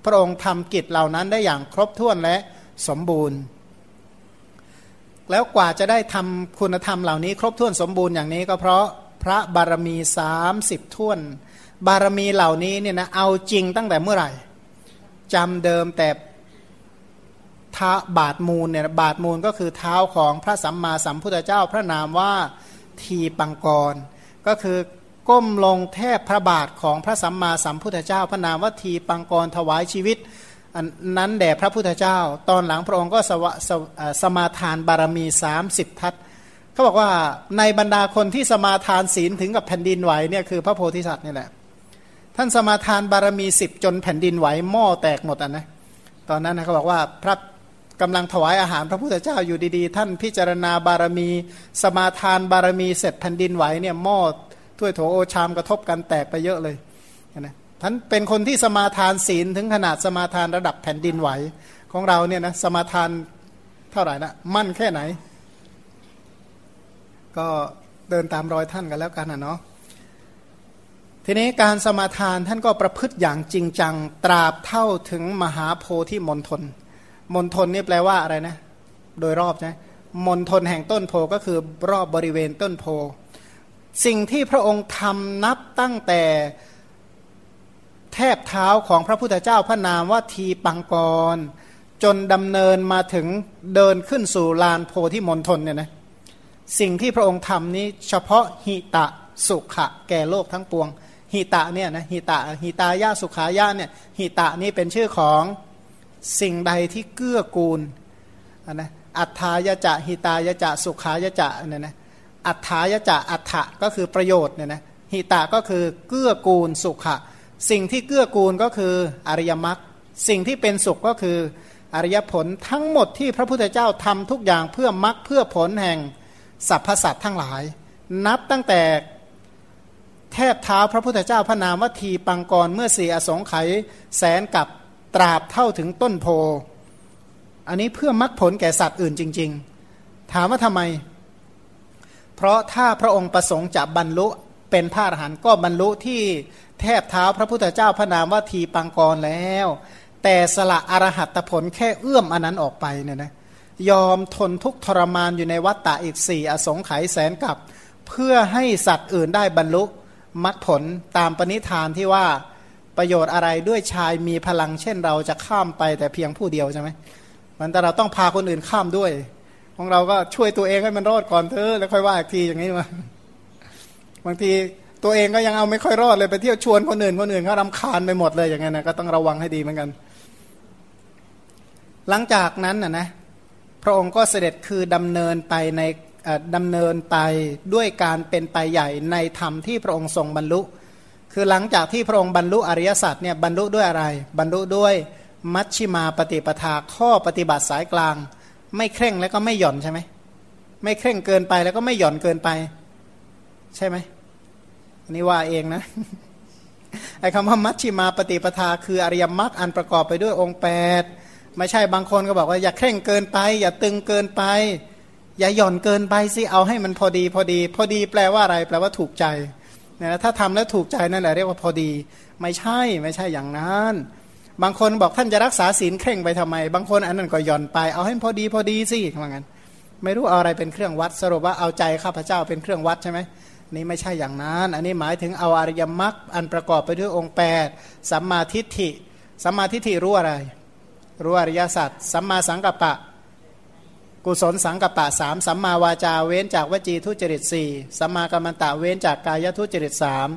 พระองค์ทำกิจเหล่านั้นได้อย่างครบถ้วนและสมบูรณ์ แล้วกว่าจะได้ทำคุณธรรมเหล่านี้ ครบถ้วนสมบูรณ์อย่างนี้ก็เพราะพระบารมีสามสิบท่วน บารมีเหล่านี้เนี่ยนะเอาจริงตั้งแต่เมื่อไหร่จำเดิมแต่ ท้าบาทมูลเนี่ยบาทมูลก็คือเท้าของพระสัมมาสัมพุทธเจ้าพระนามว่าทีปังกร ก็คือก้มลงแทบพระบาทของพระสัมมาสัมพุทธเจ้า พระนามว่าทีปังกรถวายชีวิตนนั้นแด่พระพุทธเจ้า ตอนหลังพระองค์ก็สวสสมาทานบารมี 30 ทัศเขาบอกว่าในบรรดาคนที่สมาทานศีลถึงกับแผ่นดินไหวเนี่ยคือพระโพธิสัตว์นี่แหละท่านสมาทานบารมีสิบจนแผ่นดินไหวหม้อแตกหมดอะนะตอนนั้นนะเขาบอกว่าพระ กำลังถวายอาหารพระพุทธเจ้าอยู่ดีๆ ท่านพิจารณาบารมี สมาทานบารมีเสร็จแผ่นดินไหวเนี่ยหม้อถ้วยโถโอชามกระทบกันแตกไปเยอะเลยนะท่านเป็นคนที่สมาทานศีลถึงขนาดสมาทานระดับแผ่นดินไหวของเราเนี่ยนะสมาทานเท่าไหร่นะมั่นแค่ไหน ก็เดินตามรอยท่านกันแล้วกันนะเนาะทีนี้การสมาทานท่านก็ประพฤติอย่างจริงจัง ตราบเท่าถึงมหาโพธิมณฑล มณฑลนี่แปลว่าอะไรนะ โดยรอบใช่มณฑลแห่งต้นโพก็คือรอบบริเวณต้นโพ สิ่งที่พระองค์ทำนับตั้งแต่แทบเท้าของพระพุทธเจ้าพระนามว่าทีปังกร จนดำเนินมาถึงเดินขึ้นสู่ลานโพธิมณฑลเนี่ยนะสิ่งที่พระองค์ทำนี้เฉพาะหิตะสุขะแก่โลกทั้งปวงหิตะเนี่ยนะหิตะหิตายาสุขายาเนี่ยหิตะนี่เป็นชื่อของ สิ่งใดที่เกื้อกูลนะอัฏฐายจะ หิตายจะ สุขายจะเนี่ยนะอัฏฐายจะ อัฏฐะก็คือประโยชน์เนี่ยนะหิตะก็คือเกื้อกูลสุขะ สิ่งที่เกื้อกูลก็คืออริยมรรคสิ่งที่เป็นสุขก็คืออริยผลทั้งหมดที่พระพุทธเจ้าทำทุกอย่างเพื่อมรรคเพื่อผลแห่งสรรพสัตว์ทั้งหลาย นับตั้งแต่แทบเท้าพระพุทธเจ้าพระนามวัตถีปังกรเมื่อสี่อสงไขยแสนกับ ตราบเท่าถึงต้นโพ อันนี้เพื่อมรักผลแก่สัตว์อื่นจริง ๆ ถามว่าทำไม เพราะถ้าพระองค์ประสงค์จะบรรลุเป็นพระอรหันต์ก็บรรลุที่แทบเท้าพระพุทธเจ้าพระนามว่าทีปังกรแล้ว แต่สละอรหัตผลแค่เอื้อมอันนั้นออกไปเนี่ยนะยอมทนทุกทรมานอยู่ในวัฏฏะอีกสี่อสงไขยแสนกับ เพื่อให้สัตว์อื่นได้บรรลุมรรคผลตามปณิธานที่ว่า ประโยชน์อะไรด้วยชายมีพลังเช่นเราจะข้ามไปแต่เพียงผู้เดียวใช่ไหมมันแต่เราต้องพาคนอื่นข้ามด้วย ของเราก็ช่วยตัวเองให้มันรอดก่อนเถอะแล้วค่อยว่าอีกทีอย่างนี้มาบางทีตัวเองก็ยังเอาไม่ค่อยรอดเลยไปเที่ยวชวนคนอื่นคนอื่นเขารำคาญไปหมดเลยอย่างเงี้ยนะก็ต้องระวังให้ดีเหมือนกัน หลังจากนั้นนะนะพระองค์ก็เสด็จคือดำเนินไปในดำเนินไปด้วยการเป็นไปใหญ่ในธรรมที่พระองค์ทรงบรรลุ คือหลังจากที่พระองค์บรรลุอริยสัจเนี่ยบรรลุด้วยอะไร บรรลุด้วยมัชชิมาปฏิปทาข้อปฏิบัติสายกลาง ไม่เคร่งแล้วก็ไม่หย่อนใช่ไหมไม่เคร่งเกินไปแล้วก็ไม่หย่อนเกินไป ใช่ไหมนนี้ว่าเองนะไอ้คำว่ามัชชิมาปฏิปทา คืออริยมรรคอันประกอบไปด้วยองค์แปดไม่ใช่บางคนก็บอกว่าอย่าเคร่งเกินไป อย่าตึงเกินไป อย่าหย่อนเกินไปสิเอาให้มันพอดีพอดี พอดีแปลว่าอะไร แปลว่าถูกใจ นะถ้าทำแล้วถูกใจนั่นแหละเรียกว่าพอดี ไม่ใช่ไม่ใช่อย่างนั้น บางคนบอกท่านจะรักษาศีลเคร่งไปทำไม บางคนอันนั้นก็หย่อนไปเอาให้พอดีพอดีสิว่างั้นไม่รู้เอาอะไรเป็นเครื่องวัดสรุปว่าเอาใจข้าพเจ้าเป็นเครื่องวัดใช่ไหมนี่ไม่ใช่อย่างนั้น อันนี้หมายถึงเอาอริยมรรคอันประกอบไปด้วยองค์ 8 สัมมาทิฏฐิสัมมาทิฏฐิรู้อะไร รู้อริยสัจสัมมาสังกัปปะ กุศลสังกัปปะสามสัมมาวาจาเว้นจากวจีทุจริตสี่สัมมากรรมตะเว้นจากกายทุจริตสาม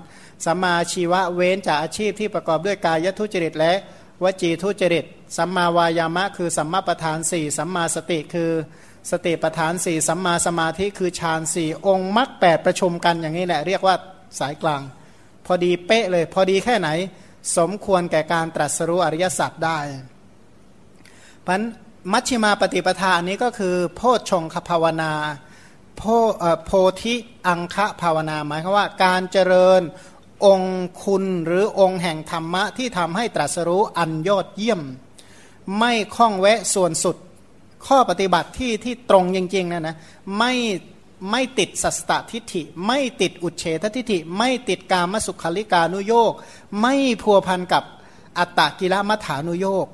สัมมาชีวะเว้นจากอาชีพที่ประกอบด้วยกายทุจริตและวจีทุจริต สัมมาวายามะคือสัมมาประธานสี่สัมมาสติคือสติประธานสี่สัมมาสมาธิคือฌานสี่องค์มรรคแปดประชุมกันอย่างนี้แหละเรียกว่าสายกลาง พอดีเป๊ะเลย พอดีแค่ไหน สมควรแก่การตรัสรู้อริยสัจได้พัน มัชฌิมาปฏิปทานนี้ก็คือ โพชฌงคภาวนาโพโพธิอังคะภาวนาหมายความว่าการเจริญองคุณหรือองค์แห่งธรรมะที่ทำให้ตรัสรู้อันยอดเยี่ยม ไม่คล้องแวะส่วนสุด ข้อปฏิบัติที่ที่ตรงจริงๆนะนะไม่ไม่ติดสัสตทิฏฐิ ไม่ติดอุเฉททิฏฐิ ไม่ติดกามสุขลิกานุโยก ไม่พัวพันกับอัตตกิลมัฐานุโยก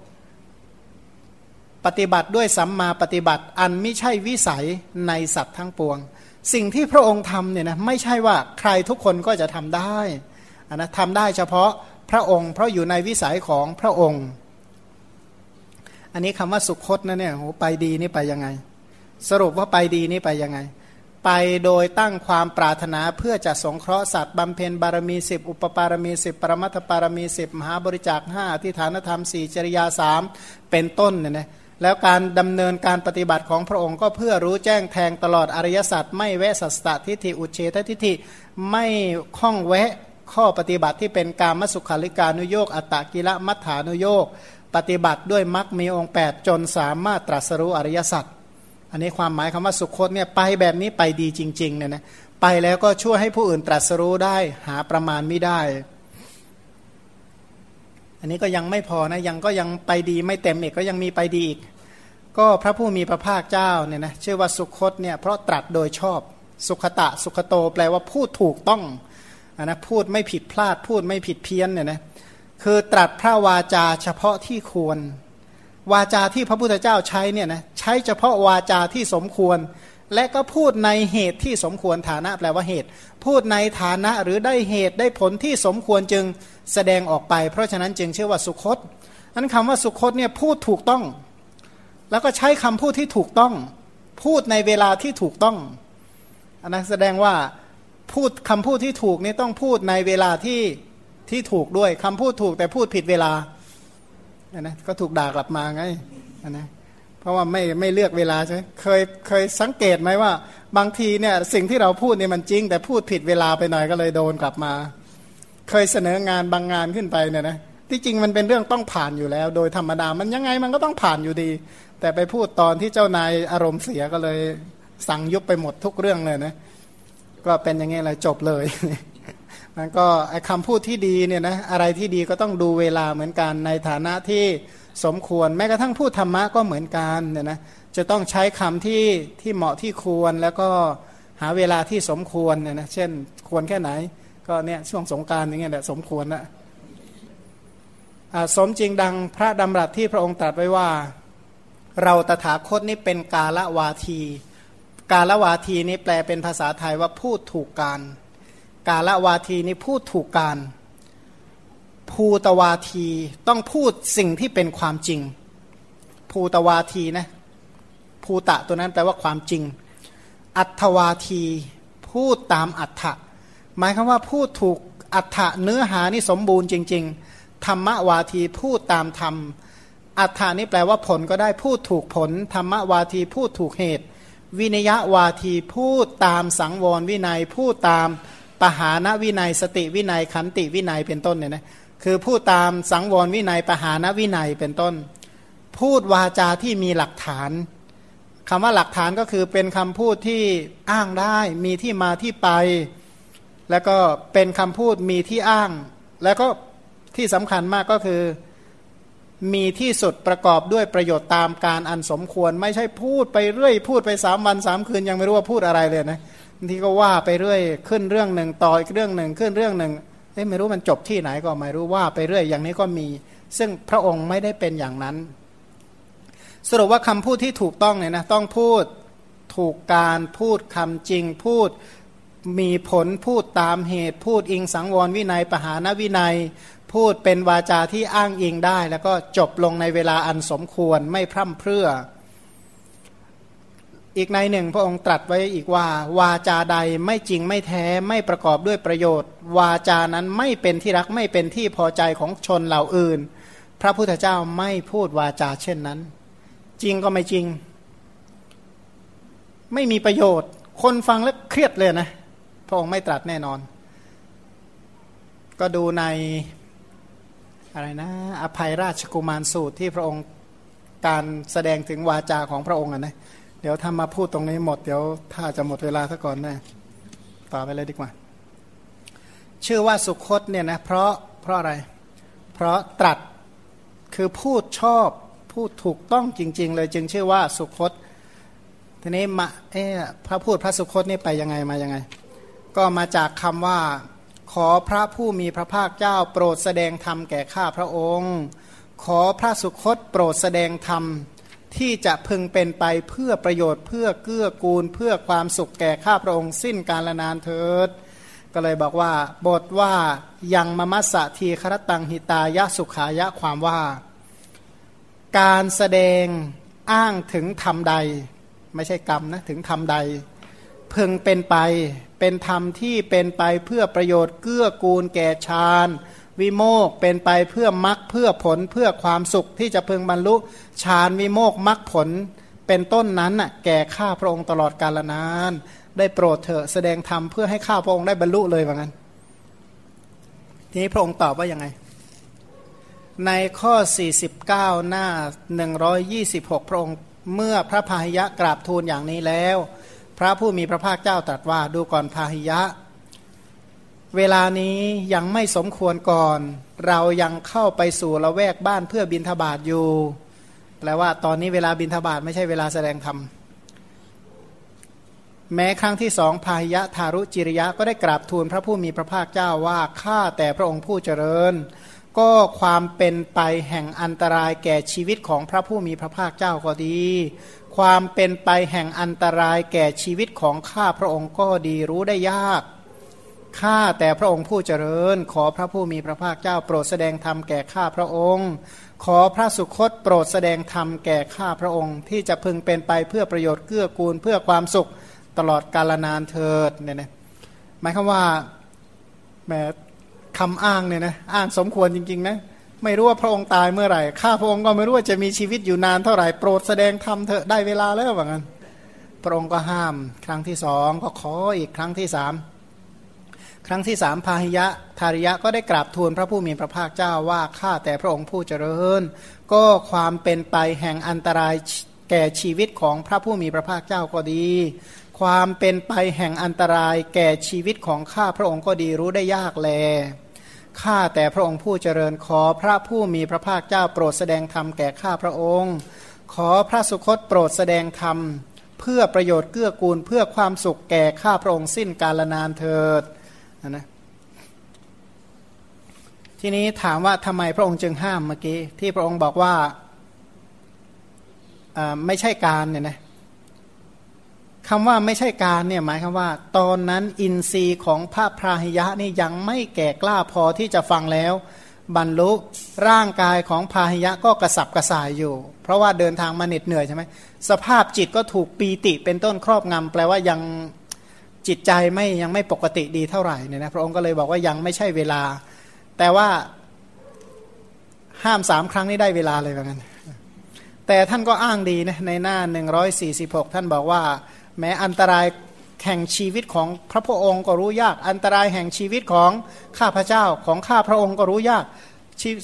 ปฏิบัติด้วยสัมมาปฏิบัติอันไม่ใช่วิสัยในสัตว์ทั้งปวง สิ่งที่พระองค์ทำเนี่ยนะไม่ใช่ว่าใครทุกคนก็จะทำได้นะทำได้เฉพาะพระองค์ เพราะอยู่ในวิสัยของพระองค์ อันนี้คำว่าสุคตนะเนี่ยโหไปดีนี่ไปยังไง สรุปว่าไปดีนี่ไปยังไง ไปโดยตั้งความปรารถนาเพื่อจะสงเคราะห์สัตว์บำเพ็ญบารมีสิบอุปปารมีสิบปรมัตถปารมีสิบมหาบริจาคห้าที่ฐานธรรมสี่จริยาสามเป็นต้นเนี่ยนะ แล้วการดำเนินการปฏิบัติของพระองค์ก็เพื่อรู้แจ้งแทงตลอดอริยสัจไม่แวะสัสตทิฏฐิอุเฉททิฏฐิไม่ข้องแวะข้อปฏิบัติที่เป็นการมสุขาริการนุโยกอัตตกิละมัฐานุโยกปฏิบัติด้วยมรรคมีองค์ 8 จนสามารถตรัสรู้อริยสัจอันนี้ความหมายคำว่าสุขคตเนี่ยไปแบบนี้ไปดีจริงๆเนี่ยนะไปแล้วก็ช่วยให้ผู้อื่นตรัสรู้ได้หาประมาณไม่ได้ อันนี้ก็ยังไม่พอนะยังก็ยังไปดีไม่เต็มอีกก็ยังมีไปดีอีก ก็พระผู้มีพระภาคเจ้าเนี่ยนะชื่อว่าสุคตเนี่ยเพราะตรัสโดยชอบสุขตะสุขโตแปลว่าพูดถูกต้องอนนะพูดไม่ผิดพลาดพูดไม่ผิดเพี้ยนเนี่ยนะคือตรัสพระวาจาเฉพาะที่ควร วาจาที่พระพุทธเจ้าใช้เนี่ยนะใช้เฉพาะวาจาที่สมควร และก็พูดในเหตุที่สมควรฐานะแปลว่าเหตุ พูดในฐานะหรือได้เหตุได้ผลที่สมควรจึงแสดงออกไป เพราะฉะนั้นจึงเชื่อว่าสุคตนั้นคำว่าสุคตเนี่ยพูดถูกต้อง แล้วก็ใช้คำพูดที่ถูกต้อง พูดในเวลาที่ถูกต้องอันนั้นแสดงว่าพูดคำพูดที่ถูกนี่ต้องพูดในเวลาที่ที่ถูกด้วยคำพูดถูกแต่พูดผิดเวลานะก็ถูกด่ากลับมาไงนะ เพราะว่าไม่ไม่เลือกเวลาใช่เคยเคยสังเกตไหมว่า บางทีเนี่ยสิ่งที่เราพูดเนี่ยมันจริง แต่พูดผิดเวลาไปหน่อยก็เลยโดนกลับมา เคยเสนองานบางงานขึ้นไปเนี่ยนะที่จริงมันเป็นเรื่องต้องผ่านอยู่แล้ว โดยธรรมดามันยังไงมันก็ต้องผ่านอยู่ดี แต่ไปพูดตอนที่เจ้านายอารมณ์เสียก็เลยสั่งยุบไปหมดทุกเรื่องเลยนะก็เป็นอย่างงี้เลยจบเลยมันก็ไอคำพูดที่ดีเนี่ยนะอะไรที่ดีก็ต้องดูเวลาเหมือนกันในฐานะที่ สมควร แม้กระทั่งพูดธรรมะก็เหมือนกันเนี่ยนะจะต้องใช้คำที่ที่เหมาะที่ควรแล้วก็หาเวลาที่สมควรเนี่ยนะเช่นควรแค่ไหน ก็เนี่ยช่วงสงการอย่างเงี้ยแหละสมควรนะสมจริงดังพระดำรัสที่พระองค์ตรัสไว้ว่า เราตถาคตนี้เป็นกาละวาที กาละวาทีนี้แปลเป็นภาษาไทยว่าพูดถูกการ กาละวาทีนี้พูดถูกการ ภูตวาทีต้องพูดสิ่งที่เป็นความจริง ภูตวาทีนะภูตะตัวนั้นแปลว่าความจริง อัตวาทีพูดตามอัตถะหมายคือว่าพูดถูกอัฏฐะเนื้อหานี่สมบูรณ์จริง ๆ ธรรมวาทีพูดตามธรรม อัฏฐานี่แปลว่าผลก็ได้พูดถูกผล ธรรมวาทีพูดถูกเหตุ วินยะวาทีพูดตามสังวรวินัยพูดตามปหานวินัยสติวินัยขันติวินัยเป็นต้นเนี่ยนะ คือพูดตามสังวรวินัยปหานวินัยเป็นต้น พูดวาจาที่มีหลักฐานคำว่าหลักฐานก็คือเป็นคำพูดที่อ้างได้ มีที่มาที่ไป แล้วก็เป็นคำพูดมีที่อ้าง แล้วก็ที่สำคัญมากก็คือมีที่สุดประกอบด้วยประโยชน์ตามการอันสมควร ไม่ใช่พูดไปเรื่อย พูดไปสามวันสามคืนยังไม่รู้ว่าพูดอะไรเลยนะบางทีก็ว่าไปเรื่อยขึ้นเรื่องหนึ่งต่ออีกเรื่องหนึ่งขึ้นเรื่องหนึ่ง ไม่รู้มันจบที่ไหนก็ไม่รู้ว่าไปเรื่อยอย่างนี้ก็มี ซึ่งพระองค์ไม่ได้เป็นอย่างนั้น สรุปว่าคำพูดที่ถูกต้องเนี่ยนะต้องพูดถูกการพูดคำจริงพูดมีผลพูดตามเหตุ พูดอิงสังวรวินัยปหานวินัย พูดเป็นวาจาที่อ้างอิงได้ แล้วก็จบลงในเวลาอันสมควรไม่พร่ำเพรื่อ อีกในหนึ่งพระองค์ตรัสไว้อีกว่า วาจาใดไม่จริงไม่แท้ไม่ประกอบด้วยประโยชน์ วาจานั้นไม่เป็นที่รักไม่เป็นที่พอใจของชนเหล่าอื่น พระพุทธเจ้าไม่พูดวาจาเช่นนั้น จริงก็ไม่จริง ไม่มีประโยชน์ คนฟังแล้วเครียดเลยนะ พระองค์ไม่ตรัสแน่นอน ก็ดูในอะไรนะ อภัยราชกุมารสูตรที่พระองค์การแสดงถึงวาจาของพระองค์นะ เดี๋ยวถ้ามาพูดตรงนี้หมด เดี๋ยวถ้าจะหมดเวลาซะก่อนนะต่อไปเลยดีกว่า ชื่อว่าสุคตเนี่ยนะเพราะเพราะอะไร เพราะตรัสคือพูดชอบพูดถูกต้องจริง ๆ เลยจึงชื่อว่าสุคตทีนี้มาเอ๊พระพูดพระสุคตนี่ไปยังไงมายังไง ก็มาจากคำว่า ขอพระผู้มีพระภาคเจ้า โปรดแสดงธรรมแก่ข้าพระองค์ ขอพระสุคตโปรดแสดงธรรม ที่จะพึงเป็นไปเพื่อประโยชน์เพื่อเกื้อกูล เพื่อความสุขแก่ข้าพระองค์สิ้นกาลนานเถิด ก็เลยบอกว่า บทว่ายังมมัสสะทีครตังหิตายะสุขายะความว่า การแสดงอ้างถึงธรรมใด ไม่ใช่กรรมนะถึงธรรมใด พึงเป็นไปเป็นธรรมที่เป็นไปเพื่อประโยชน์เกื้อกูลแก่ฌาน วิโมกเป็นไปเพื่อมรักเพื่อผลเพื่อความสุขที่จะพึงบรรลุฌานวิโมกมรักผลเป็นต้นนั้นน่ะแก่ข้าพระองค์ตลอดกาลนาน ได้โปรดเถอะแสดงธรรมเพื่อให้ข้าพระองค์ได้บรรลุเลยว่างั้น ทีนี้พระองค์ตอบว่ายังไง ในข้อ 49 หน้า 126 พระองค์เมื่อพระพาหิยะกราบทูลอย่างนี้แล้ว พระผู้มีพระภาคเจ้าตรัสว่าดูก่อนพาหิยะ เวลานี้ยังไม่สมควรก่อน เรายังเข้าไปสู่ละแวกบ้านเพื่อบินทบาทอยู่ แปลว่าตอนนี้เวลาบินทบาทไม่ใช่เวลาแสดงธรรม แม้ครั้งที่สองพาหิยะทารุจิริยะก็ได้กราบทูลพระผู้มีพระภาคเจ้าว่าข้าแต่พระองค์ผู้เจริญ ก็ความเป็นไปแห่งอันตรายแก่ชีวิตของพระผู้มีพระภาคเจ้าก็ดี ความเป็นไปแห่งอันตรายแก่ชีวิตของข้าพระองค์ก็ดีรู้ได้ยาก ข้าแต่พระองค์ผู้เจริญ ขอพระผู้มีพระภาคเจ้าโปรดแสดงธรรมแก่ข้าพระองค์ ขอพระสุคตโปรดแสดงธรรมแก่ข้าพระองค์ ที่จะพึงเป็นไปเพื่อประโยชน์เกื้อกูลเพื่อความสุขตลอดกาลนานเถิดเนี่ยนะหมายความว่าแหมคำอ้างเนี่ยนะอ้างสมควรจริงๆนะไม่รู้ว่าพระองค์ตายเมื่อไหร่ข้าพระองค์ก็ไม่รู้ว่าจะมีชีวิตอยู่นานเท่าไหร่โปรดแสดงธรรมเถอะได้เวลาแล้วว่างั้นพระองค์ก็ห้ามครั้งที่สองก็ขออีกครั้งที่สาม ครั้งที่สามพาหิยะทาริยะก็ได้กราบทูลพระผู้มีพระภาคเจ้าว่าข้าแต่พระองค์ผู้เจริญ ก็ความเป็นไปแห่งอันตรายแก่ชีวิตของพระผู้มีพระภาคเจ้าก็ดี ความเป็นไปแห่งอันตรายแก่ชีวิตของข้าพระองค์ก็ดีรู้ได้ยากแลข้าแต่พระองค์ผู้เจริญขอพระผู้มีพระภาคเจ้าโปรดแสดงธรรมแก่ข้าพระองค์ ขอพระสุคตโปรดแสดงธรรม เพื่อประโยชน์เกื้อกูลเพื่อความสุขแก่ข้าพระองค์สิ้นกาลนานเถิด นะทีนี้ถามว่าทำไมพระองค์จึงห้ามเมื่อกี้ ที่พระองค์บอกว่าไม่ใช่การเนี่ยนะคำว่าไม่ใช่การเนี่ยหมายคำว่า ตอนนั้นอินทรีย์ของพระพราหิยะนี่ยังไม่แก่กล้าพอที่จะฟังแล้ว บรรลุร่างกายของพาหิยะก็กระสับกระส่ายอยู่ เพราะว่าเดินทางมาเหน็ดเหนื่อยใช่ไหมสภาพจิตก็ถูกปีติเป็นต้นครอบงำแปลว่ายัง จิตใจไม่ยังไม่ปกติดีเท่าไหร่เนี่ยนะพระองค์ก็เลยบอกว่ายังไม่ใช่เวลา แต่ว่าห้ามสามครั้งนี้ได้เวลาเลยเหมือนกันแต่ท่านก็อ้างดีนะในหน้า 146 ท่านบอกว่า แม้อันตรายแห่งชีวิตของพระพุทธองค์ก็รู้ยาก อันตรายแห่งชีวิตของข้าพเจ้าของข้าพระองค์ก็รู้ยาก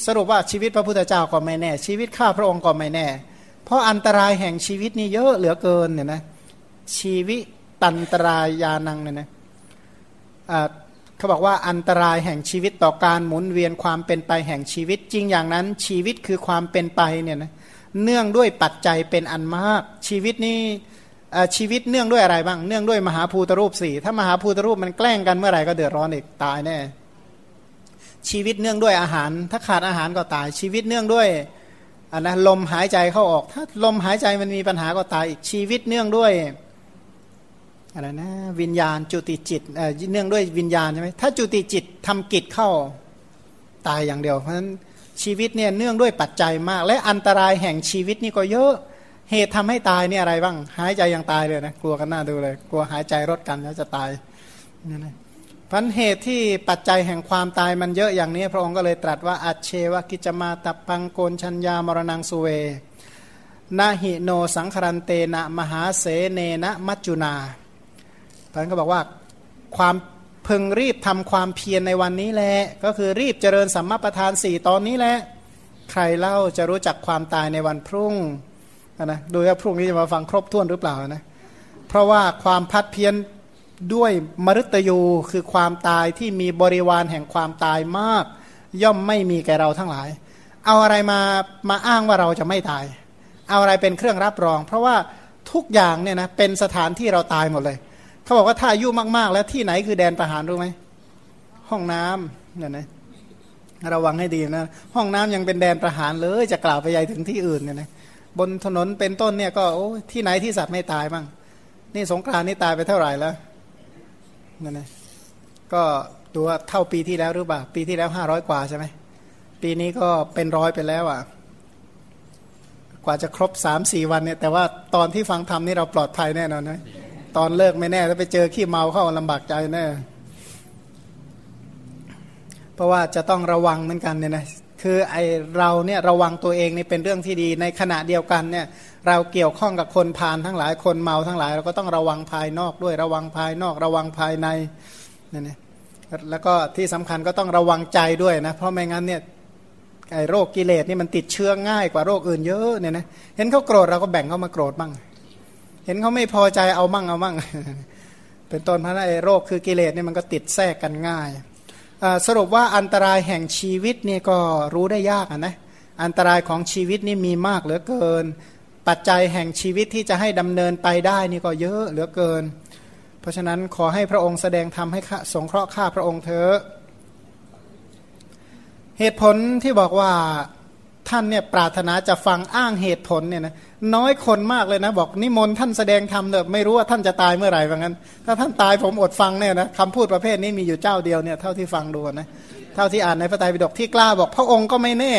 สรุปว่าชีวิตพระพุทธเจ้าก็ไม่แน่ ชีวิตข้าพระองค์ก็ไม่แน่ เพราะอันตรายแห่งชีวิตนี่เยอะเหลือเกินเนี่ยนะชีวิต ตันตรายานังเนี่ยนะเขาบอกว่าอันตรายแห่งชีวิตต่อการหมุนเวียนความเป็นไปแห่งชีวิตจริงอย่างนั้น ชีวิตคือความเป็นไปเนี่ยนะเนื่องด้วยปัจจัยเป็นอันมาก ชีวิตนี้ชีวิตเนื่องด้วยอะไรบ้าง เนื่องด้วยมหาภูตรูปสี่ถ้ามหาภูตรูปมันแกล้งกันเมื่อไหร่ก็เดือดร้อนอีกตายแน่ชีวิตเนื่องด้วยอาหาร ถ้าขาดอาหารก็ตาย ชีวิตเนื่องด้วยอันนะลมหายใจเข้าออก ถ้าลมหายใจมันมีปัญหาก็ตายอีกชีวิตเนื่องด้วย อะไรนะวิญญาณจุติจิตเนื่องด้วยวิญญาณใช่ไหมถ้าจุติจิตทำกิจเข้าตายอย่างเดียว เพราะฉะนั้นชีวิตเนี่ยเนื่องด้วยปัจจัยมาก และอันตรายแห่งชีวิตนี่ก็เยอะเหตุทำให้ตายเนี่ยอะไรบ้าง หายใจยังตายเลยนะกลัวกันหน้าดูเลย กลัวหายใจรถกันแล้วจะตายนี่นะพันเหตุที่ปัจจัยแห่งความตายมันเยอะอย่างนี้ พระองค์ก็เลยตรัสว่าอัจเชวกิจมาตับพังโกนชัญญามรณงสุเวนาหิโนสังครันเตนะมหาเสเนนะมัจจุนา ท่านก็บอกว่าความพึงรีบทำความเพียรในวันนี้แหละก็คือรีบเจริญสัมมาประธานสี่ตอนนี้แหละใครเล่าจะรู้จักความตายในวันพรุ่งนะดูว่าพรุ่งนี้จะมาฟังครบถ้วนหรือเปล่านะเพราะว่าความพัดเพี้ยนด้วยมรุตยูคือความตายที่มีบริวารแห่งความตายมาก ย่อมไม่มีแก่เราทั้งหลาย เอาอะไรมามาอ้างว่าเราจะไม่ตาย เอาอะไรเป็นเครื่องรับรอง เพราะว่าทุกอย่างเนี่ยนะเป็นสถานที่เราตายหมดเลย เขาบอกว่าถ้าอายุมากๆ แล้วที่ไหนคือแดนประหารรู้ไหมห้องน้ำเนี่ยนะระวังให้ดีนะ ห้องน้ำยังเป็นแดนประหารเลย จะกล่าวไปใหญ่ถึงที่อื่นเนี่ยนะบนถนนเป็นต้นเนี่ยก็โอ้ที่ไหนที่สัตว์ไม่ตายบ้างนี่สงกรานนี่ตายไปเท่าไหร่แล้วนั่นนะก็ดูว่าเท่าปีที่แล้วหรือเปล่าปีที่แล้วห้าร้อยกว่าใช่ไหมปีนี้ก็เป็นร้อยไปแล้วอะ กว่าจะครบสามสี่วันเนี่ย แต่ว่าตอนที่ฟังธรรมนี่เราปลอดภัยแน่นอนนะ ตอนเลิกไม่แน่ถ้าไปเจอขี้เมาเข้าลำบากใจแน่เพราะว่าจะต้องระวังเหมือนกันเนี่ยนะคือไอเราเนี่ยระวังตัวเองนี่เป็นเรื่องที่ดีในขณะเดียวกันเนี่ยเราเกี่ยวข้องกับคนพานทั้งหลายคนเมาทั้งหลาย เราก็ต้องระวังภายนอกด้วยระวังภายนอก ระวังภายในเนี่ยนะแล้วก็ที่สำคัญก็ต้องระวังใจด้วยนะเพราะไม่งั้นเนี่ยไอโรคกิเลสนี่มันติดเชื้อง่ายกว่าโรคอื่นเยอะเนี่ยนะเห็นเขาโกรธเราก็แบ่งเขามาโกรธบ้าง เห็นเขาไม่พอใจเอามั่งเอามั่ง เป็นต้นพระไอ้โรคคือกิเลสเนี่ยมันก็ติดแทรกกันง่ายสรุปว่าอันตรายแห่งชีวิตนี่ก็รู้ได้ยากนะอันตรายของชีวิตนี่มีมากเหลือเกิน ปัจจัยแห่งชีวิตที่จะให้ดำเนินไปได้นี่ก็เยอะเหลือเกิน เพราะฉะนั้นขอให้พระองค์แสดงธรรมให้สงเคราะห์ข้าพระองค์เถอะเหตุผลที่บอกว่า ท่านเนี่ยปรารถนาจะฟังอ้างเหตุผลเนี่ยนะน้อยคนมากเลยนะ บอกนิมนต์ท่านแสดงธรรมเนอะไม่รู้ว่าท่านจะตายเมื่อไหร่ว่างั้น ถ้าท่านตายผมอดฟังเนี่ยนะคำพูดประเภทนี้มีอยู่เจ้าเดียวเนี่ยเท่าที่ฟังดูนะเท่าที่อ่านในพระไตรปิฎกที่กล้าบอกพระองค์ก็ไม่แน่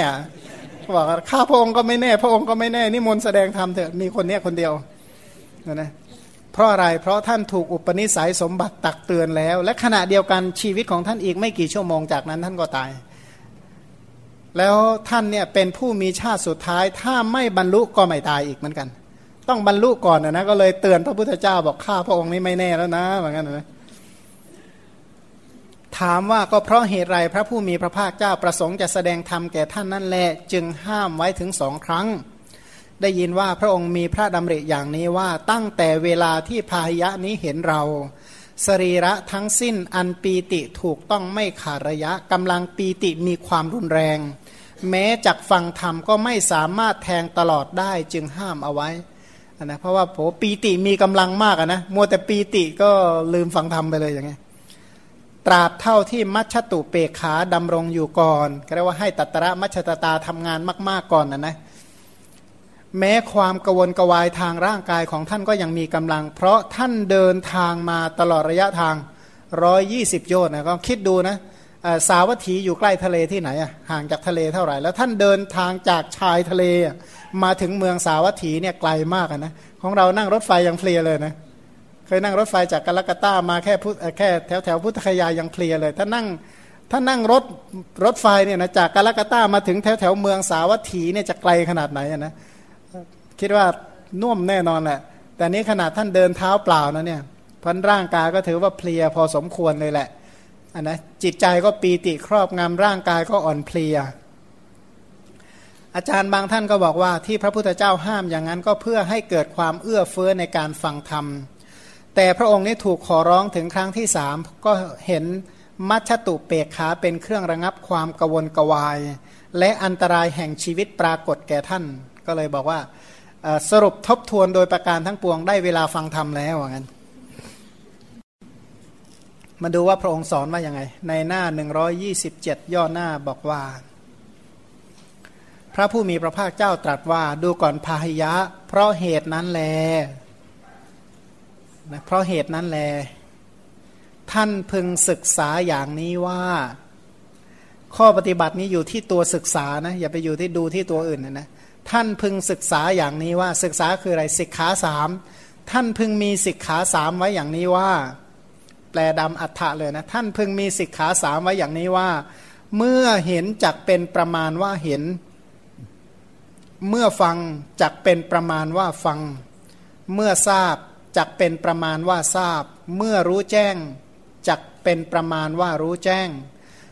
บอกข้าพระองค์ก็ไม่แน่ พระองค์ก็ไม่แน่นิมนต์แสดงธรรมเถอะมีคนเนี้ยคนเดียวนะนะเพราะอะไรเพราะท่านถูกอุปนิสัยสมบัติตักเตือนแล้ว และขณะเดียวกันชีวิตของท่านอีกไม่กี่ชั่วโมงจากนั้นท่านก็ตาย แล้วท่านเนี่ยเป็นผู้มีชาติสุดท้าย ถ้าไม่บรรลุก็ไม่ตายอีกเหมือนกัน ต้องบรรลุก่อนนะก็เลยเตือนพระพุทธเจ้าบอกข้าพระองค์นี้ไม่แน่แล้วนะเหมือนกันนะถามว่าก็เพราะเหตุไรพระผู้มีพระภาคเจ้าประสงค์จะแสดงธรรมแก่ท่านนั่นแหละจึงห้ามไว้ถึงสองครั้ง ได้ยินว่าพระองค์มีพระดำริอย่างนี้ว่าตั้งแต่เวลาที่พาหิยะนี้เห็นเรา สรีระทั้งสิ้นอันปีติถูกต้องไม่ขาดระยะกำลังปีติมีความรุนแรง แม้จักฟังธรรมก็ไม่สามารถแทงตลอดได้จึงห้ามเอาไว้นะเพราะว่าโผปีติมีกำลังมากนะมัวแต่ปีติก็ลืมฟังธรรมไปเลยอย่างไงตราบเท่าที่มัชตุเปกขาดำรงอยู่ก่อนก็เรียกว่าให้ตัตระมัชตตาทำงานมาก ๆก่อนนะนะแม้ความกวนกวายทางร่างกายของท่านก็ยังมีกำลัง เพราะท่านเดินทางมาตลอดระยะทางร้อยยี่สิบโยชน์นะก็คิดดูนะ สาวัตถีอยู่ใกล้ทะเลที่ไหนอะห่างจากทะเลเท่าไหร่ แล้วท่านเดินทางจากชายทะเลมาถึงเมืองสาวัตถีเนี่ยไกลมากนะของเรานั่งรถไฟยังเพลียเลยนะเคยนั่งรถไฟจากกาลกาตามาแค่พุแค่แถวแถวพุทธคยายังเพลียเลย ถ้านั่งถ้านั่งรถรถไฟเนี่ยนะจากกาลกาตามาถึงแถวแถวเมืองสาวัตถีเนี่ยจะไกลขนาดไหนนะคิดว่าน่วมแน่นอนแหละแต่นี้ขนาดท่านเดินเท้าเปล่านะเนี่ยพันร่างกายก็ถือว่าเพลียพอสมควรเลยแหละ นนะจิตใจก็ปีติครอบงำร่างกายก็อ่อนเพลีย อาจารย์บางท่านก็บอกว่าที่พระพุทธเจ้าห้ามอย่างนั้นก็เพื่อให้เกิดความเอื้อเฟื้อในการฟังธรรม แต่พระองค์นี้ถูกขอร้องถึงครั้งที่สามก็เห็นมัชตุเปกขาเป็นเครื่องระงับความกวนกวาย และอันตรายแห่งชีวิตปรากฏแก่ท่าน ก็เลยบอกว่าสรุปทบทวนโดยประการทั้งปวงได้เวลาฟังธรรมแล้วว่างั้น มาดูว่าพระองค์สอนว่าย่างไง ในหน้า 127 ย่อหน้าบอกว่า พระผู้มีพระภาคเจ้าตรัสว่า ดูก่อนพาหิยะ เพราะเหตุนั้นแลนะเพราะเหตุนั้นแล ท่านพึงศึกษาอย่างนี้ว่า ข้อปฏิบัตินี้อยู่ที่ตัวศึกษานะ อย่าไปอยู่ที่ดูที่ตัวอื่นนะนะท่านพึงศึกษาอย่างนี้ว่า ศึกษาคืออะไรสิกขาสามท่านพึงมีสิกขาสามไว้อย่างนี้ว่า ลดำอัฏฐะเลยนะ ท่านพึงมีสิกขาสามไว้อย่างนี้ว่า เมื่อเห็นจักเป็นประมาณว่าเห็น เมื่อฟังจักเป็นประมาณว่าฟัง เมื่อทราบจักเป็นประมาณว่าทราบ เมื่อรู้แจ้งจักเป็นประมาณว่ารู้แจ้ง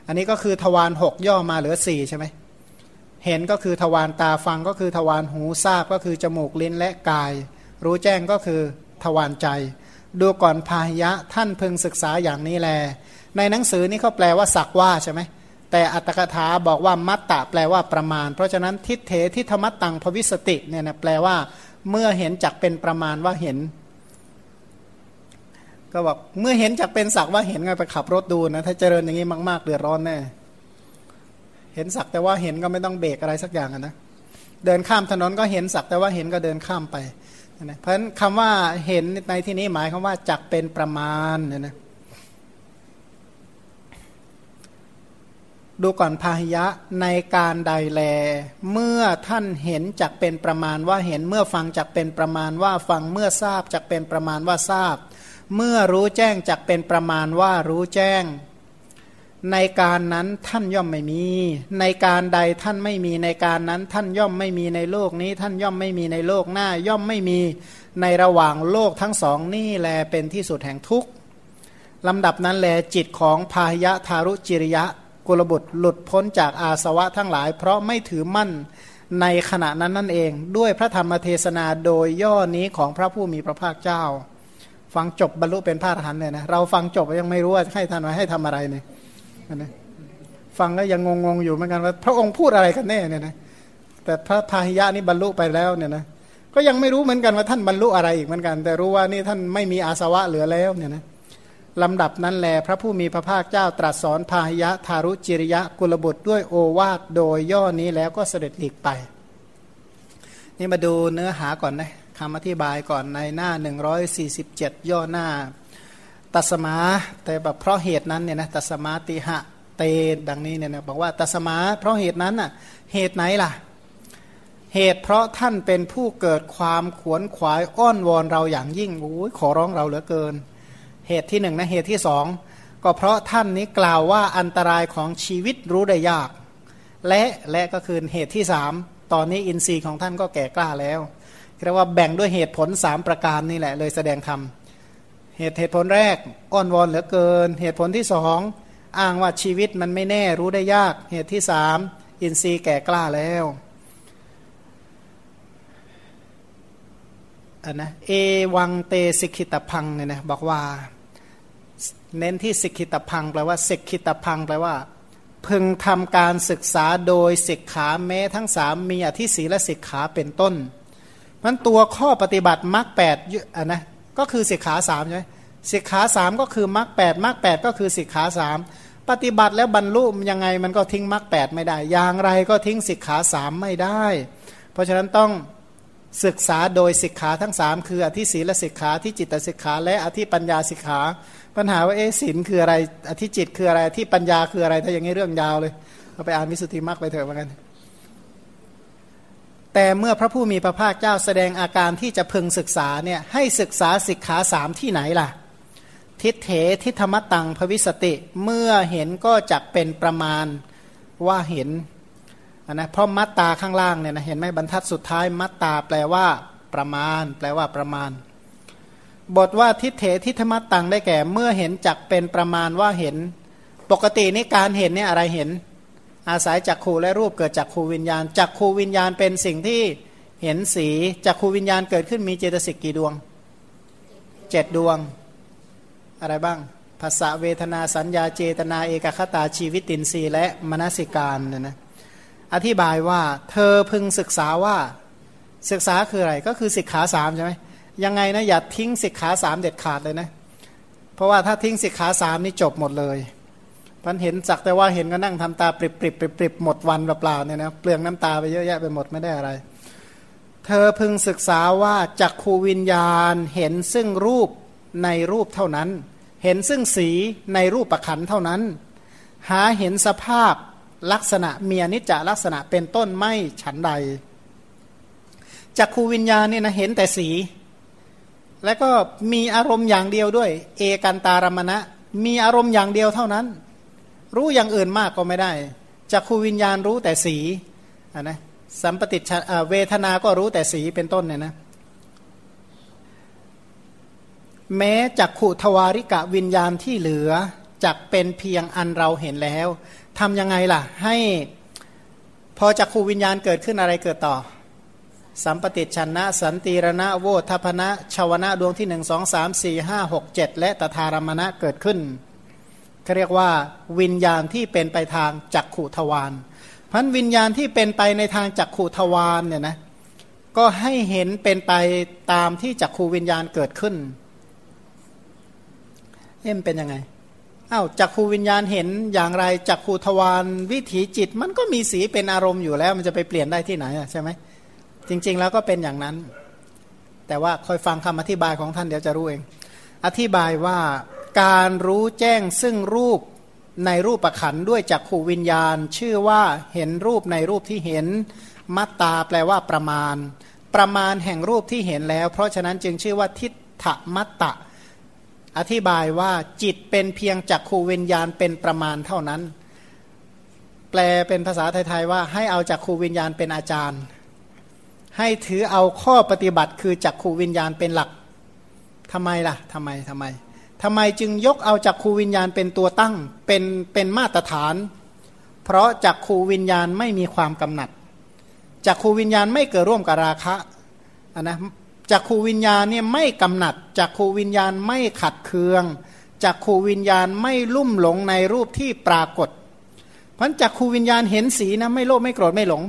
อันนี้ก็คือทวารหกย่อมาเหลือสี่ใช่ไหมเห็นก็คือทวารตาฟังก็คือทวารหูทราบก็คือจมูกลิ้นและกาย รู้แจ้งก็คือทวารใจ ดูก่อนพาหยะท่านพึงศึกษาอย่างนี้แล ในหนังสือนี้เขาแปลว่าสักว่าใช่ไหมแต่อัตถกถาบอกว่ามัตตะแปลว่าประมาณ เพราะฉะนั้นทิเถทิธรรมตังภวิสติเนี่ยนะแปลว่าเมื่อเห็นจักเป็นประมาณว่าเห็น ก็บอกเมื่อเห็นจักเป็นสักว่าเห็นไงไปขับรถดูนะถ้าเจริญอย่างนี้มาก ๆเดือดร้อนแน่เห็นสักแต่ว่าเห็นก็ไม่ต้องเบรกอะไรสักอย่างนะเดินข้ามถนนก็เห็นสักแต่ว่าเห็นก็เดินข้ามไป นะเพราะฉะนั้นคำว่าเห็นในที่นี้หมายคำว่าจักเป็นประมาณเนี่ยนะดูก่อนพาหิยะในการใดแล เมื่อท่านเห็นจักเป็นประมาณว่าเห็นเมื่อฟังจักเป็นประมาณว่าฟังเมื่อทราบจักเป็นประมาณว่าทราบ เมื่อรู้แจ้งจักเป็นประมาณว่ารู้แจ้ง ในการนั้นท่านย่อมไม่มี ในการใดท่านไม่มีในการนั้นท่านย่อมไม่มีในโลกนี้ ท่านย่อมไม่มีในโลกหน้า ย่อมไม่มีในระหว่างโลกทั้งสองนี่แลเป็นที่สุดแห่งทุกข์ลำดับนั้นแลจิตของพาหยะทารุจิริยะกุลบุตรหลุดพ้นจากอาสวะทั้งหลาย เพราะไม่ถือมั่นในขณะนั้นนั่นเอง ด้วยพระธรรมเทศนาโดยย่อนี้ของพระผู้มีพระภาคเจ้า ฟังจบบรรลุเป็นพระอรหันต์เลยนะเราฟังจบยังไม่รู้ว่าให้ท่านไว้ให้ทำอะไรเนี่ย นะฟังก็ยังงงๆอยู่เหมือนกันว่าพระองค์พูดอะไรกันแน่เนี่ยนะแต่พระพาหิยะนี่บรรลุไปแล้วเนี่ยนะก็ยังไม่รู้เหมือนกันว่าท่านบรรลุอะไรอีกเหมือนกัน แต่รู้ว่านี่ท่านไม่มีอาสวะเหลือแล้วเนี่ยนะลำดับนั้นแลพระผู้มีพระภาคเจ้าตรัสสอนพาหิยะทารุจิริยะกุลบุตรด้วยโอวาทโดยย่อนี้แล้วก็เสด็จหลีกไป นี่มาดูเนื้อหาก่อนนะคำอธิบายก่อนในหน้า 147 ย่อหน้า ตัสมาแต่แบบเพราะเหตุนั้นเนี่ยนะตัสมาติหะเตดังนี้เนี่ยนะบอกว่าตัสมาเพราะเหตุนั้นอะเหตุไหนล่ะ เหตุเพราะท่านเป็นผู้เกิดความขวนขวายอ้อนวอนเราอย่างยิ่งโอ้ยขอร้องเราเหลือเกิน เหตุที่หนึ่งนะเหตุที่สองก็เพราะท่านนี้กล่าวว่าอันตรายของชีวิตรู้ได้ยาก และและก็คือเหตุที่สามตอนนี้อินทรีย์ของท่านก็แก่กล้าแล้วเรียกว่าแบ่งด้วยเหตุผลสามประการนี่แหละเลยแสดงธรรม เหตุเหตุผลแรกอ้อนวอนเหลือเกิน เหตุผลที่สองอ้างว่าชีวิตมันไม่แน่รู้ได้ยาก เหตุที่สามอินทรีย์แก่กล้าแล้วอันนะเอวังเตสิกิตพังเนี่ยนะบอกว่า เน้นที่สิกิตพังแปลว่าสิกิตพังแปลว่า พึงทำการศึกษาโดยสิกขาแม้ทั้งสามมีอธิศีและสิกขาเป็นต้นมันตัวข้อปฏิบัติมรรคแปดอะนะ ก็คือสิกขาสามใช่ไหมสิกขาสามก็คือมรรคแปดมรรคแปดก็คือสิกขาสามปฏิบัติแล้วบรรลุยังไงมันก็ทิ้งมรรคแปดไม่ได้ อย่างไรก็ทิ้งสิกขาสามไม่ได้ เพราะฉะนั้นต้องศึกษาโดยสิกขาทั้งสามคืออธิศีลสิกขาที่จิตสิกขา และอธิปัญญาสิกขา ปัญหาว่าเอศีลคืออะไรอธิจิตคืออะไรที่ปัญญาคืออะไรถ้าอย่างนี้เรื่องยาวเลยเราไปอ่านวิสุทธิมรรคไปเถอะเหมือนกัน แต่เมื่อพระผู้มีพระภาคเจ้าแสดงอาการที่จะพึงศึกษาเนี่ยให้ศึกษาสิกขาสามที่ไหนล่ะ ทิฏเถทิธรรมตังภวิสติเมื่อเห็นก็จะเป็นประมาณว่าเห็นนะเพราะมัตตาข้างล่างเนี่ยนะเห็นไหมบรรทัดสุดท้ายมัตตาแปลว่าประมาณ แปลว่าประมาณ บทว่าทิฏเถทิธรรมตังได้แก่ เมื่อเห็นจักเป็นประมาณว่าเห็น ปกตินี่การเห็นเนี่ยอะไรเห็น อาศัยจักขูและรูปเกิดจากขูวิญญาณจักขูวิญญาณเป็นสิ่งที่เห็นสีจักขูวิญญาณเกิดขึ้นมีเจตสิกกี่ดวงเจ็ดดวง อะไรบ้าง ภาษาเวทนาสัญญาเจตนาเอกคตาชีวิตินทรีย์และมนสิการเนี่ยนะอธิบายว่าเธอพึงศึกษาว่าศึกษาคืออะไรก็คือสิกขาสามใช่ไหมยังไงนะอย่าทิ้งสิกขาสามเด็ดขาดเลยนะ เพราะว่าถ้าทิ้งสิกขาสามนี่จบหมดเลย พันเห็นสักแต่ว่าเห็นก็นั่งทำตาปริบปริบปริบปริบหมดวันเปล่าเนี่ยนะเปลืองน้ำตาไปเยอะแยะไปหมดไม่ได้อะไร เธอพึงศึกษาว่าจักขูวิญญาณเห็นซึ่งรูปในรูปเท่านั้น เห็นซึ่งสีในรูปประขันเท่านั้น หาเห็นสภาพลักษณะเมียนิจจลักษณะเป็นต้นไม่ฉันใดจักขูวิญญาณเนี่ยนะเห็นแต่สี แล้วก็มีอารมณ์อย่างเดียวด้วย เอกันตารมณะ มีอารมณ์อย่างเดียวเท่านั้น รู้อย่างอื่นมากก็ไม่ได้จักขูวิญญาณรู้แต่สีะนะสัมปติชเวทนาก็รู้แต่สีเป็นต้นเนี่ยนะแม้จักขุทวาริกะวิญญาณที่เหลือจักเป็นเพียงอันเราเห็นแล้วทำยังไงล่ะ ให้พอจักขูวิญญาณเกิดขึ้นอะไรเกิดต่อ สัมปติชนะ สันติรณะโวทัพนะชาวนะดวงที่หนึ่งสองสามสี่ห้าหกเจ็ดและตถารมณะเกิดขึ้น เขาเรียกว่าวิญญาณที่เป็นไปทางจักขุทวารพันวิญญาณที่เป็นไปในทางจักขุทวารเนี่ยนะก็ให้เห็นเป็นไปตามที่จักขูวิญญาณเกิดขึ้น เอ็มเป็นยังไงอา้าวจักขูวิญญาณเห็นอย่างไรจักขูทวารวิถีจิต มันก็มีสีเป็นอารมณ์อยู่แล้ว มันจะไปเปลี่ยนได้ที่ไหนใช่ไหมจริง ๆ แล้วก็เป็นอย่างนั้น แต่ว่าคอยฟังคำอธิบายของท่านเดี๋ยวจะรู้เอง อธิบายว่า การรู้แจ้งซึ่งรูปในรูปประขันด้วยจักขูวิญญาณ ชื่อว่าเห็นรูปในรูปที่เห็น มัตตาแปลว่าประมาณ ประมาณแห่งรูปที่เห็นแล้ว เพราะฉะนั้นจึงชื่อว่าทิฏฐมัตตะ อธิบายว่าจิตเป็นเพียงจักขูวิญญาณเป็นประมาณเท่านั้น แปลเป็นภาษาไทยๆว่าให้เอาจักขูวิญญาณเป็นอาจารย์ ให้ถือเอาข้อปฏิบัติคือจักขูวิญญาณเป็นหลักทำไมล่ะทำไมทำไม ทำไมจึงยกเอาจักขูวิญญาณเป็นตัวตั้งเป็นเป็นมาตรฐาน เพราะจักขูวิญญาณไม่มีความกำหนัดจักขูวิญญาณไม่เกิดร่วมกับราคะนะจักขูวิญญาณเนี่ยไม่กำหนัดจักขูวิญญาณไม่ขัดเคืองจักขูวิญญาณไม่ลุ่มหลงในรูปที่ปรากฏ เพันจักขูวิญญาณเห็นสีนะไม่โลภไม่โกรธไม่หลง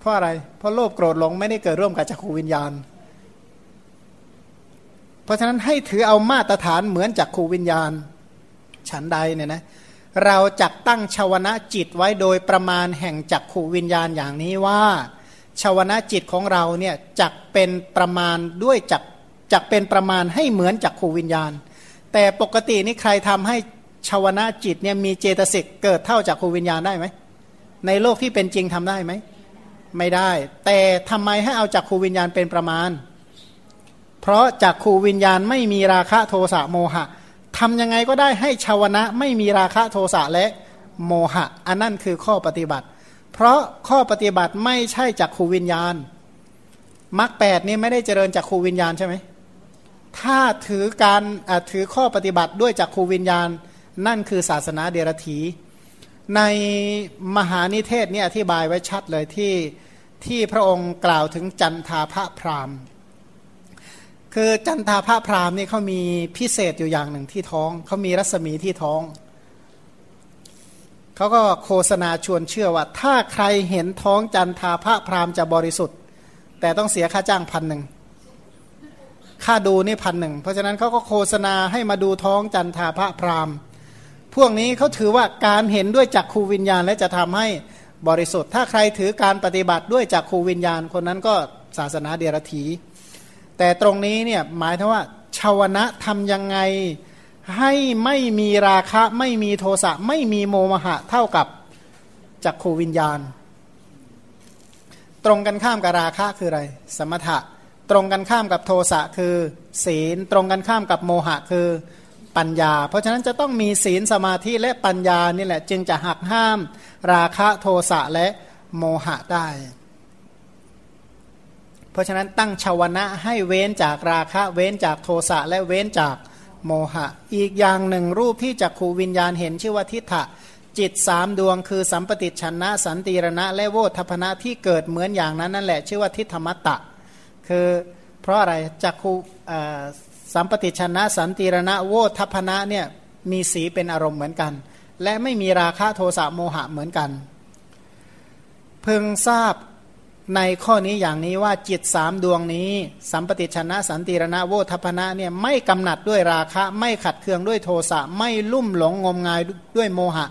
เพราะอะไร เพราะโลภโกรธหลงไม่ได้เกิดร่วมกับจักขูวิญญาณ เพราะฉะนั้นให้ถือเอามาตรฐานเหมือนจักขูวิญญาณ ฉันใดเนี่ยนะเราจักตั้งชาวนะจิตไว้โดยประมาณแห่งจักขูวิญญาณอย่างนี้ว่าชาวนะจิตของเราเนี่ยจักเป็นประมาณด้วยจักจักเป็นประมาณให้เหมือนจักขูวิญญาณ แต่ปกตินี่ใครทำให้ชาวนะจิตเนี่ยมีเจตสิกเกิดเท่าจักขูวิญญาณได้ไหมในโลกที่เป็นจริงทำได้ไหมไม่ได้ แต่ทำไมให้เอาจักขูวิญญาณเป็นประมาณเเพราะจักขูวิญญาณไม่มีราคะโทสะโมหะทำยังไงก็ได้ให้ชาวนะไม่มีราคะโทสะและโมหะ อันนั่นคือข้อปฏิบัติ เพราะข้อปฏิบัติไม่ใช่จากขูวิญญาณมรรคแปดนี่ไม่ได้เจริญจากขูวิญญาณใช่ไหมถ้าถือการถือข้อปฏิบัติด้วยจากขูวิญญาณ นั่นคือศาสนาเดรธีในมหานิเทศนี่อธิบายไว้ชัดเลยที่ที่พระองค์กล่าวถึงจันทาพระพราม คือจันทาพระพรามนี่เขามีพิเศษอยู่อย่างหนึ่งที่ท้องเขามีรัศมีที่ท้องเขาก็โฆษณาชวนเชื่อว่า ถ้าใครเห็นท้องจันทาพระพรามจะบริสุทธิ์ แต่ต้องเสียค่าจ้างพันหนึ่งค่าดูนี่พันหนึ่งเพราะฉะนั้นเขาก็โฆษณาให้มาดูท้องจันทาพระพรามพวกนี้เขาถือว่าการเห็นด้วยจักขูวิญญาณ และจะทำให้บริสุทธิ์ ถ้าใครถือการปฏิบัติด้วยจักขูวิญญาณ คนนั้นก็ศาสนาเดียรถี แต่ตรงนี้เนี่ยหมายถึงว่าชาวนะทำยังไงให้ไม่มีราคะไม่มีโทสะไม่มีโมมหะเท่ากับจักขูวิญญาณ ตรงกันข้ามกับราคะคืออะไร สมถะ ตรงกันข้ามกับโทสะคือ ศีล ตรงกันข้ามกับโมหะคือปัญญา เพราะฉะนั้นจะต้องมีศีลสมาธิและปัญญานี่แหละ จึงจะหักห้ามราคะโทสะและโมหะได้ ราะฉะนั้นตั้งชาวนะให้เว้นจากราคะ เว้นจากโทสะและเว้นจากโมหะ อีกอย่างหนึ่งรูปที่จักขูวิญญาณเห็นชื่อว่าทิฏฐะจิตสามดวงคือสัมปติชนะสันติรณะ และโวทัพนะที่เกิดเหมือนอย่างนั้นนั่นแหละชื่อว่าทิฏฐมัตตะ คือเพราะอะไรจักขูสัมปติชนะสันติรณะโวทัพนะเนี่ยมีสีเป็นอารมณ์เหมือนกัน และไม่มีราคะโทสะโมหะเหมือนกัน เพิ่งทราบ ในข้อนี้อย่างนี้ว่าจิตสามดวงนี้ สัมปติชนะสันติรณะโวทัพนะเนี่ยไม่กำหนัดด้วยราคะ ไม่ขัดเคืองด้วยโทสะไม่ลุ่มหลงงมงายด้วยโมหะ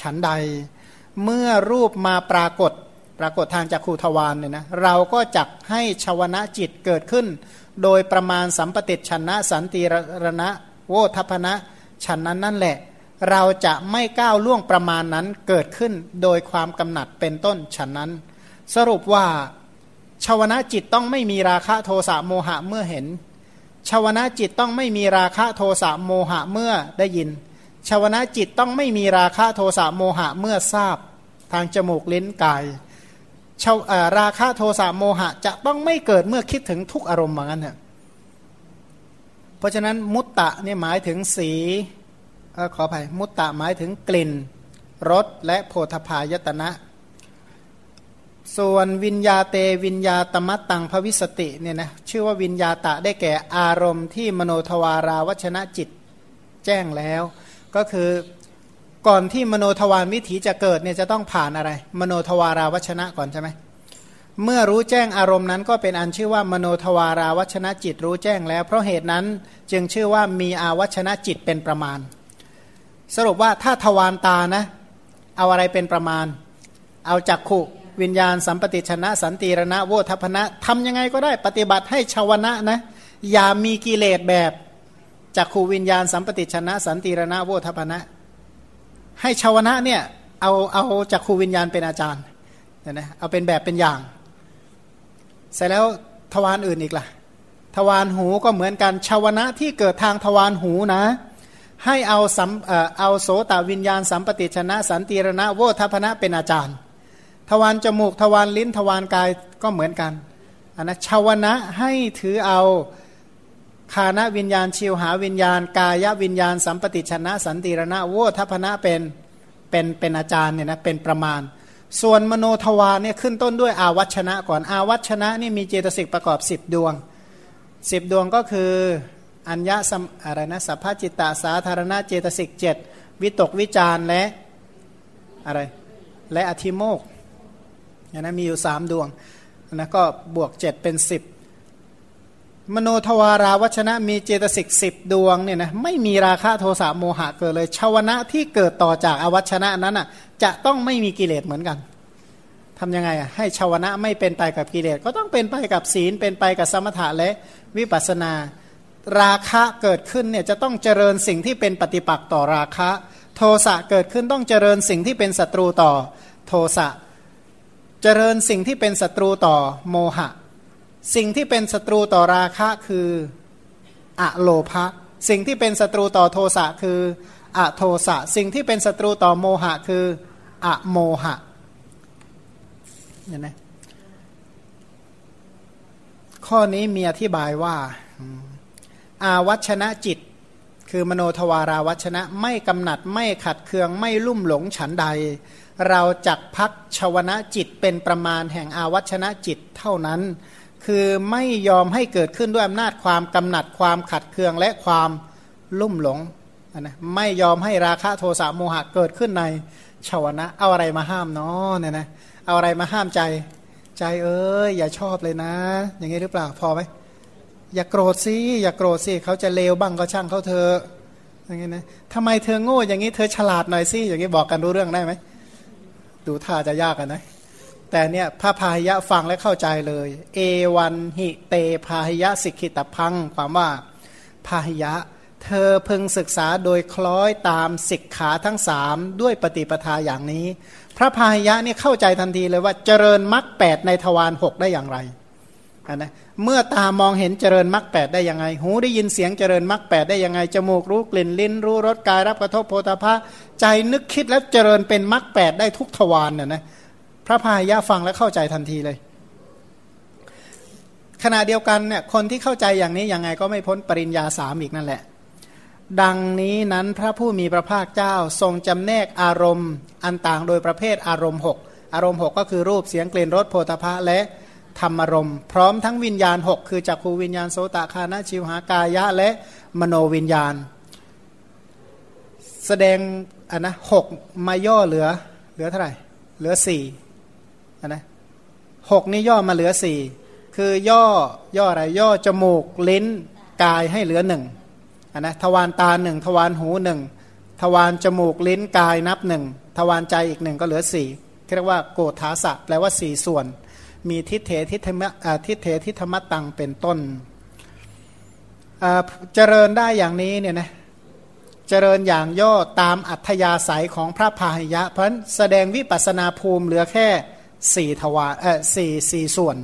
ฉันใด เมื่อรูปมาปรากฏ ปรากฏทางจากขูทวารเนี่ยนะเราก็จักให้ชวนะจิตเกิดขึ้น โดยประมาณสัมปติชนะสันติรณะโวทัพนะฉันนั้นนั่นแหละ เราจะไม่ก้าวล่วงประมาณนั้นเกิดขึ้นโดยความกำหนัดเป็นต้นฉันนั้น สรุปว่าชาวนะจิตต้องไม่มีราคะโทสะโมหะเมื่อเห็นชาวนะจิตต้องไม่มีราคะโทสะโมหะเมื่อได้ยินชาวนะจิตต้องไม่มีราคะโทสะโมหะเมื่อทราบ ทางจมูกลิ้นกายชาวราคะโทสะโมหะจะต้องไม่เกิดเมื่อคิดถึงทุกอารมณ์เหมือนกันเถอะเพราะฉะนั้นมุตตะนี่หมายถึงสีขออภัยมุตตะหมายถึงกลิ่นรสและโพธพายตนะ ส่วนวิญญาเตวิญญาตมัตตังภวิสติเนี่ยนะชื่อว่าวิญญาตะได้แก่อารมณ์ที่มโนทวาราวชนะจิตแจ้งแล้ว ก็คือก่อนที่มโนทวารวิถีจะเกิดเนี่ยจะต้องผ่านอะไร มโนทวาราวชนะก่อนใช่ไหมเมื่อรู้แจ้งอารมณ์นั้นก็เป็นอันชื่อว่ามโนทวาราวชนะจิตรู้แจ้งแล้ว เพราะเหตุนั้นจึงชื่อว่ามีอาวชนะจิตเป็นประมาณ สรุปว่าถ้าทวารตานะ เอาอะไรเป็นประมาณ เอาจักขุ วิญญาณสัมปติชนะ สันติรณะโวทัพนะทำยังไงก็ได้ปฏิบัติให้ชาวนะนะอย่ามีกิเลสแบบจักขูวิญญาณสัมปติชนะ สันติรณะโวทัพนะ ให้ชาวนะเนี่ยเอาเอาจักขูวิญญาณเป็นอาจารย์เนี่ยนะเอาเป็นแบบเป็นอย่าง เสร็จแล้วทวารอื่นอีกล่ะ ทวารหูก็เหมือนกันชาวนะที่เกิดทางทวารหูนะ ให้เอาสัมเอาโสตวิญญาณสัมปติชนะ สันติรณะโวทัพนะเป็นอาจารย์ ทวารจมูกทวารลิ้นทวารกายก็เหมือนกันอันนะชาวนะให้ถือเอาคานวิญญาณชิวหาวิญญาณ กายวิญญาณ สัมปติชนะสันติรณะโวทัพนะเป็นเป็นเป็นอาจารย์เนี่ยนะเป็นประมาณ ส่วนมโนทวารเนี่ยขึ้นต้นด้วยอาวัชนะก่อนอาวัชนะนี่มีเจตสิกประกอบ 10 ดวง 10 ดวงก็คืออัญญาสมอะไรนะสัพพจิตตสาธารณะเจตสิกเจ็ดวิตกวิจารและอะไรและอธิโมก นะมีอยู่สามดวงนะก็บวกเจ็ดเป็นสิบมโนทวาราวัชนะมีเจตสิกสิบดวงเนี่ยนะไม่มีราคะโทสะโมหะเกิดเลยชาวนะที่เกิดต่อจากอวัชนะนั้นอะจะต้องไม่มีกิเลสเหมือนกันทำยังไงอะให้ชาวนะไม่เป็นไปกับกิเลสก็ต้องเป็นไปกับศีลเป็นไปกับสมถะและวิปัสนา ราคะเกิดขึ้นเนี่ยจะต้องเจริญสิ่งที่เป็นปฏิปักษ์ต่อราคะ โทสะเกิดขึ้นต้องเจริญสิ่งที่เป็นศัตรูต่อโทสะ เจริญสิ่งที่เป็นศัตรูต่อโมหะ สิ่งที่เป็นศัตรูต่อราคะคืออะโลภะสิ่งที่เป็นศัตรูต่อโทสะคืออะโทสะสิ่งที่เป็นศัตรูต่อโมหะคืออะโมหะเห็นไหมข้อนี้มีอธิบายว่าอาวัชนะจิต คือมโนทวาราวัชนะไม่กำหนัดไม่ขัดเคืองไม่ลุ่มหลงฉันใด เราจักพักชวนะจิตเป็นประมาณแห่งอาวัชนะจิตเท่านั้น คือไม่ยอมให้เกิดขึ้นด้วยอำนาจความกำหนัดความขัดเคืองและความลุ่มหลงนะไม่ยอมให้ราคะโทสะโมหะเกิดขึ้นในชวนะ เอาอะไรมาห้ามเนาะเนี่ยนะเอาอะไรมาห้ามใจ ใจเอ้ยอย่าชอบเลยนะ อย่างนี้หรือเปล่าพอไหมอย่าโกรธสิอย่าโกรธสิเขาจะเลวบ้างก็ช่างเขาเธออย่างนี้นะทำไมเธอโง่อย่างนี้เธอฉลาดหน่อยสิอย่างนี้บอกกันรู้เรื่องได้ไหม ดูท่าจะยากกันนะ แต่เนี่ยพระพาหิยะฟังและเข้าใจเลย เอวันหิเตพาหิยะสิกขิตพัง ความว่าพาหิยะ เธอพึงศึกษาโดยคล้อยตามสิกขาทั้งสามด้วยปฏิปทาอย่างนี้ พระพาหิยะเนี่ยเข้าใจทันทีเลยว่าเจริญมรรคแปดในทวารหกได้อย่างไร นะเมื่อตามองเห็นเจริญมรรคแปดได้ยังไง หูได้ยินเสียงเจริญมรรคแปดได้ยังไงจมูกรู้กลิ่นลิ้น รู้รสกายรับกระทบโพธาภะใจนึกคิดแล้วเจริญเป็นมรรคแปดได้ทุกทวารน่ะนะพระพายะฟังแล้วเข้าใจทันทีเลย ขณะเดียวกันเนี่ยคนที่เข้าใจอย่างนี้ยังไงก็ไม่พ้นปริญญาสามอีกนั่นแหละ ดังนี้นั้นพระผู้มีพระภาคเจ้าทรงจำแนกอารมณ์ อันต่างโดยประเภทอารมณ์หกอารมณ์หกก็คือรูปเสียงกลิ่นรสโพธาภะและ ธรรมรมพร้อมทั้งวิญญาณหกคือจักขูวิญญาณโสตคานาชิวหากายะและมโนวิญญาณ แสดงอันนะหกมาย่อเหลือเหลือเท่าไหร่ เหลือสี่อันนะหกนี่ย่อมาเหลือสี่คือย่อย่ออะไรย่อจมูกลิ้นกายให้เหลือหนึ่งอันนะทวารตาหนึ่งทวารหูหนึ่งทวารจมูกลิ้นกายนับหนึ่งทวารใจอีกหนึ่งก็เหลือสี่เรียกว่าโกฏฐาสะแปลว่าสี่ส่วน มีทิเถทิธรรมทิเถทิธรรมตังเป็นต้นเจริญได้อย่างนี้เนี่ยนะเจริญอย่างย่อตามอัธยาศัยของพระพาหิยะ เพราะแสดงวิปัสนาภูมิเหลือแค่สี่ทวารเออสี่สี่ส่วน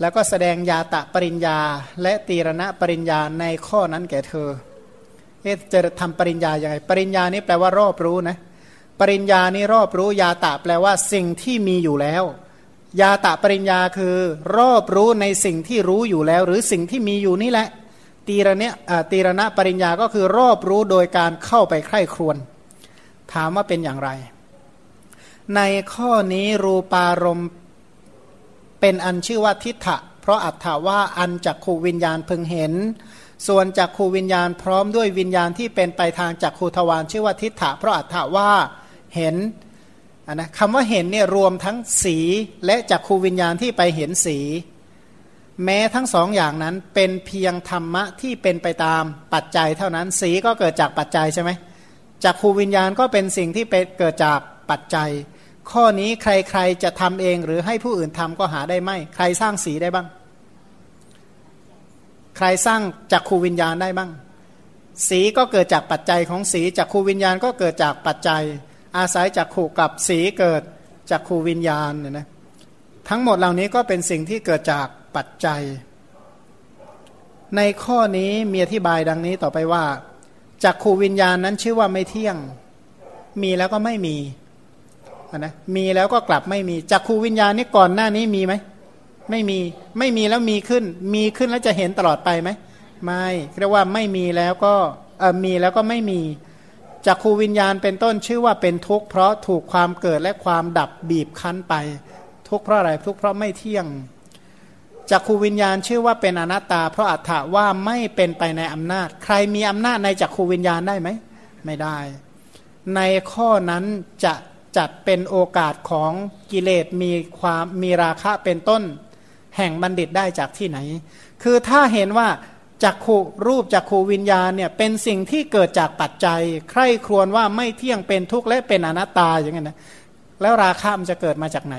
แล้วก็แสดงยาตะปริญญาและตีรณะปริญญาในข้อนั้นแก่เธอจะทำปริญญาอย่างไรปริญญานี้แปลว่ารอบรู้นะปริญญานี้รอบรู้ยาตะแปลว่าสิ่งที่มีอยู่แล้ว ยาตะปริญญาคือ รอบรู้ในสิ่งที่รู้อยู่แล้ว หรือสิ่งที่มีอยู่นี่แหละ ตีระเนี้ยตีระณะปริญญาก็คือรอบรู้โดยการเข้าไปใคร่ครวญถามว่าเป็นอย่างไร ในข้อนี้รูปารมณ์เป็นอันชื่อว่าทิฏฐะเพราะอัตถาว่าอันจักขูวิญญาณพึงเห็น ส่วนจักขูวิญญาณพร้อมด้วยวิญญาณที่เป็นไปทางจักขูทวารชื่อว่าทิฏฐะเพราะอัตถาว่าเห็น นะคำว่าเห็นเนี่ยรวมทั้งสีและจักขูวิญญาณที่ไปเห็นสี แม้ทั้งสองอย่างนั้นเป็นเพียงธรรมะที่เป็นไปตามปัจจัยเท่านั้นสีก็เกิดจากปัจจัยใช่ไหมจักขูวิญญาณก็เป็นสิ่งที่เป็นเกิดจากปัจจัย ข้อนี้ใครๆจะทำเองหรือให้ผู้อื่นทำก็หาได้ไหมใครสร้างสีได้บ้าง ใครสร้างจักขูวิญญาณได้บ้าง สีก็เกิดจากปัจจัยของสีจักขูวิญญาณก็เกิดจากปัจจัย อาศัยจักขู่กับสีเกิดจักขูวิญญาณเนี่ยนะทั้งหมดเหล่านี้ก็เป็นสิ่งที่เกิดจากปัจจัย ในข้อนี้มีอธิบายดังนี้ต่อไปว่าจักขูวิญญาณนั้นชื่อว่าไม่เที่ยง มีแล้วก็ไม่มีนะมีแล้วก็กลับไม่มีจักขูวิญญาณนี่ก่อนหน้านี้มีไหมไม่มีไม่มีแล้วมีขึ้น มีขึ้นแล้วจะเห็นตลอดไปไหมไม่เรียกว่าไม่มีแล้วก็เออมีแล้วก็ไม่มี จักขูวิญญาณเป็นต้นชื่อว่าเป็นทุกข์เพราะถูกความเกิดและความดับบีบคั้นไป ทุกข์เพราะอะไรทุกข์เพราะไม่เที่ยงจักขูวิญญาณชื่อว่าเป็นอนัตตา เพราะอัตถาว่าไม่เป็นไปในอำนาจ ใครมีอำนาจในจักขูวิญญาณได้ไหมไม่ได้ ในข้อนั้นจะจัดเป็นโอกาสของกิเลสมีความมีราคะเป็นต้น แห่งบัณฑิตได้จากที่ไหน คือถ้าเห็นว่า จักขูรูปจักขูวิญญาณเนี่ยเป็นสิ่งที่เกิดจากปัจจัย ใคร่ครวญว่าไม่เที่ยงเป็นทุกข์และเป็นอนัตตาอย่างนี้นะแล้วราคะมันจะเกิดมาจากไหน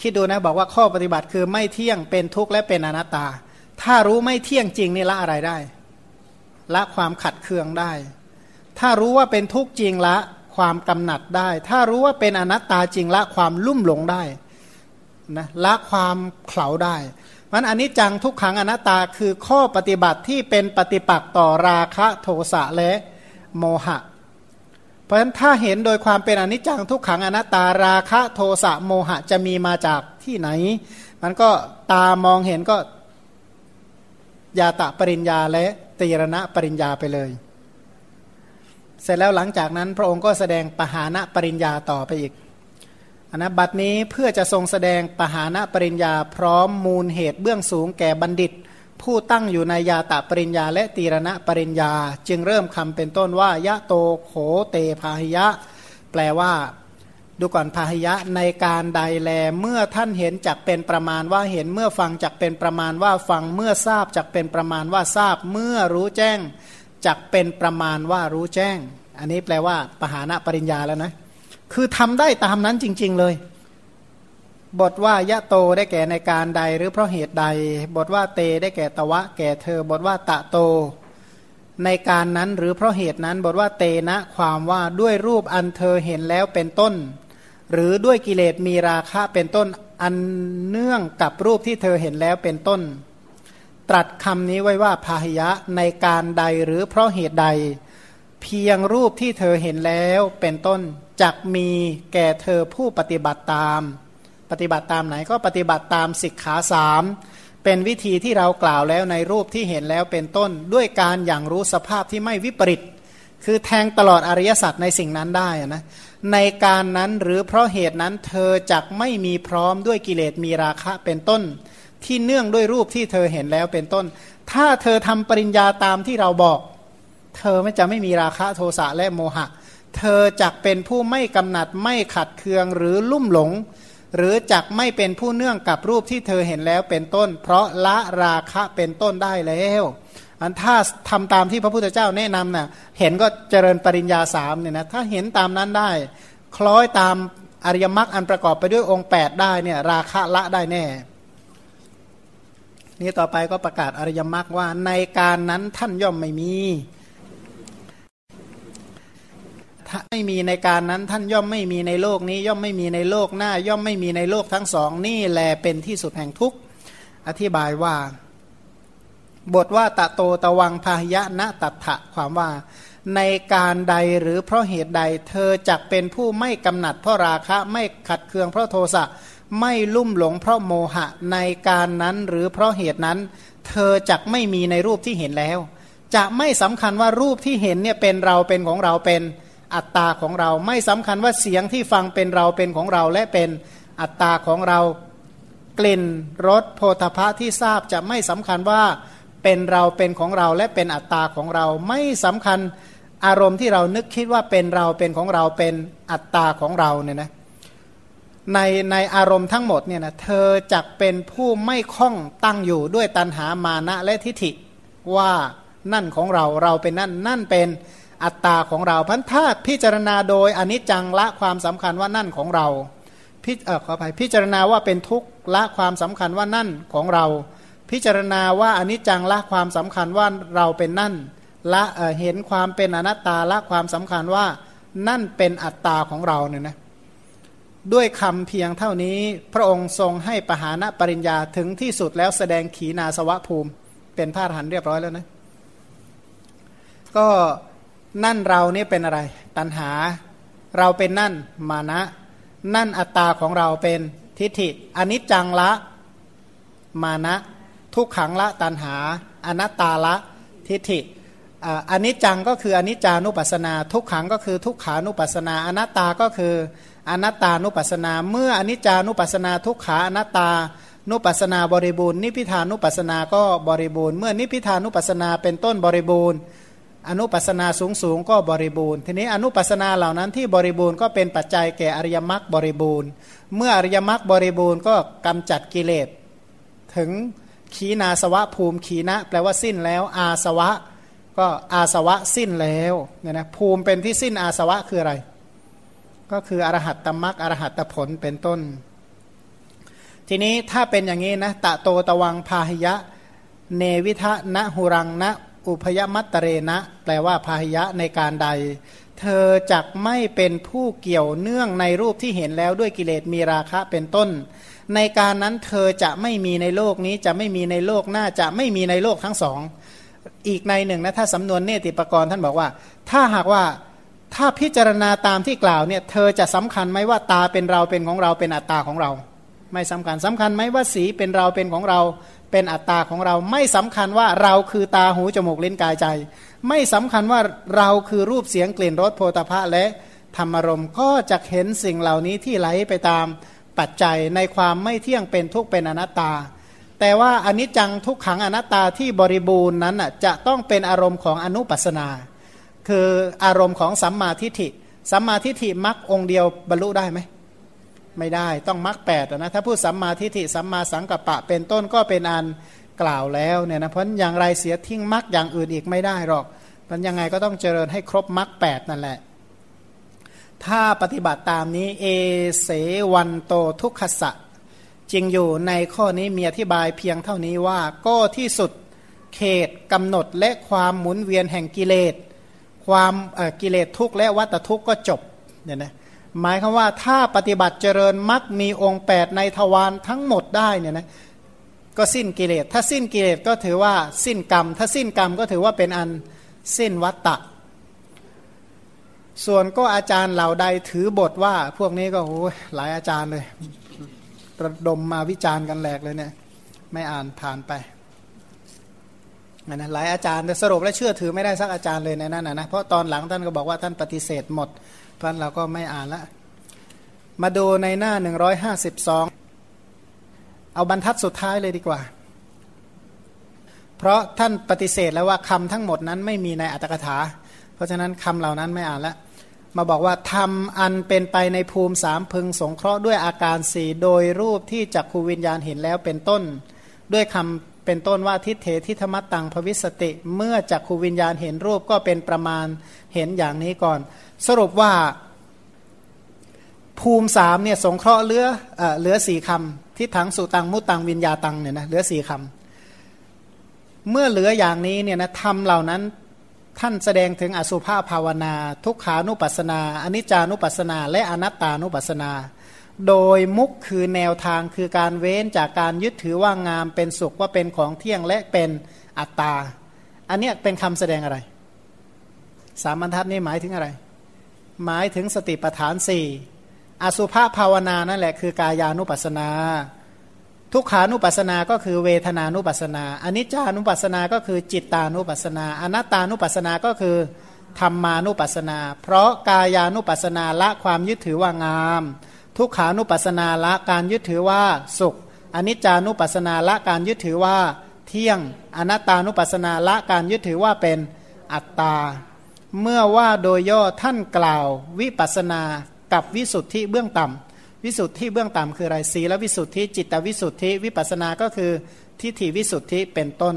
คิดดูนะบอกว่าข้อปฏิบัติคือไม่เที่ยงเป็นทุกข์และเป็นอนัตตา ถ้ารู้ไม่เที่ยงจริงนี่ละอะไรได้ ละความขัดเคืองได้ ถ้ารู้ว่าเป็นทุกข์จริงละความกำหนัดได้ ถ้ารู้ว่าเป็นอนัตตาจริงละความลุ่มหลงได้นะละความเข่าได้ มันอันนี้จังทุกขังอนัตตาคือข้อปฏิบัติที่เป็นปฏิปักษ์ต่อราคะโทสะและโมหะ เพราะฉะนั้นถ้าเห็นโดยความเป็นอนิจจังทุกขังอนัตตาราคะโทสะโมหะจะมีมาจากที่ไหน มันก็ตามองเห็นก็ยาตะปริญญาและตีรณะปริญญาไปเลย เสร็จแล้วหลังจากนั้นพระองค์ก็แสดงปหานะปริญญาต่อไปอีก นนะบัดนี้เพื่อจะทรงแสดงปหานะปริญญาพร้อมมูลเหตุเบื้องสูงแก่บัณฑิต ผู้ตั้งอยู่ในยาตะปริญญาและตีรณะปริญญา จึงเริ่มคำเป็นต้นว่ายะโตโขเตพาหิยะ แปลว่า ดูก่อนพาหิยะในการใดแลเมื่อท่านเห็นจักเป็นประมาณว่าเห็นเมื่อฟังจักเป็นประมาณว่าฟังเมื่อทราบจักเป็นประมาณว่าทราบเมื่อรู้แจ้งจักเป็นประมาณว่ารู้แจ้ง อันนี้แปลว่าปหานะปริญญาแล้วนะ คือทำได้ตามนั้นจริง ๆเลย บทว่ายะโตได้แก่ในการใดหรือเพราะเหตุใด บทว่าเตได้แก่ตะวะ แก่เธอ บทว่าตะโต ในการนั้นหรือเพราะเหตุนั้น บทว่าเตนะความว่าด้วยรูปอันเธอเห็นแล้วเป็นต้น หรือด้วยกิเลสมีราคะเป็นต้นอันเนื่องกับรูปที่เธอเห็นแล้วเป็นต้น ตรัสคำนี้ไว้ว่าพาหิยะในการใดหรือเพราะเหตุใด เพียงรูปที่เธอเห็นแล้วเป็นต้น จักมีแก่เธอผู้ปฏิบัติตาม ปฏิบัติตามไหนก็ปฏิบัติตามสิกขาสามเป็นวิธีที่เรากล่าวแล้วในรูปที่เห็นแล้วเป็นต้นด้วยการอย่างรู้สภาพที่ไม่วิปริต คือแทงตลอดอริยสัจในสิ่งนั้นได้นะในการนั้นหรือเพราะเหตุนั้นเธอจักไม่มีพร้อมด้วยกิเลสมีราคะเป็นต้น ที่เนื่องด้วยรูปที่เธอเห็นแล้วเป็นต้น ถ้าเธอทำปริญญาตามที่เราบอก เธอไม่จะไม่มีราคะโทสะและโมหะเเธอจักเป็นผู้ไม่กำหนัดไม่ขัดเคืองหรือลุ่มหลง หรือจักไม่เป็นผู้เนื่องกับรูปที่เธอเห็นแล้วเป็นต้น เพราะละราคะเป็นต้นได้แล้วอันถ้าทำตามที่พระพุทธเจ้าแนะนำนะ่ะเห็นก็เจริญปริญญาสามเนี่ยนะถ้าเห็นตามนั้นได้ คล้อยตามอริยมรรคอันประกอบไปด้วยองค์ 8 ได้เนี่ยราคะละได้แน่ นี่ต่อไปก็ประกาศอริยมรรคว่าในการนั้นท่านย่อมไม่มี ไม่มีในการนั้นท่านย่อมไม่มีในโลกนี้ ย่อมไม่มีในโลกหน้า ย่อมไม่มีในโลกทั้งสองนี่แลเป็นที่สุดแห่งทุกข์อธิบายว่า บทว่าตะโตตะวังพาหยะนะตัถะความว่า ในการใดหรือเพราะเหตุใด เธอจักเป็นผู้ไม่กำหนัดเพราะราคะไม่ขัดเคืองเพราะโทสะไม่ลุ่มหลงเพราะโมหะในการนั้นหรือเพราะเหตุนั้น เธอจักไม่มีในรูปที่เห็นแล้ว จะไม่สำคัญว่ารูปที่เห็นเนี่ยเป็นเราเป็นของเราเป็น อัตตาของเราไม่สำคัญว่าเสียงที่ฟังเป็นเราเป็นของเราและเป็นอัตตาของเรากลิ่นรสโพธพะที่ทราบจะไม่สำคัญว่าเป็นเราเป็นของเราและเป็นอัตตาของเราไม่สำคัญอารมณ์ที่เรานึกคิดว่าเป็นเราเป็นของเราเป็นอัตตาของเราเนี่ยนะในในอารมณ์ทั้งหมดเนี่ยนะเธอจักเป็นผู้ไม่คล้องตั้งอยู่ด้วยตัณหามานะและทิฏฐิว่านั่นของเราเราเป็นนั่นนั่นเป็น อัตตาของเราพันธาพิจารณาโดยอนิจจังละความสำคัญว่านั่นของเราพิเออขออภัยพิจารณาว่าเป็นทุกข์ละความสำคัญว่านั่นของเรา พิจารณาว่าอนิจจังละความสำคัญว่าเราเป็นนั่นละเเห็นความเป็นอนัตตาละความสำคัญว่านั่นเป็นอัตตาของเราเนี่ยนะด้วยคำเพียงเท่านี้พระองค์ทรงให้ปหานะปริญญาถึงที่สุดแล้วแสดงขีนาสวะภูมิ เป็นพระอรหันต์เรียบร้อยแล้วนะก็ นั่นเรานี่เป็นอะไร ตัณหา เราเป็นนั่นมานะ นั่นอัตตาของเราเป็นทิฏฐิอนิจจังละมานะ ทุกขังละตัณหา อนัตตาละทิฏฐิอนิจจังก็คืออนิจจานุปัสนา ทุกขังก็คือทุกขานุปัสนา อนัตตาก็คืออนัตตานุปัสนา เมื่ออนิจจานุปัสนา ทุกขาอนัตตานุปัสนาบริบูรณ์นิพิทานุปัสนาก็บริบูรณ์ เมื่อนิพิทานุปัสนาเป็นต้นบริบูรณ์ อนุปัสนาสูงสูงก็บริบูรณ์ ทีนี้อนุปัสนาเหล่านั้นที่บริบูรณ์ก็เป็นปัจจัยแก่อริยมรรคบริบูรณ์ เมื่ออริยมรรคบริบูรณ์ก็กำจัดกิเลส ถึงขีนาสวะภูมิขีนะแปลว่าสิ้นแล้ว อาสวะ ก็อาสวะสิ้นแล้วเนี่ยนะภูมิเป็นที่สิ้นอาสวะคืออะไร ก็คืออรหัตตมรรคอรหัตตผลเป็นต้น ทีนี้ถ้าเป็นอย่างนี้นะตะโตตะวังพาหิยะ เนวิทะนะหุรังนะ อุพยมัตเตเรนะ แปลว่าพาหยะในการใด เธอจักไม่เป็นผู้เกี่ยวเนื่องในรูปที่เห็นแล้วด้วยกิเลสมีราคะเป็นต้น ในการนั้นเธอจะไม่มีในโลกนี้จะไม่มีในโลกหน้าจะไม่มีในโลกทั้งสอง อีกในหนึ่งนะถ้าสำนวนเนติปกรณ์ท่านบอกว่า ถ้าหากว่าถ้าพิจารณาตามที่กล่าวเนี่ยเธอจะสำคัญไหมว่าตาเป็นเราเป็นของเราเป็นอัตตาของเรา ไม่สำคัญสำคัญไหมว่าสีเป็นเราเป็นของเรา เป็นอัตตาของเราไม่สำคัญว่าเราคือตาหูจมูกลิ้นกายใจ ไม่สำคัญว่าเราคือรูปเสียงกลิ่นรสโพธภะและธรรมรมก็จะเห็นสิ่งเหล่านี้ที่ไหลไปตามปัจจัยในความไม่เที่ยงเป็นทุกข์เป็นอนัตตา แต่ว่าอนิจจังทุกขังอนัตตาที่บริบูรณ์นั้นจะต้องเป็นอารมณ์ของอนุปัสนา คืออารมณ์ของสัมมาทิฏฐิสัมมาทิฏฐิมักองเดียวบรรลุได้ไหม ไม่ได้ต้องมรรคแปดนะถ้าพูดสัมมาทิฏฐิสัมมาสังกัปปะเป็นต้นก็เป็นอันกล่าวแล้วเนี่ยนะเพราะอย่างไรเสียทิ้งมรรคอย่างอื่นอีกไม่ได้หรอกมันยังไงก็ต้องเจริญให้ครบมรรคแปดนั่นแหละ ถ้าปฏิบัติตามนี้เอเสวันโตทุกขสะจริงอยู่ในข้อนี้มีอธิบายเพียงเท่านี้ว่าก็ที่สุดเขตกำหนดและความหมุนเวียนแห่งกิเลส ความกิเลสทุกข์และวัตทุกข์ก็จบเนี่ยนะ หมายคือว่าถ้าปฏิบัติเจริญมักมีองค์ 8 ในทวารทั้งหมดได้เนี่ยนะก็สิ้นกิเลส ถ้าสิ้นกิเลสก็ถือว่าสิ้นกรรม ถ้าสิ้นกรรมก็ถือว่าเป็นอันสิ้นวัตตะ ส่วนก็อาจารย์เหล่าใดถือบทว่า พวกนี้ก็โอ้หลายอาจารย์เลยระดมมาวิจารณ์กันแหลกเลยเนี่ย ไม่อ่านผ่านไปนะหลายอาจารย์แต่สรุปแล้วเชื่อถือไม่ได้สักอาจารย์เลยในนั้นนะเพราะตอนหลังท่านก็บอกว่าท่านปฏิเสธหมด พราะเราก็ไม่อ่านละ มาดูในหน้า 152 เอาบรรทัดสุดท้ายเลยดีกว่า เพราะท่านปฏิเสธแล้วว่าคำทั้งหมดนั้นไม่มีในอัตถกถา เพราะฉะนั้นคำเหล่านั้นไม่อ่านละมาบอกว่าทำอันเป็นไปในภูมิสามพึงสงเคราะห์ด้วยอาการสี่โดยรูปที่จักขูวิญญาณเห็นแล้วเป็นต้น ด้วยคำเป็นต้นว่าทิเถทิธรรมตังภวิสติ เมื่อจักขูวิญญาณเห็นรูปก็เป็นประมาณเห็นอย่างนี้ก่อน สรุปว่าภูมิสามเนี่ยสงเคราะห์เหลือเหลือสี่คำทิถังสุตังมุตังวิญญาตังเนี่ยนะเหลือสี่คำเมื่อเหลืออย่างนี้เนี่ยนะทำเหล่านั้นท่านแสดงถึงอสุภาภาวนา ทุกขานุปัสนา อนิจจานุปัสนา และอนัตตานุปัสนา โดยมุกคือแนวทางคือการเว้นจากการยึดถือว่างามเป็นสุขว่าเป็นของเที่ยงและเป็นอัตตา อันนี้เป็นคำแสดงอะไร สามบรรทัดนี้หมายถึงอะไร หมายถึงสติปัฏฐานสี่อสุภาภาวนานั่นแหละคือกายานุปัสนา ทุกขานุปัสนาก็คือเวทนานุปัสนาอนิจจานุปัสนาก็คือจิตตานุปัสนาอนัตตานุปัสนาก็คือธรรมานุปัสนา เพราะกายานุปัสนาละความยึดถือว่างาม ทุกขานุปัสนาละการยึดถือว่าสุขอนิจจานุปัสนาละการยึดถือว่าเที่ยงอนัตตานุปัสนาละการยึดถือว่าเป็นอัตตา เมื่อว่าโดยย่อท่านกล่าว วิปัสนากับวิสุทธิเบื้องต่ำวิสุทธิเบื้องต่ำคืออะไรสีและวิสุทธิ จิตวิสุทธิ วิปัสนาก็คือทิฏฐิวิสุทธิเป็นต้น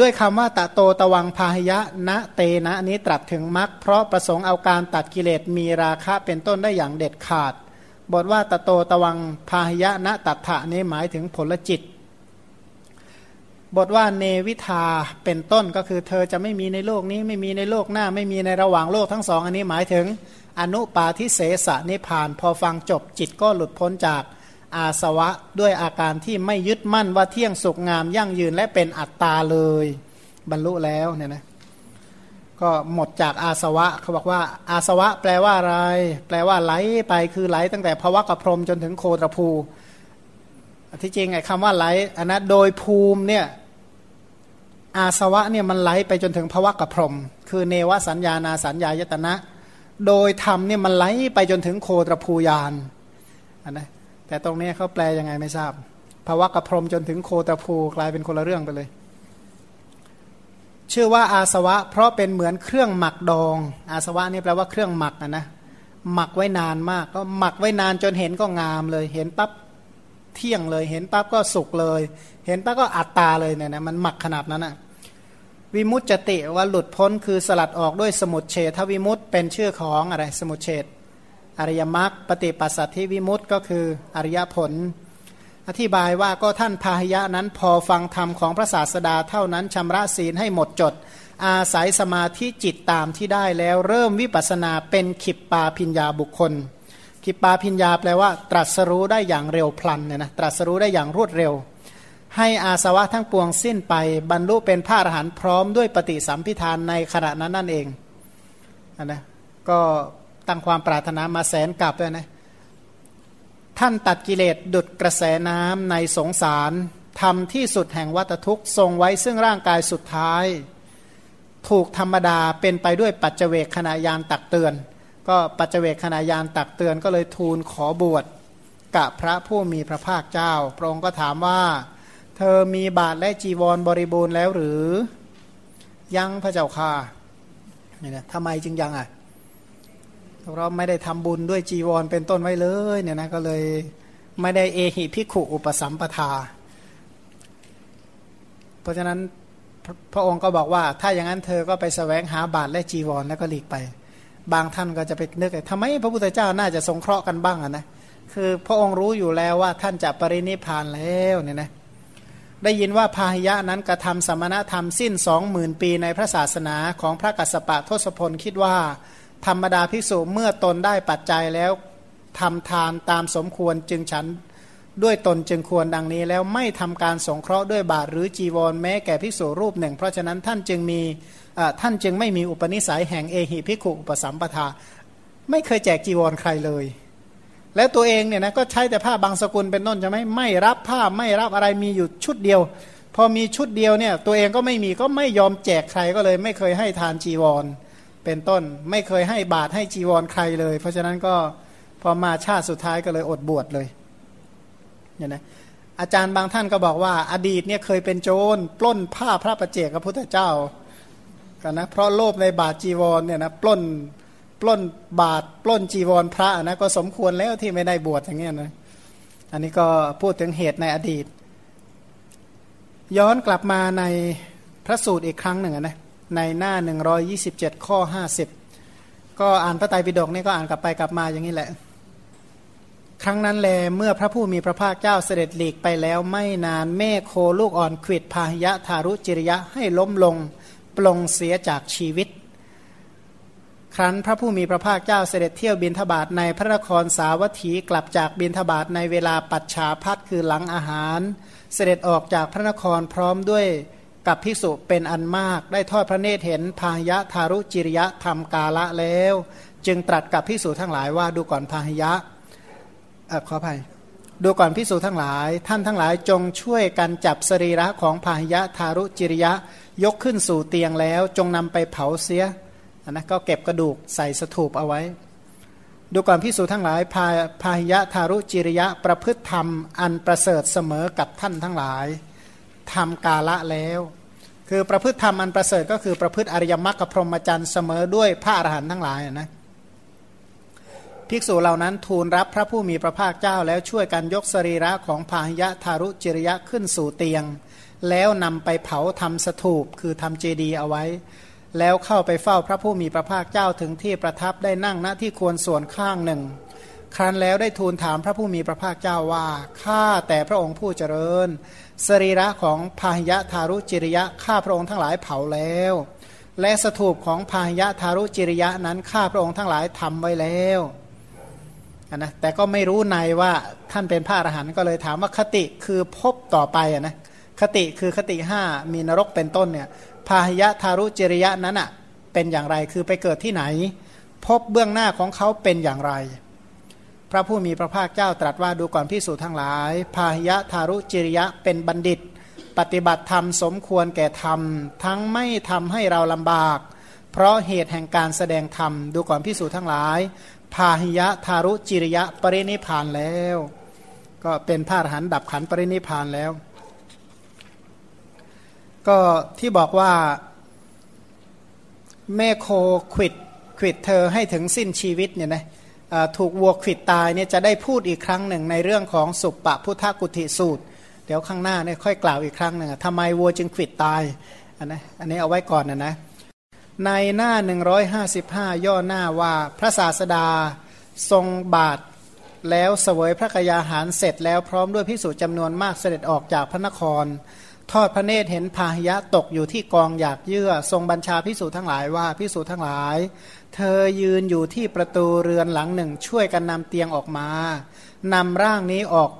ด้วยคำว่าตะโตตะวังพาหยะณเตนะนี้ตรัสถึงมรรคเพราะประสงค์เอาการตัดกิเลสมีราคะเป็นต้นได้อย่างเด็ดขาด บทว่าตะโตตะวังพาหยะณตัถะนี้หมายถึงผลจิต บทว่าเนวิทาเป็นต้นก็คือ เธอจะไม่มีในโลกนี้ไม่มีในโลกหน้า ไม่มีในระหว่างโลกทั้งสอง อันนี้หมายถึง อนุปาทิเสสนิพาน พอฟังจบจิตก็หลุดพ้นจากอาสวะด้วยอาการที่ไม่ยึดมั่นว่าเที่ยงสุขงามยั่งยืนและเป็นอัตตาเลย บรรลุแล้วเนี่ยนะก็หมดจากอาสวะเขาบอกว่า อาสวะแปลว่าอะไร แปลว่าไหลไปคือไหลตั้งแต่ภวะกระพรมจนถึงโคตรภู ที่จริงไอ้คำว่าไหลอันนั้นโดยภูมิเนี่ยอาสวะเนี่ยมันไหลไปจนถึงภวะกระพรม คือเนวสัญญานาสัญญายตนะ โดยธรรมเนี่ยมันไหลไปจนถึงโคตรภูยานอันนะแต่ตรงนี้เขาแปลยังไงไม่ทราบภาวะกระพรมจนถึงโคตรภูกลายเป็นคนละเรื่องไปเลย ชื่อว่าอาสวะ เพราะเป็นเหมือนเครื่องหมักดอง อาสวะนี่แปลว่าเครื่องหมักนะนะหมักไว้นานมาก ก็หมักไว้นานจนเห็นก็งามเลย เห็นปั๊บ เที่ยงเลย เห็นปั๊บก็สุกเลย เห็นปั๊บก็อัตตาเลยเนี่ยนะมันหมักขนาดนั้นอะวิมุตจติว่าหลุดพ้นคือสลัดออกด้วยสมุดเฉทวิมุตเป็นชื่อของอะไรสมุดเฉทอริยมรรคปฏิปัสสัทธิวิมุตก็คืออริยผล อธิบายว่าก็ท่านพาหยะนั้นพอฟังธรรมของพระศาสดาเท่านั้นชำระศีลให้หมดจด อาศัยสมาธิจิตตามที่ได้แล้วเริ่มวิปัสนาเป็นขิปปาพิญญาบุคคลิปาพิญญาแปลว่า ตรัสรู้ได้อย่างเร็วพลันเนี่ยนะตรัสรู้ได้อย่างรวดเร็ว ให้อาสวะทั้งปวงสิ้นไป บรรลุเป็นพระอรหันต์พร้อมด้วยปฏิสัมพิธานในขณะนั้นนั่นเองนะก็ตั้งความปรารถนามาแสนกลับเลยนะท่านตัดกิเลสดุดกระแสน้ำในสงสารทำที่สุดแห่งวัตทุกข์ทรงไว้ซึ่งร่างกายสุดท้าย ถูกธรรมดาเป็นไปด้วยปัจเจกขณะยานตักเตือน ก็ปัจเจกขณะยานตักเตือนก็เลยทูลขอบวชกับพระผู้มีพระภาคเจ้า พระองค์ก็ถามว่า เธอมีบาทและจีวรบริบูรณ์แล้วหรือ ยังพระเจ้าค่ะนี่นะทำไมจึงยังอะเราไม่ได้ทำบุญด้วยจีวรเป็นต้นไว้เลยเนี่ยนะก็เลยไม่ได้เอหิพิขุอุปสัมปทา เพราะฉะนั้นพระองค์ก็บอกว่า ถ้าอย่างนั้นเธอก็ไปสแสวงหาบาตรและจีวรแล้วก็หลีกไป บางท่านก็จะไปนึกทำไมพระพุทธเจ้าน่าจะสงเคราะห์กันบ้างนะคือพระองค์รู้อยู่แล้วว่าท่านจะปรินิพานแล้วเนี่ยนะได้ยินว่าพาหิยะนั้นกระทำสมณธรรมสิ้นสองหมื่นปีในพระศาสนาของพระกัสสปะทศพลคิดว่า ธรรมดาภิกษุเมื่อตนได้ปัจจัยแล้วทำทานตามสมควรจึงฉันด้วยตนจึงควรดังนี้แล้วไม่ทำการสงเคราะห์ด้วยบาทหรือจีวรแม้แก่ภิกษุรูปหนึ่ง เพราะฉะนั้นท่านจึงมี ท่านจึงไม่มีอุปนิสัยแห่งเอหิภิขุอุปสัมปทา ไม่เคยแจกจีวรใครเลย แล้วตัวเองเนี่ยนะก็ใช้แต่ผ้าบางสกุลเป็นต้นจะไม่ไม่รับผ้าไม่รับอะไรมีอยู่ชุดเดียว พอมีชุดเดียวเนี่ยตัวเองก็ไม่มีก็ไม่ยอมแจกใครก็เลย ไม่เคยให้ทานจีวร เป็นต้น ไม่เคยให้บาตรให้จีวรใครเลย เพราะฉะนั้นก็พอมาชาติสุดท้ายก็เลยอดบวชเลยเนี่ยนะอาจารย์บางท่านก็บอกว่าอดีตเนี่ยเคยเป็นโจรปล้นผ้าพระประเจกพระพุทธเจ้า กันนะเพราะโลภในบาตรจีวรเนี่ยนะปล้นปล้นบาตรปล้นจีวรพระนะก็สมควรแล้วที่ไม่ได้บวชอย่างเงี้ยนะอันนี้ก็พูดถึงเหตุในอดีต ย้อนกลับมาในพระสูตรอีกครั้งหนึ่งนะในหน้า 127 ข้อ 50 ก็อ่านพระไตรปิฎกนี่ก็อ่านกลับไปกลับมาอย่างนี้แหละ ครั้งนั้นแลเมื่อพระผู้มีพระภาคเจ้าเสด็จหลีกไปแล้วไม่นานแม่โคลูกอ่อนขิดพาหิยะทารุจิริยะให้ล้มลง ปลงเสียจากชีวิต ครั้นพระผู้มีพระภาคเจ้าเสด็จเที่ยวบินทบาทในพระนครสาวัตถีกลับจากบินทบาทในเวลาปัจฉาพัดคือหลังอาหาร เสด็จออกจากพระนครพร้อมด้วยกับภิกษุเป็นอันมาก ได้ทอดพระเนตรเห็นพายะทารุจิริยะทำกาละแล้ว จึงตรัสกับภิกษุทั้งหลายว่าดูก่อนพายะอขออภัย ดูก่อนพิสูจทั้งหลาย ท่านทั้งหลายจงช่วยกันจับสรีระของพาหิยะทารุจิริยะยกขึ้นสู่เตียงแล้ว จงนำไปเผาเสียนนะก็เก็บกระดูกใส่สถูปเอาไว้ ดูก่อนพิสูจทั้งหลายพาพาหิยะทารุจิริยะประพฤติธรรมอันประเสริฐเสมอกับท่านทั้งหลายทำกาละแล้ว คือประพฤติธรรมอันประเสริฐก็คือประพฤติอริยมรรคพรหมจรรย์เสมอด้วยพระอรหันต์ทั้งหลายนะ ภิกษุเหล่านั้นทูลรับพระผู้มีพระภาคเจ้าแล้วช่วยกันยกสรีระของพาหิยะทารุจิริยะขึ้นสู่เตียง แล้วนำไปเผาทำสถูปคือทำเจดีย์เอาไว้ แล้วเข้าไปเฝ้าพระผู้มีพระภาคเจ้าถึงที่ประทับได้นั่งณที่ควรส่วนข้างหนึ่ง ครั้นแล้วได้ทูลถามพระผู้มีพระภาคเจ้าว่าข้าแต่พระองค์ผู้เจริญ สรีระของพาหิยะทารุจิริยะข้าพระองค์ทั้งหลายเผาแล้วและสถูปของพาหิยะทารุจิริยะนั้นข้าพระองค์ทั้งหลายทำไว้แล้ว นะแต่ก็ไม่รู้ในว่าท่านเป็นพระอรหันต์ก็เลยถามว่าคติคือพบต่อไปนะคติคือคติห้ามีนรกเป็นต้นเนี่ยพาหยะทารุจริยะนั้นอะเป็นอย่างไรคือไปเกิดที่ไหน พบเบื้องหน้าของเขาเป็นอย่างไร พระผู้มีพระภาคเจ้าตรัสว่าดูก่อนพิสูจทั้งหลาย พาหยะทารุจริยะเป็นบัณฑิต ปฏิบัติธรรมสมควรแก่ธรรม ทั้งไม่ทำให้เราลำบาก เพราะเหตุแห่งการแสดงธรรมดูก่อนพิสูจทั้งหลาย พาหิยะทารุจิริยะปรินิพานแล้ว ก็เป็นพระอรหันต์ดับขันปรินิพานแล้ว ก็ที่บอกว่าแม่โคขิดขิดเธอให้ถึงสิ้นชีวิตเนี่ยนะถูกวัวขิดตายเนี่ยจะได้พูดอีกครั้งหนึ่งในเรื่องของสุปปะพุทธกุติสูตร เดี๋ยวข้างหน้าเนี่ยค่อยกล่าวอีกครั้งหนึ่งทำไมวัวจึงขิดตายอันนะอันนี้เอาไว้ก่อนนะนะ ในหน้า 155 ย่อหน้าว่าพระศาสดาทรงบาทแล้วเสวยพระกยาหารเสร็จแล้วพร้อมด้วยพิสูจน์จำนวนมากเสด็จออกจากพระนคร ทอดพระเนตรเห็นพาหิยะตกอยู่ที่กองอยากเยื่อ ทรงบัญชาพิสูจน์ทั้งหลายว่าพิสูจน์ทั้งหลาย เธอยืนอยู่ที่ประตูเรือนหลังหนึ่งช่วยกันนำเตียงออกมานำร่างนี้ออก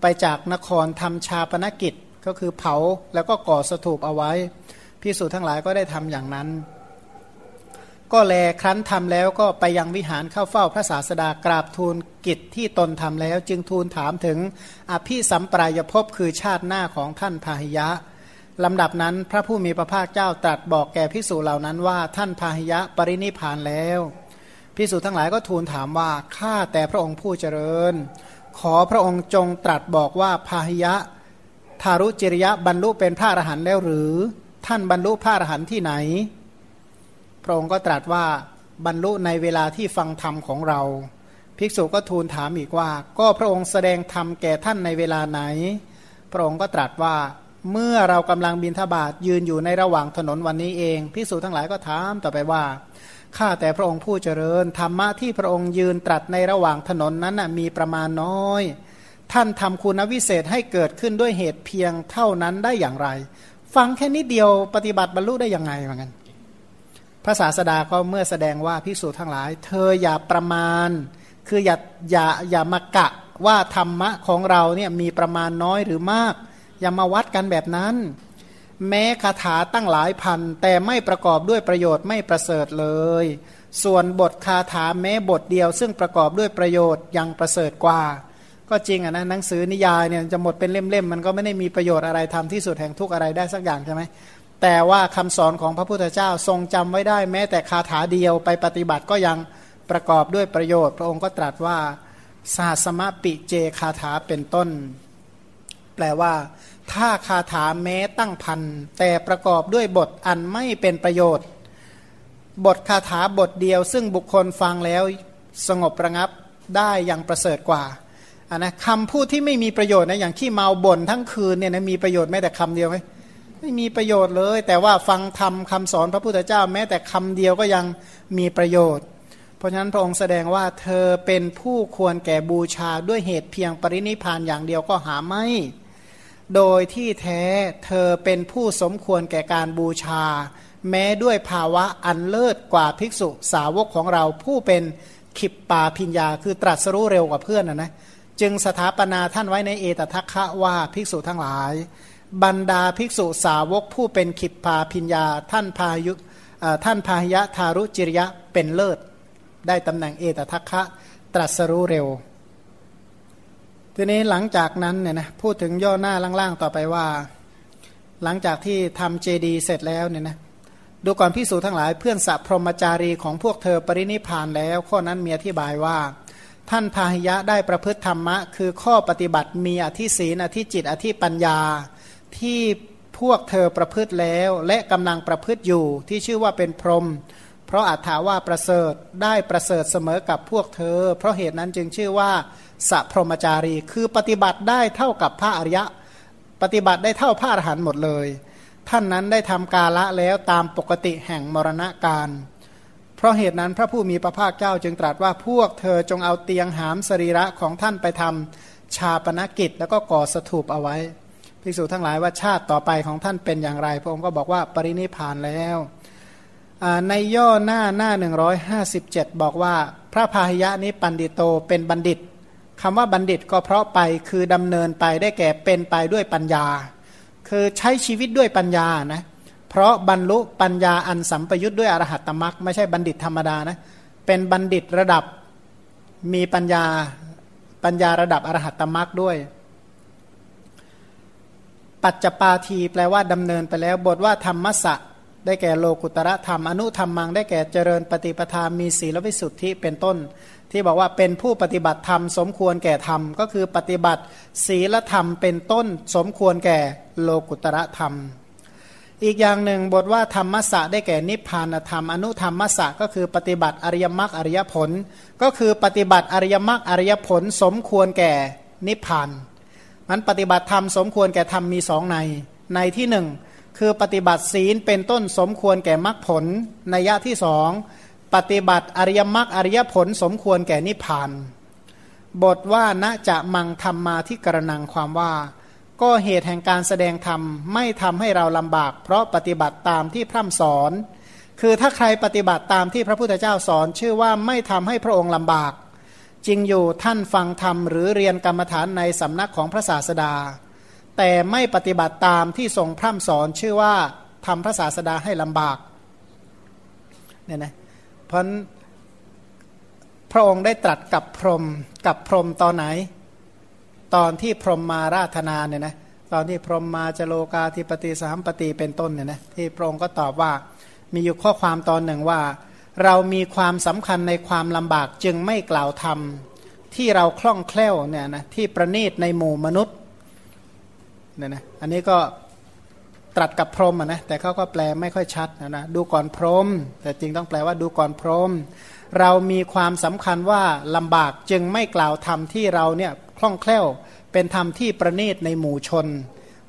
ไปจากนครทำชาปนกิจก็คือเผาแล้วก็ก่อสถูปเอาไว้พิสูจน์ทั้งหลายก็ได้ทำอย่างนั้น ก็แลครั้นทำแล้วก็ไปยังวิหารเข้าเฝ้าพระศาสดากราบทูลกิจที่ตนทำแล้ว จึงทูลถามถึงอภิสัมปรายภพคือชาติหน้าของท่านพาหิยะลำดับนั้นพระผู้มีพระภาคเจ้าตรัสบอกแก่พิสูจเหล่านั้นว่าท่านพาหิยะปรินิพานแล้วพิสูจทั้งหลายก็ทูลถามว่าข้าแต่พระองค์ผู้เจริญ ขอพระองค์จงตรัสบอกว่าพาหิยะทารุจิริยะบรรลุเป็นพระอรหันต์แล้วหรือ ท่านบรรลุพระอรหันต์ที่ไหน พระองค์ก็ตรัสว่าบรรลุในเวลาที่ฟังธรรมของเรา ภิกษุก็ทูลถามอีกว่า ก็พระองค์แสดงธรรมแก่ท่านในเวลาไหน พระองค์ก็ตรัสว่าเมื่อเรากำลังบินทบาทยืนอยู่ในระหว่างถนนวันนี้เอง ภิกษุทั้งหลายก็ถามต่อไปว่าข้าแต่พระองค์ผู้เจริญธรรมะที่พระองค์ยืนตรัสในระหว่างถนนนั้นมีประมาณน้อย ท่านทำคุณวิเศษให้เกิดขึ้นด้วยเหตุเพียงเท่านั้นได้อย่างไร ฟังแค่นิดเดียวปฏิบัติบรรลุได้ยังไงเหมือนกัน พระศาสดาก็เมื่อแสดงว่าพิสูจน์ทั้งหลาย เธออย่าประมาณ คืออย่าอย่าอย่ามากะว่าธรรมะของเราเนี่ยมีประมาณน้อยหรือมาก อย่ามาวัดกันแบบนั้น แม้คาถาตั้งหลายพัน แต่ไม่ประกอบด้วยประโยชน์ไม่ประเสริฐเลย ส่วนบทคาถาแม้บทเดียว ซึ่งประกอบด้วยประโยชน์ยังประเสริฐกว่า ก็จริงอะนะหนังสือนิยายเนี่ยจะหมดเป็นเล่มๆมันก็ไม่ได้มีประโยชน์อะไรทำที่สุดแห่งทุกอะไรได้สักอย่างใช่ไหม แต่ว่าคำสอนของพระพุทธเจ้าทรงจำไว้ได้แม้แต่คาถาเดียวไปปฏิบัติก็ยังประกอบด้วยประโยชน์ พระองค์ก็ตรัสว่าสาสมะปิเจคาถาเป็นต้น แปลว่า ถ้าคาถาแม้ตั้งพันแต่ประกอบด้วยบทอันไม่เป็นประโยชน์ บทคาถาบทเดียว ซึ่งบุคคลฟังแล้วสงบระงับได้อย่างประเสริฐกว่าอันนะคำพูดที่ไม่มีประโยชน์นะอย่างที่เมาบ่นทั้งคืนเนี่ยนะมีประโยชน์แม้แต่คำเดียวไหม ไม่มีประโยชน์เลย แต่ว่าฟังธรรมคาสอนพระพุทธเจ้า แม้แต่คำเดียวก็ยังมีประโยชน์ เพราะฉะนั้นพระองค์แสดงว่าเธอเป็นผู้ควรแก่บูชาด้วยเหตุเพียงปรินิพานอย่างเดียวก็หาไม่ โดยที่แท้เธอเป็นผู้สมควรแก่การบูชา แม้ด้วยภาวะอันเลิศกว่าภิกษุสาวกของเราผู้เป็นขิปปาพิญญาคือตรัสรู้เร็วกว่าเพื่อนนะนะจึงสถาปนาท่านไว้ในเอตทัคคะว่าภิกษุทั้งหลาย บรรดาภิกษุสาวกผู้เป็นขิปปาพิญญาท่านพายุท่านพาหยะทารุจิริยะเป็นเลิศ ได้ตำแหน่งเอตทัคคะตรัสรู้เร็ว ทีนี้หลังจากนั้นเนี่ยนะพูดถึงย่อหน้าล่างๆต่อไปว่า หลังจากที่ทำเจดีเสร็จแล้วเนี่ยนะดูก่อนพิสูจทั้งหลายเพื่อนสัพพรหมจารีของพวกเธอปรินิพานแล้ว ข้อนั้นมีอธิบายว่า ท่านพาหิยะได้ประพฤติธรรมะ คือข้อปฏิบัติมีอธิศีนอธิจิตอธิปัญญา ที่พวกเธอประพฤติแล้ว และกำลังประพฤติอยู่ที่ชื่อว่าเป็นพรหมเพราะอัฏฐาว่าประเสริฐได้ประเสริฐเสมอกับพวกเธอ เพราะเหตุนั้นจึงชื่อว่าสัพพรหมจารี คือปฏิบัติได้เท่ากับพระอริยะ ปฏิบัติได้เท่าพระอรหันต์หมดเลย ท่านนั้นได้ทำกาละแล้วตามปกติแห่งมรณะการเพราะเหตุนั้นพระผู้มีพระภาคเจ้าจึงตรัสว่าพวกเธอจงเอาเตียงหามสรีระของท่านไปทำชาปนกิจแล้วก็ก่อสถูปเอาไว้ ภิกษุทั้งหลายว่าชาติต่อไปของท่านเป็นอย่างไร พระองค์ก็บอกว่าปรินิพานแล้วในย่อหน้าหน้า 157 บอกว่าพระพาหิยะนี้ปันดิโตเป็นบัณฑิตคำว่าบัณฑิตก็เพราะไปคือดำเนินไปได้แก่เป็นไปด้วยปัญญา คือใช้ชีวิตด้วยปัญญานะเพราะบรรลุปัญญาอันสัมปยุทธ์ด้วยอรหัตตมรักไม่ใช่บัณฑิตธรรมดานะเป็นบัณฑิตระดับมีปัญญาปัญญาระดับอรหัตตมรักด้วย ปัจจปาทีแปลว่าดำเนินไปแล้ว บทว่าธรรมสะได้แก่โลกุตระธรรมอนุธรรมมัง ได้แก่เจริญปฏิปทามีศีลวิสุทธิเป็นต้น ที่บอกว่าเป็นผู้ปฏิบัติธรรม สมควรแก่ธรรม ก็คือปฏิบัติศีลธรรมเป็นต้น สมควรแก่โลกุตระธรรม อีกอย่างหนึ่งบทว่าธรรมสะได้แก่นิพพานธรรม อนุธรรมสะก็คือปฏิบัติอริยมรรคอริยผล ก็คือปฏิบัติอริยมรรคอริยผล สมควรแก่นิพพาน มันปฏิบัติธรรมสมควรแก่ธรรมมีสองใน ในที่หนึ่งคือปฏิบัติศีลเป็นต้นสมควรแก่มรรคผลในยะที่สองปฏิบัติอริยมรรคอริยผลสมควรแก่นิพพาน บทว่าณจะมังธรรมมาที่กระนังความว่า ก็เหตุแห่งการแสดงธรรมไม่ทำให้เราลำบาก เพราะปฏิบัติตามที่พร่ำสอน คือถ้าใครปฏิบัติตามที่พระพุทธเจ้าสอน ชื่อว่าไม่ทำให้พระองค์ลำบาก จริงอยู่ท่านฟังธรรมหรือเรียนกรรมฐานในสำนักของพระศาสดา แต่ไม่ปฏิบัติตามที่ทรงพร่ำสอนชื่อว่าทำพระศาสดาให้ลำบากเนี่ยนะเพราะพระองค์ได้ตรัสกับพรหมกับพรหมตอนไหน ตอนที่พรหมมาราธนาเนี่ยนะตอนที่พรหมมาจโลกาธิปติสามปฏิเป็นต้นเนี่ยนะที่พระองค์ก็ตอบว่ามีอยู่ข้อความตอนหนึ่งว่า เรามีความสำคัญในความลำบากจึงไม่กล่าวธรรม ที่เราคล่องแคล่วเนี่ยนะที่ประณีตในหมู่มนุษย์เนี่ยนะอันนี้ก็ตรัสกับพรหมนะแต่เขาก็แปลไม่ค่อยชัดนะนะดูก่อนพรหมแต่จริงต้องแปลว่าดูก่อนพรหมเรามีความสำคัญว่าลำบากจึงไม่กล่าวธรรมที่เราเนี่ยคล่องแคล่วเป็นธรรมที่ประณีตในหมู่ชน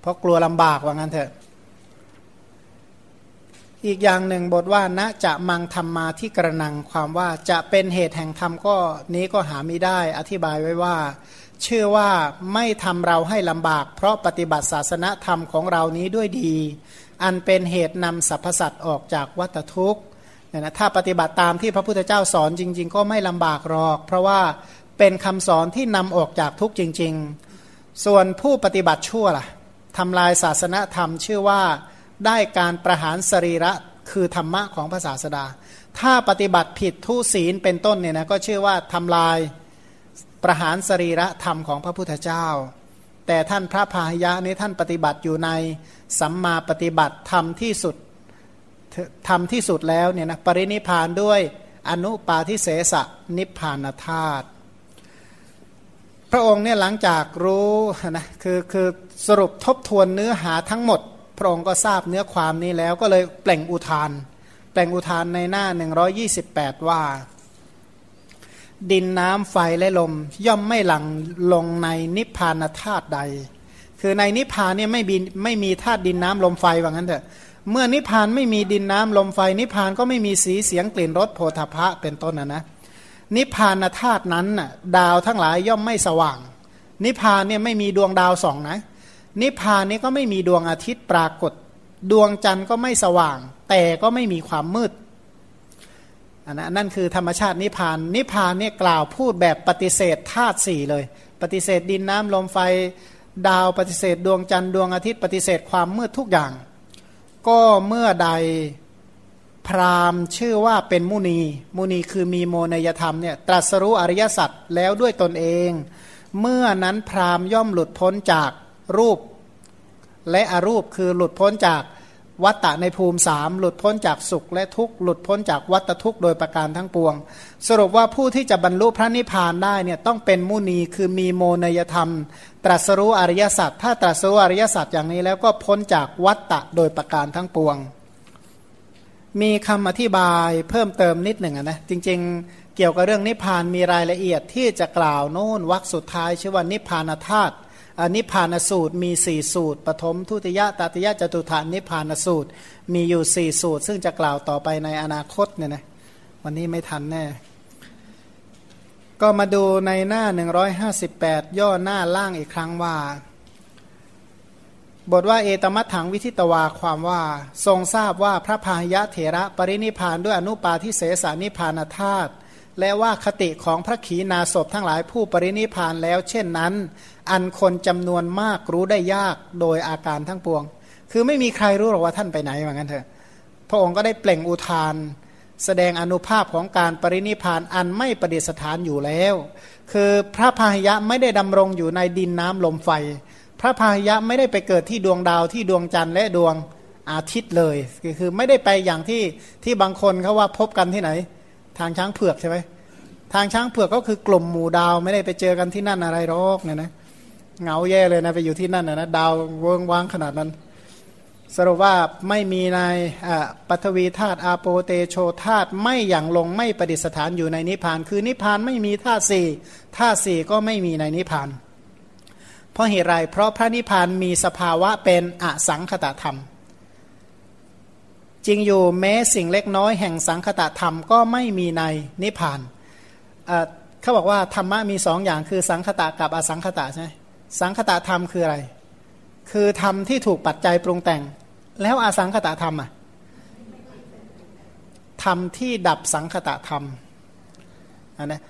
เพราะกลัวลำบากว่างั้นเถอะ อีกอย่างหนึ่งบทว่าณจะมังธรรมมาที่กระนังความว่าจะเป็นเหตุแห่งธรรมก็นี้ก็หาไม่ได้อธิบายไว้ว่า เชื่อว่าไม่ทำเราให้ลำบาก เพราะปฏิบัติศาสนธรรมของเรานี้ด้วยดี อันเป็นเหตุนำสรรพสัตว์ออกจากวัฏทุกข์นะถ้าปฏิบัติตามที่พระพุทธเจ้าสอนจริง ๆ ก็ไม่ลำบากหรอก เพราะว่าเป็นคำสอนที่นำออกจากทุกข์จริง ๆ ส่วนผู้ปฏิบัติชั่วล่ะทำลายศาสนธรรมชื่อว่า ได้การประหารสรีระคือธรรมะของพระศาสดา ถ้าปฏิบัติผิดทุศีลเป็นต้นเนี่ยนะก็ชื่อว่าทำลายประหารสรีระธรรมของพระพุทธเจ้า แต่ท่านพระพาหยะนี้ท่านปฏิบัติอยู่ในสัมมาปฏิบัติธรรมที่สุดทำที่สุดแล้วเนี่ยนะปรินิพานด้วยอนุปาทิเสสนิพพานธาตุพระองค์เนี่ยหลังจากรู้นะคือคือสรุปทบทวนเนื้อหาทั้งหมด พระองค์ก็ทราบเนื้อความนี้แล้วก็เลยแปล่งอุทาน แปล่งอุทานในหน้า 128 ว่า ดินน้ำไฟและลม ย่อมไม่หลังลงในนิพพานธาตุใด คือในนิพพานเนี่ยไม่มีไม่มีธาตุดินน้ำลมไฟว่างั้นเถอะเมื่อนิพพานไม่มีดินน้ำลมไฟ นิพพานก็ไม่มีสีเสียงกลิ่นรสโผฏฐะเป็นต้นนะนะนิพพานธาตุนั้นน่ะดาวทั้งหลายย่อมไม่สว่าง นิพพานเนี่ยไม่มีดวงดาวสองนะ นิพพานนี้ก็ไม่มีดวงอาทิตย์ปรากฏ ดวงจันทร์ก็ไม่สว่าง แต่ก็ไม่มีความมืดอันนั้นนั่นคือธรรมชาตินิพพาน นิพพานเนี่ยกล่าวพูดแบบปฏิเสธธาตุสี่เลย ปฏิเสธดินน้ำลมไฟดาวปฏิเสธดวงจันทร์ดวงอาทิตย์ปฏิเสธความมืดทุกอย่าง ก็เมื่อใดพราหมณ์ชื่อว่าเป็นมุนี มุนีคือมีโมนยธรรมเนี่ยตรัสรู้อริยสัจแล้วด้วยตนเอง เมื่อนั้นพราหมณ์ย่อมหลุดพ้นจาก รูปและอรูปคือหลุดพ้นจากวัตตะในภูมิสามหลุดพ้นจากสุขและทุกข์หลุดพ้นจากวัตทุกข์โดยประการทั้งปวง สรุปว่าผู้ที่จะบรรลุพระนิพพานได้เนี่ยต้องเป็นมุนีคือมีโมนยธรรม ตรัสรู้อริยสัจถ้าตรัสรู้อริยสัจอย่างนี้แล้วก็พ้นจากวัตตะโดยประการทั้งปวง มีคำอธิบายเพิ่มเติมนิดหนึ่งนะจริงๆ เกี่ยวกับเรื่องนิพพานมีรายละเอียดที่จะกล่าวโน่นวรรคสุดท้ายชื่อว่านิพพานธาตุ นิพพานสูตรมีสี่สูตร ปฐมทุติยะตติยะจตุฐานนิพพานสูตร มีอยู่สี่สูตร ซึ่งจะกล่าวต่อไปในอนาคตเนี่ยนะวันนี้ไม่ทันแน่ ก็มาดูในหน้า 158 ย่อหน้าล่างอีกครั้งว่า บทว่าเอตมัตถังวิทิตวาความว่า ทรงทราบว่าพระพายะเถระปรินิพานด้วยอนุปาทิเสสานิพานธาตุ และว่าคติของพระขีณาสพทั้งหลายผู้ปรินิพานแล้ว เช่นนั้น อันคนจำนวนมากรู้ได้ยากโดยอาการทั้งปวง คือไม่มีใครรู้หรอกว่าท่านไปไหนเหมือนกันเถอะพระองค์ก็ได้เปล่งอุทาน แสดงอนุภาพของการปรินิพานอันไม่ประดิษฐานอยู่แล้ว คือพระพาหยะไม่ได้ดำรงอยู่ในดินน้ำลมไฟ พระพาหยะไม่ได้ไปเกิดที่ดวงดาวที่ดวงจันทร์และดวงอาทิตย์เลย คือไม่ได้ไปอย่างที่ที่บางคนเขาว่าพบกันที่ไหน ทางช้างเผือกใช่ไหมทางช้างเผือกก็คือกลุ่มหมู่ดาวไม่ได้ไปเจอกันที่นั่นอะไรหรอกเนี่ยนะเหงาแย่เลยนะไปอยู่ที่นั่นนะดาวเวิงวางขนาดนั้น สรุปว่าไม่มีในปัทวีธาตุอาโปเตโชธาตุไม่อย่างลงไม่ประดิษฐานอยู่ในนิพพาน คือนิพพานไม่มีธาตุสี่ธาตุสี่ก็ไม่มีในนิพพาน เพราะเหตุไรเพราะพระนิพพานมีสภาวะเป็นอสังขตธรรม จริงอยู่แม้สิ่งเล็กน้อยแห่งสังคตะธรรมก็ไม่มีในนิพพานเขาบอกว่าธรรมะมีสองอย่างคือสังคตะกับอสังคตะใช่ไหมสังคตะธรรมคืออะไร คือธรรมที่ถูกปัจจัยปรุงแต่ง แล้วอสังคตะธรรมอะธรรมที่ดับสังคตะธรรมอันนะ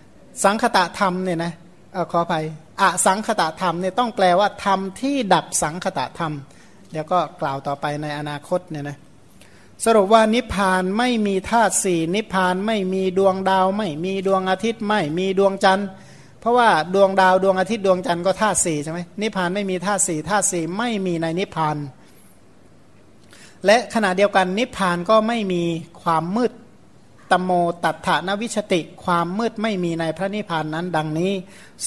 สังคตะธรรมเนี่ยนะออขออภัยอสังคตะธรรมเนี่ยต้องแปลว่าธรรมที่ดับสังคตะธรรมเดี๋ยวก็กล่าวต่อไปในอนาคตเนี่ยนะ สรุปว่านิพพานไม่มีธาตุสี่นิพพานไม่มีดวงดาว ไม่มีดวงอาทิตย์ไม่มีดวงจันทร์ เพราะว่าดวงดาวดวงอาทิตย์ดวงจันทร์ก็ธาตุสี่ใช่ไหมนิพพานไม่มีธาตุสี่ธาตุสี่ไม่มีในนิพพาน และขณะเดียวกันนิพพานก็ไม่มีความมืดตโมตัฏฐานวิชติความมืดไม่มีในพระนิพพานนั้น ดังนี้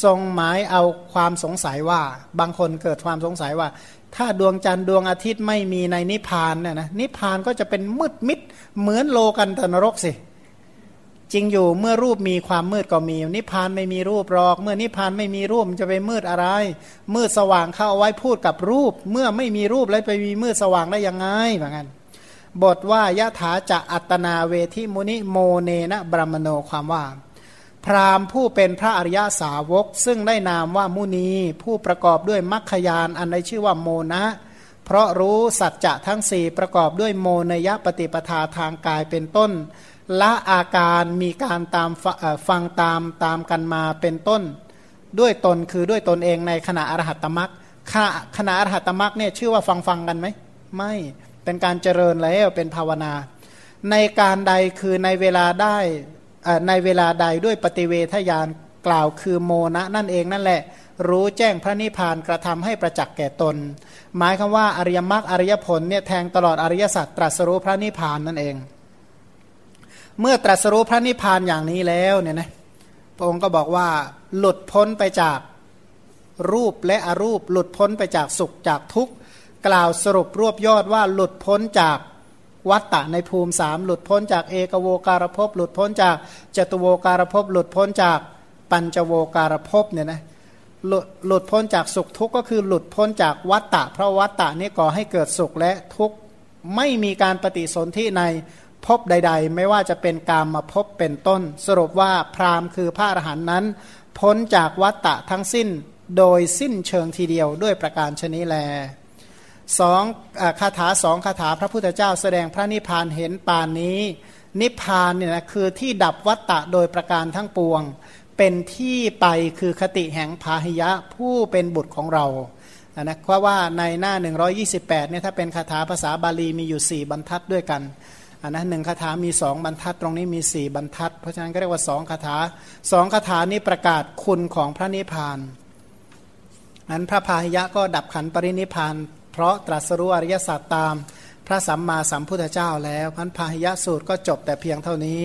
ทรงหมายเอาความสงสัยว่า บางคนเกิดความสงสัยว่า ถ้าดวงจันทร์ดวงอาทิตย์ไม่มีในนิพพานเนี่ยนะนิพพานก็จะเป็นมืดมิดเหมือนโลกันตนรกสิจริงอยู่เมื่อรูปมีความมืดก็มี นิพพานไม่มีรูปหรอก เมื่อนิพพานไม่มีรูปจะไปมืดอะไร มืดสว่างเข้าเอาไว้พูดกับรูป เมื่อไม่มีรูปแล้วไปมีมืดสว่างได้ยังไงเหมือนกันบทว่ายะถาจะอัตนาเวทิมุนิโมเนนะบรมโนความว่า พราหมณ์ผู้เป็นพระอริยสาวก ซึ่งได้นามว่ามุนีผู้ประกอบด้วยมัคคยานอันในชื่อว่าโมนะ เพราะรู้สัจจะทั้งสี่ประกอบด้วยโมนยปฏิปทาทางกายเป็นต้น ละอาการมีการตามฟังตามตามกันมาเป็นต้น ด้วยตนคือด้วยตนเองในขณะอรหัตตมรักขณะอรหัตตมรักเนี่ยชื่อว่าฟังฟังกันไหมไม่เป็นการเจริญแล้วเป็นภาวนา ในการใดคือในเวลาได้ ในเวลาใดด้วยปฏิเวทยานกล่าวคือโมนะนั่นเองนั่นแหละ รู้แจ้งพระนิพพานกระทำให้ประจักษ์แก่ตน หมายคำว่าอริยมรรคอริยผลเนี่ยแทงตลอดอริยสัจตรัสรู้พระนิพพานนั่นเอง เมื่อตรัสรู้พระนิพพานอย่างนี้แล้วเนี่ยนะพระองค์ก็บอกว่าหลุดพ้นไปจากรูปและอรูป หลุดพ้นไปจากสุขจากทุกข์กล่าวสรุปรวบยอดว่าหลุดพ้นจาก วัตตะในภูมิสามหลุดพ้นจากเอกโวการภพหลุดพ้นจากจตุโวการภพหลุดพ้นจากปัญจโวการภพเนี่ยนะหลุดหลุดพ้นจากสุขทุกข์ก็คือหลุดพ้นจากวัตตะ เพราะวัตตะนี่ก่อให้เกิดสุขและทุกข์ไม่มีการปฏิสนธิในภพใด ๆ ไม่ว่าจะเป็นกามมาภพเป็นต้น สรุปว่าพราหมณ์คือพระอรหันต์นั้น พ้นจากวัตตะทั้งสิ้นโดยสิ้นเชิงทีเดียวด้วยประการชนิแล สองคาถาสองคาถาพระพุทธเจ้าแสดงพระนิพพานเห็นปานนี้ นิพพานเนี่ยนะคือที่ดับวัตตะโดยประการทั้งปวง เป็นที่ไปคือคติแห่งพาหิยะผู้เป็นบุตรของเรานะเพราะว่าในหน้า 128เนี่ยถ้าเป็นคาถาภาษาบาลีมีอยู่ 4 บรรทัดด้วยกันอันนะหนึ่งคาถามีสองบรรทัดตรงนี้มี4บรรทัด เพราะฉะนั้นก็เรียกว่าสองคาถาสองคาถานี้ประกาศคุณของพระนิพพานอันพระพาหิยะก็ดับขันปรินิพพาน เพราะตรัสรู้อริยสัจตามพระสัมมาสัมพุทธเจ้าแล้วพันพาหิยะสูตรก็จบแต่เพียงเท่านี้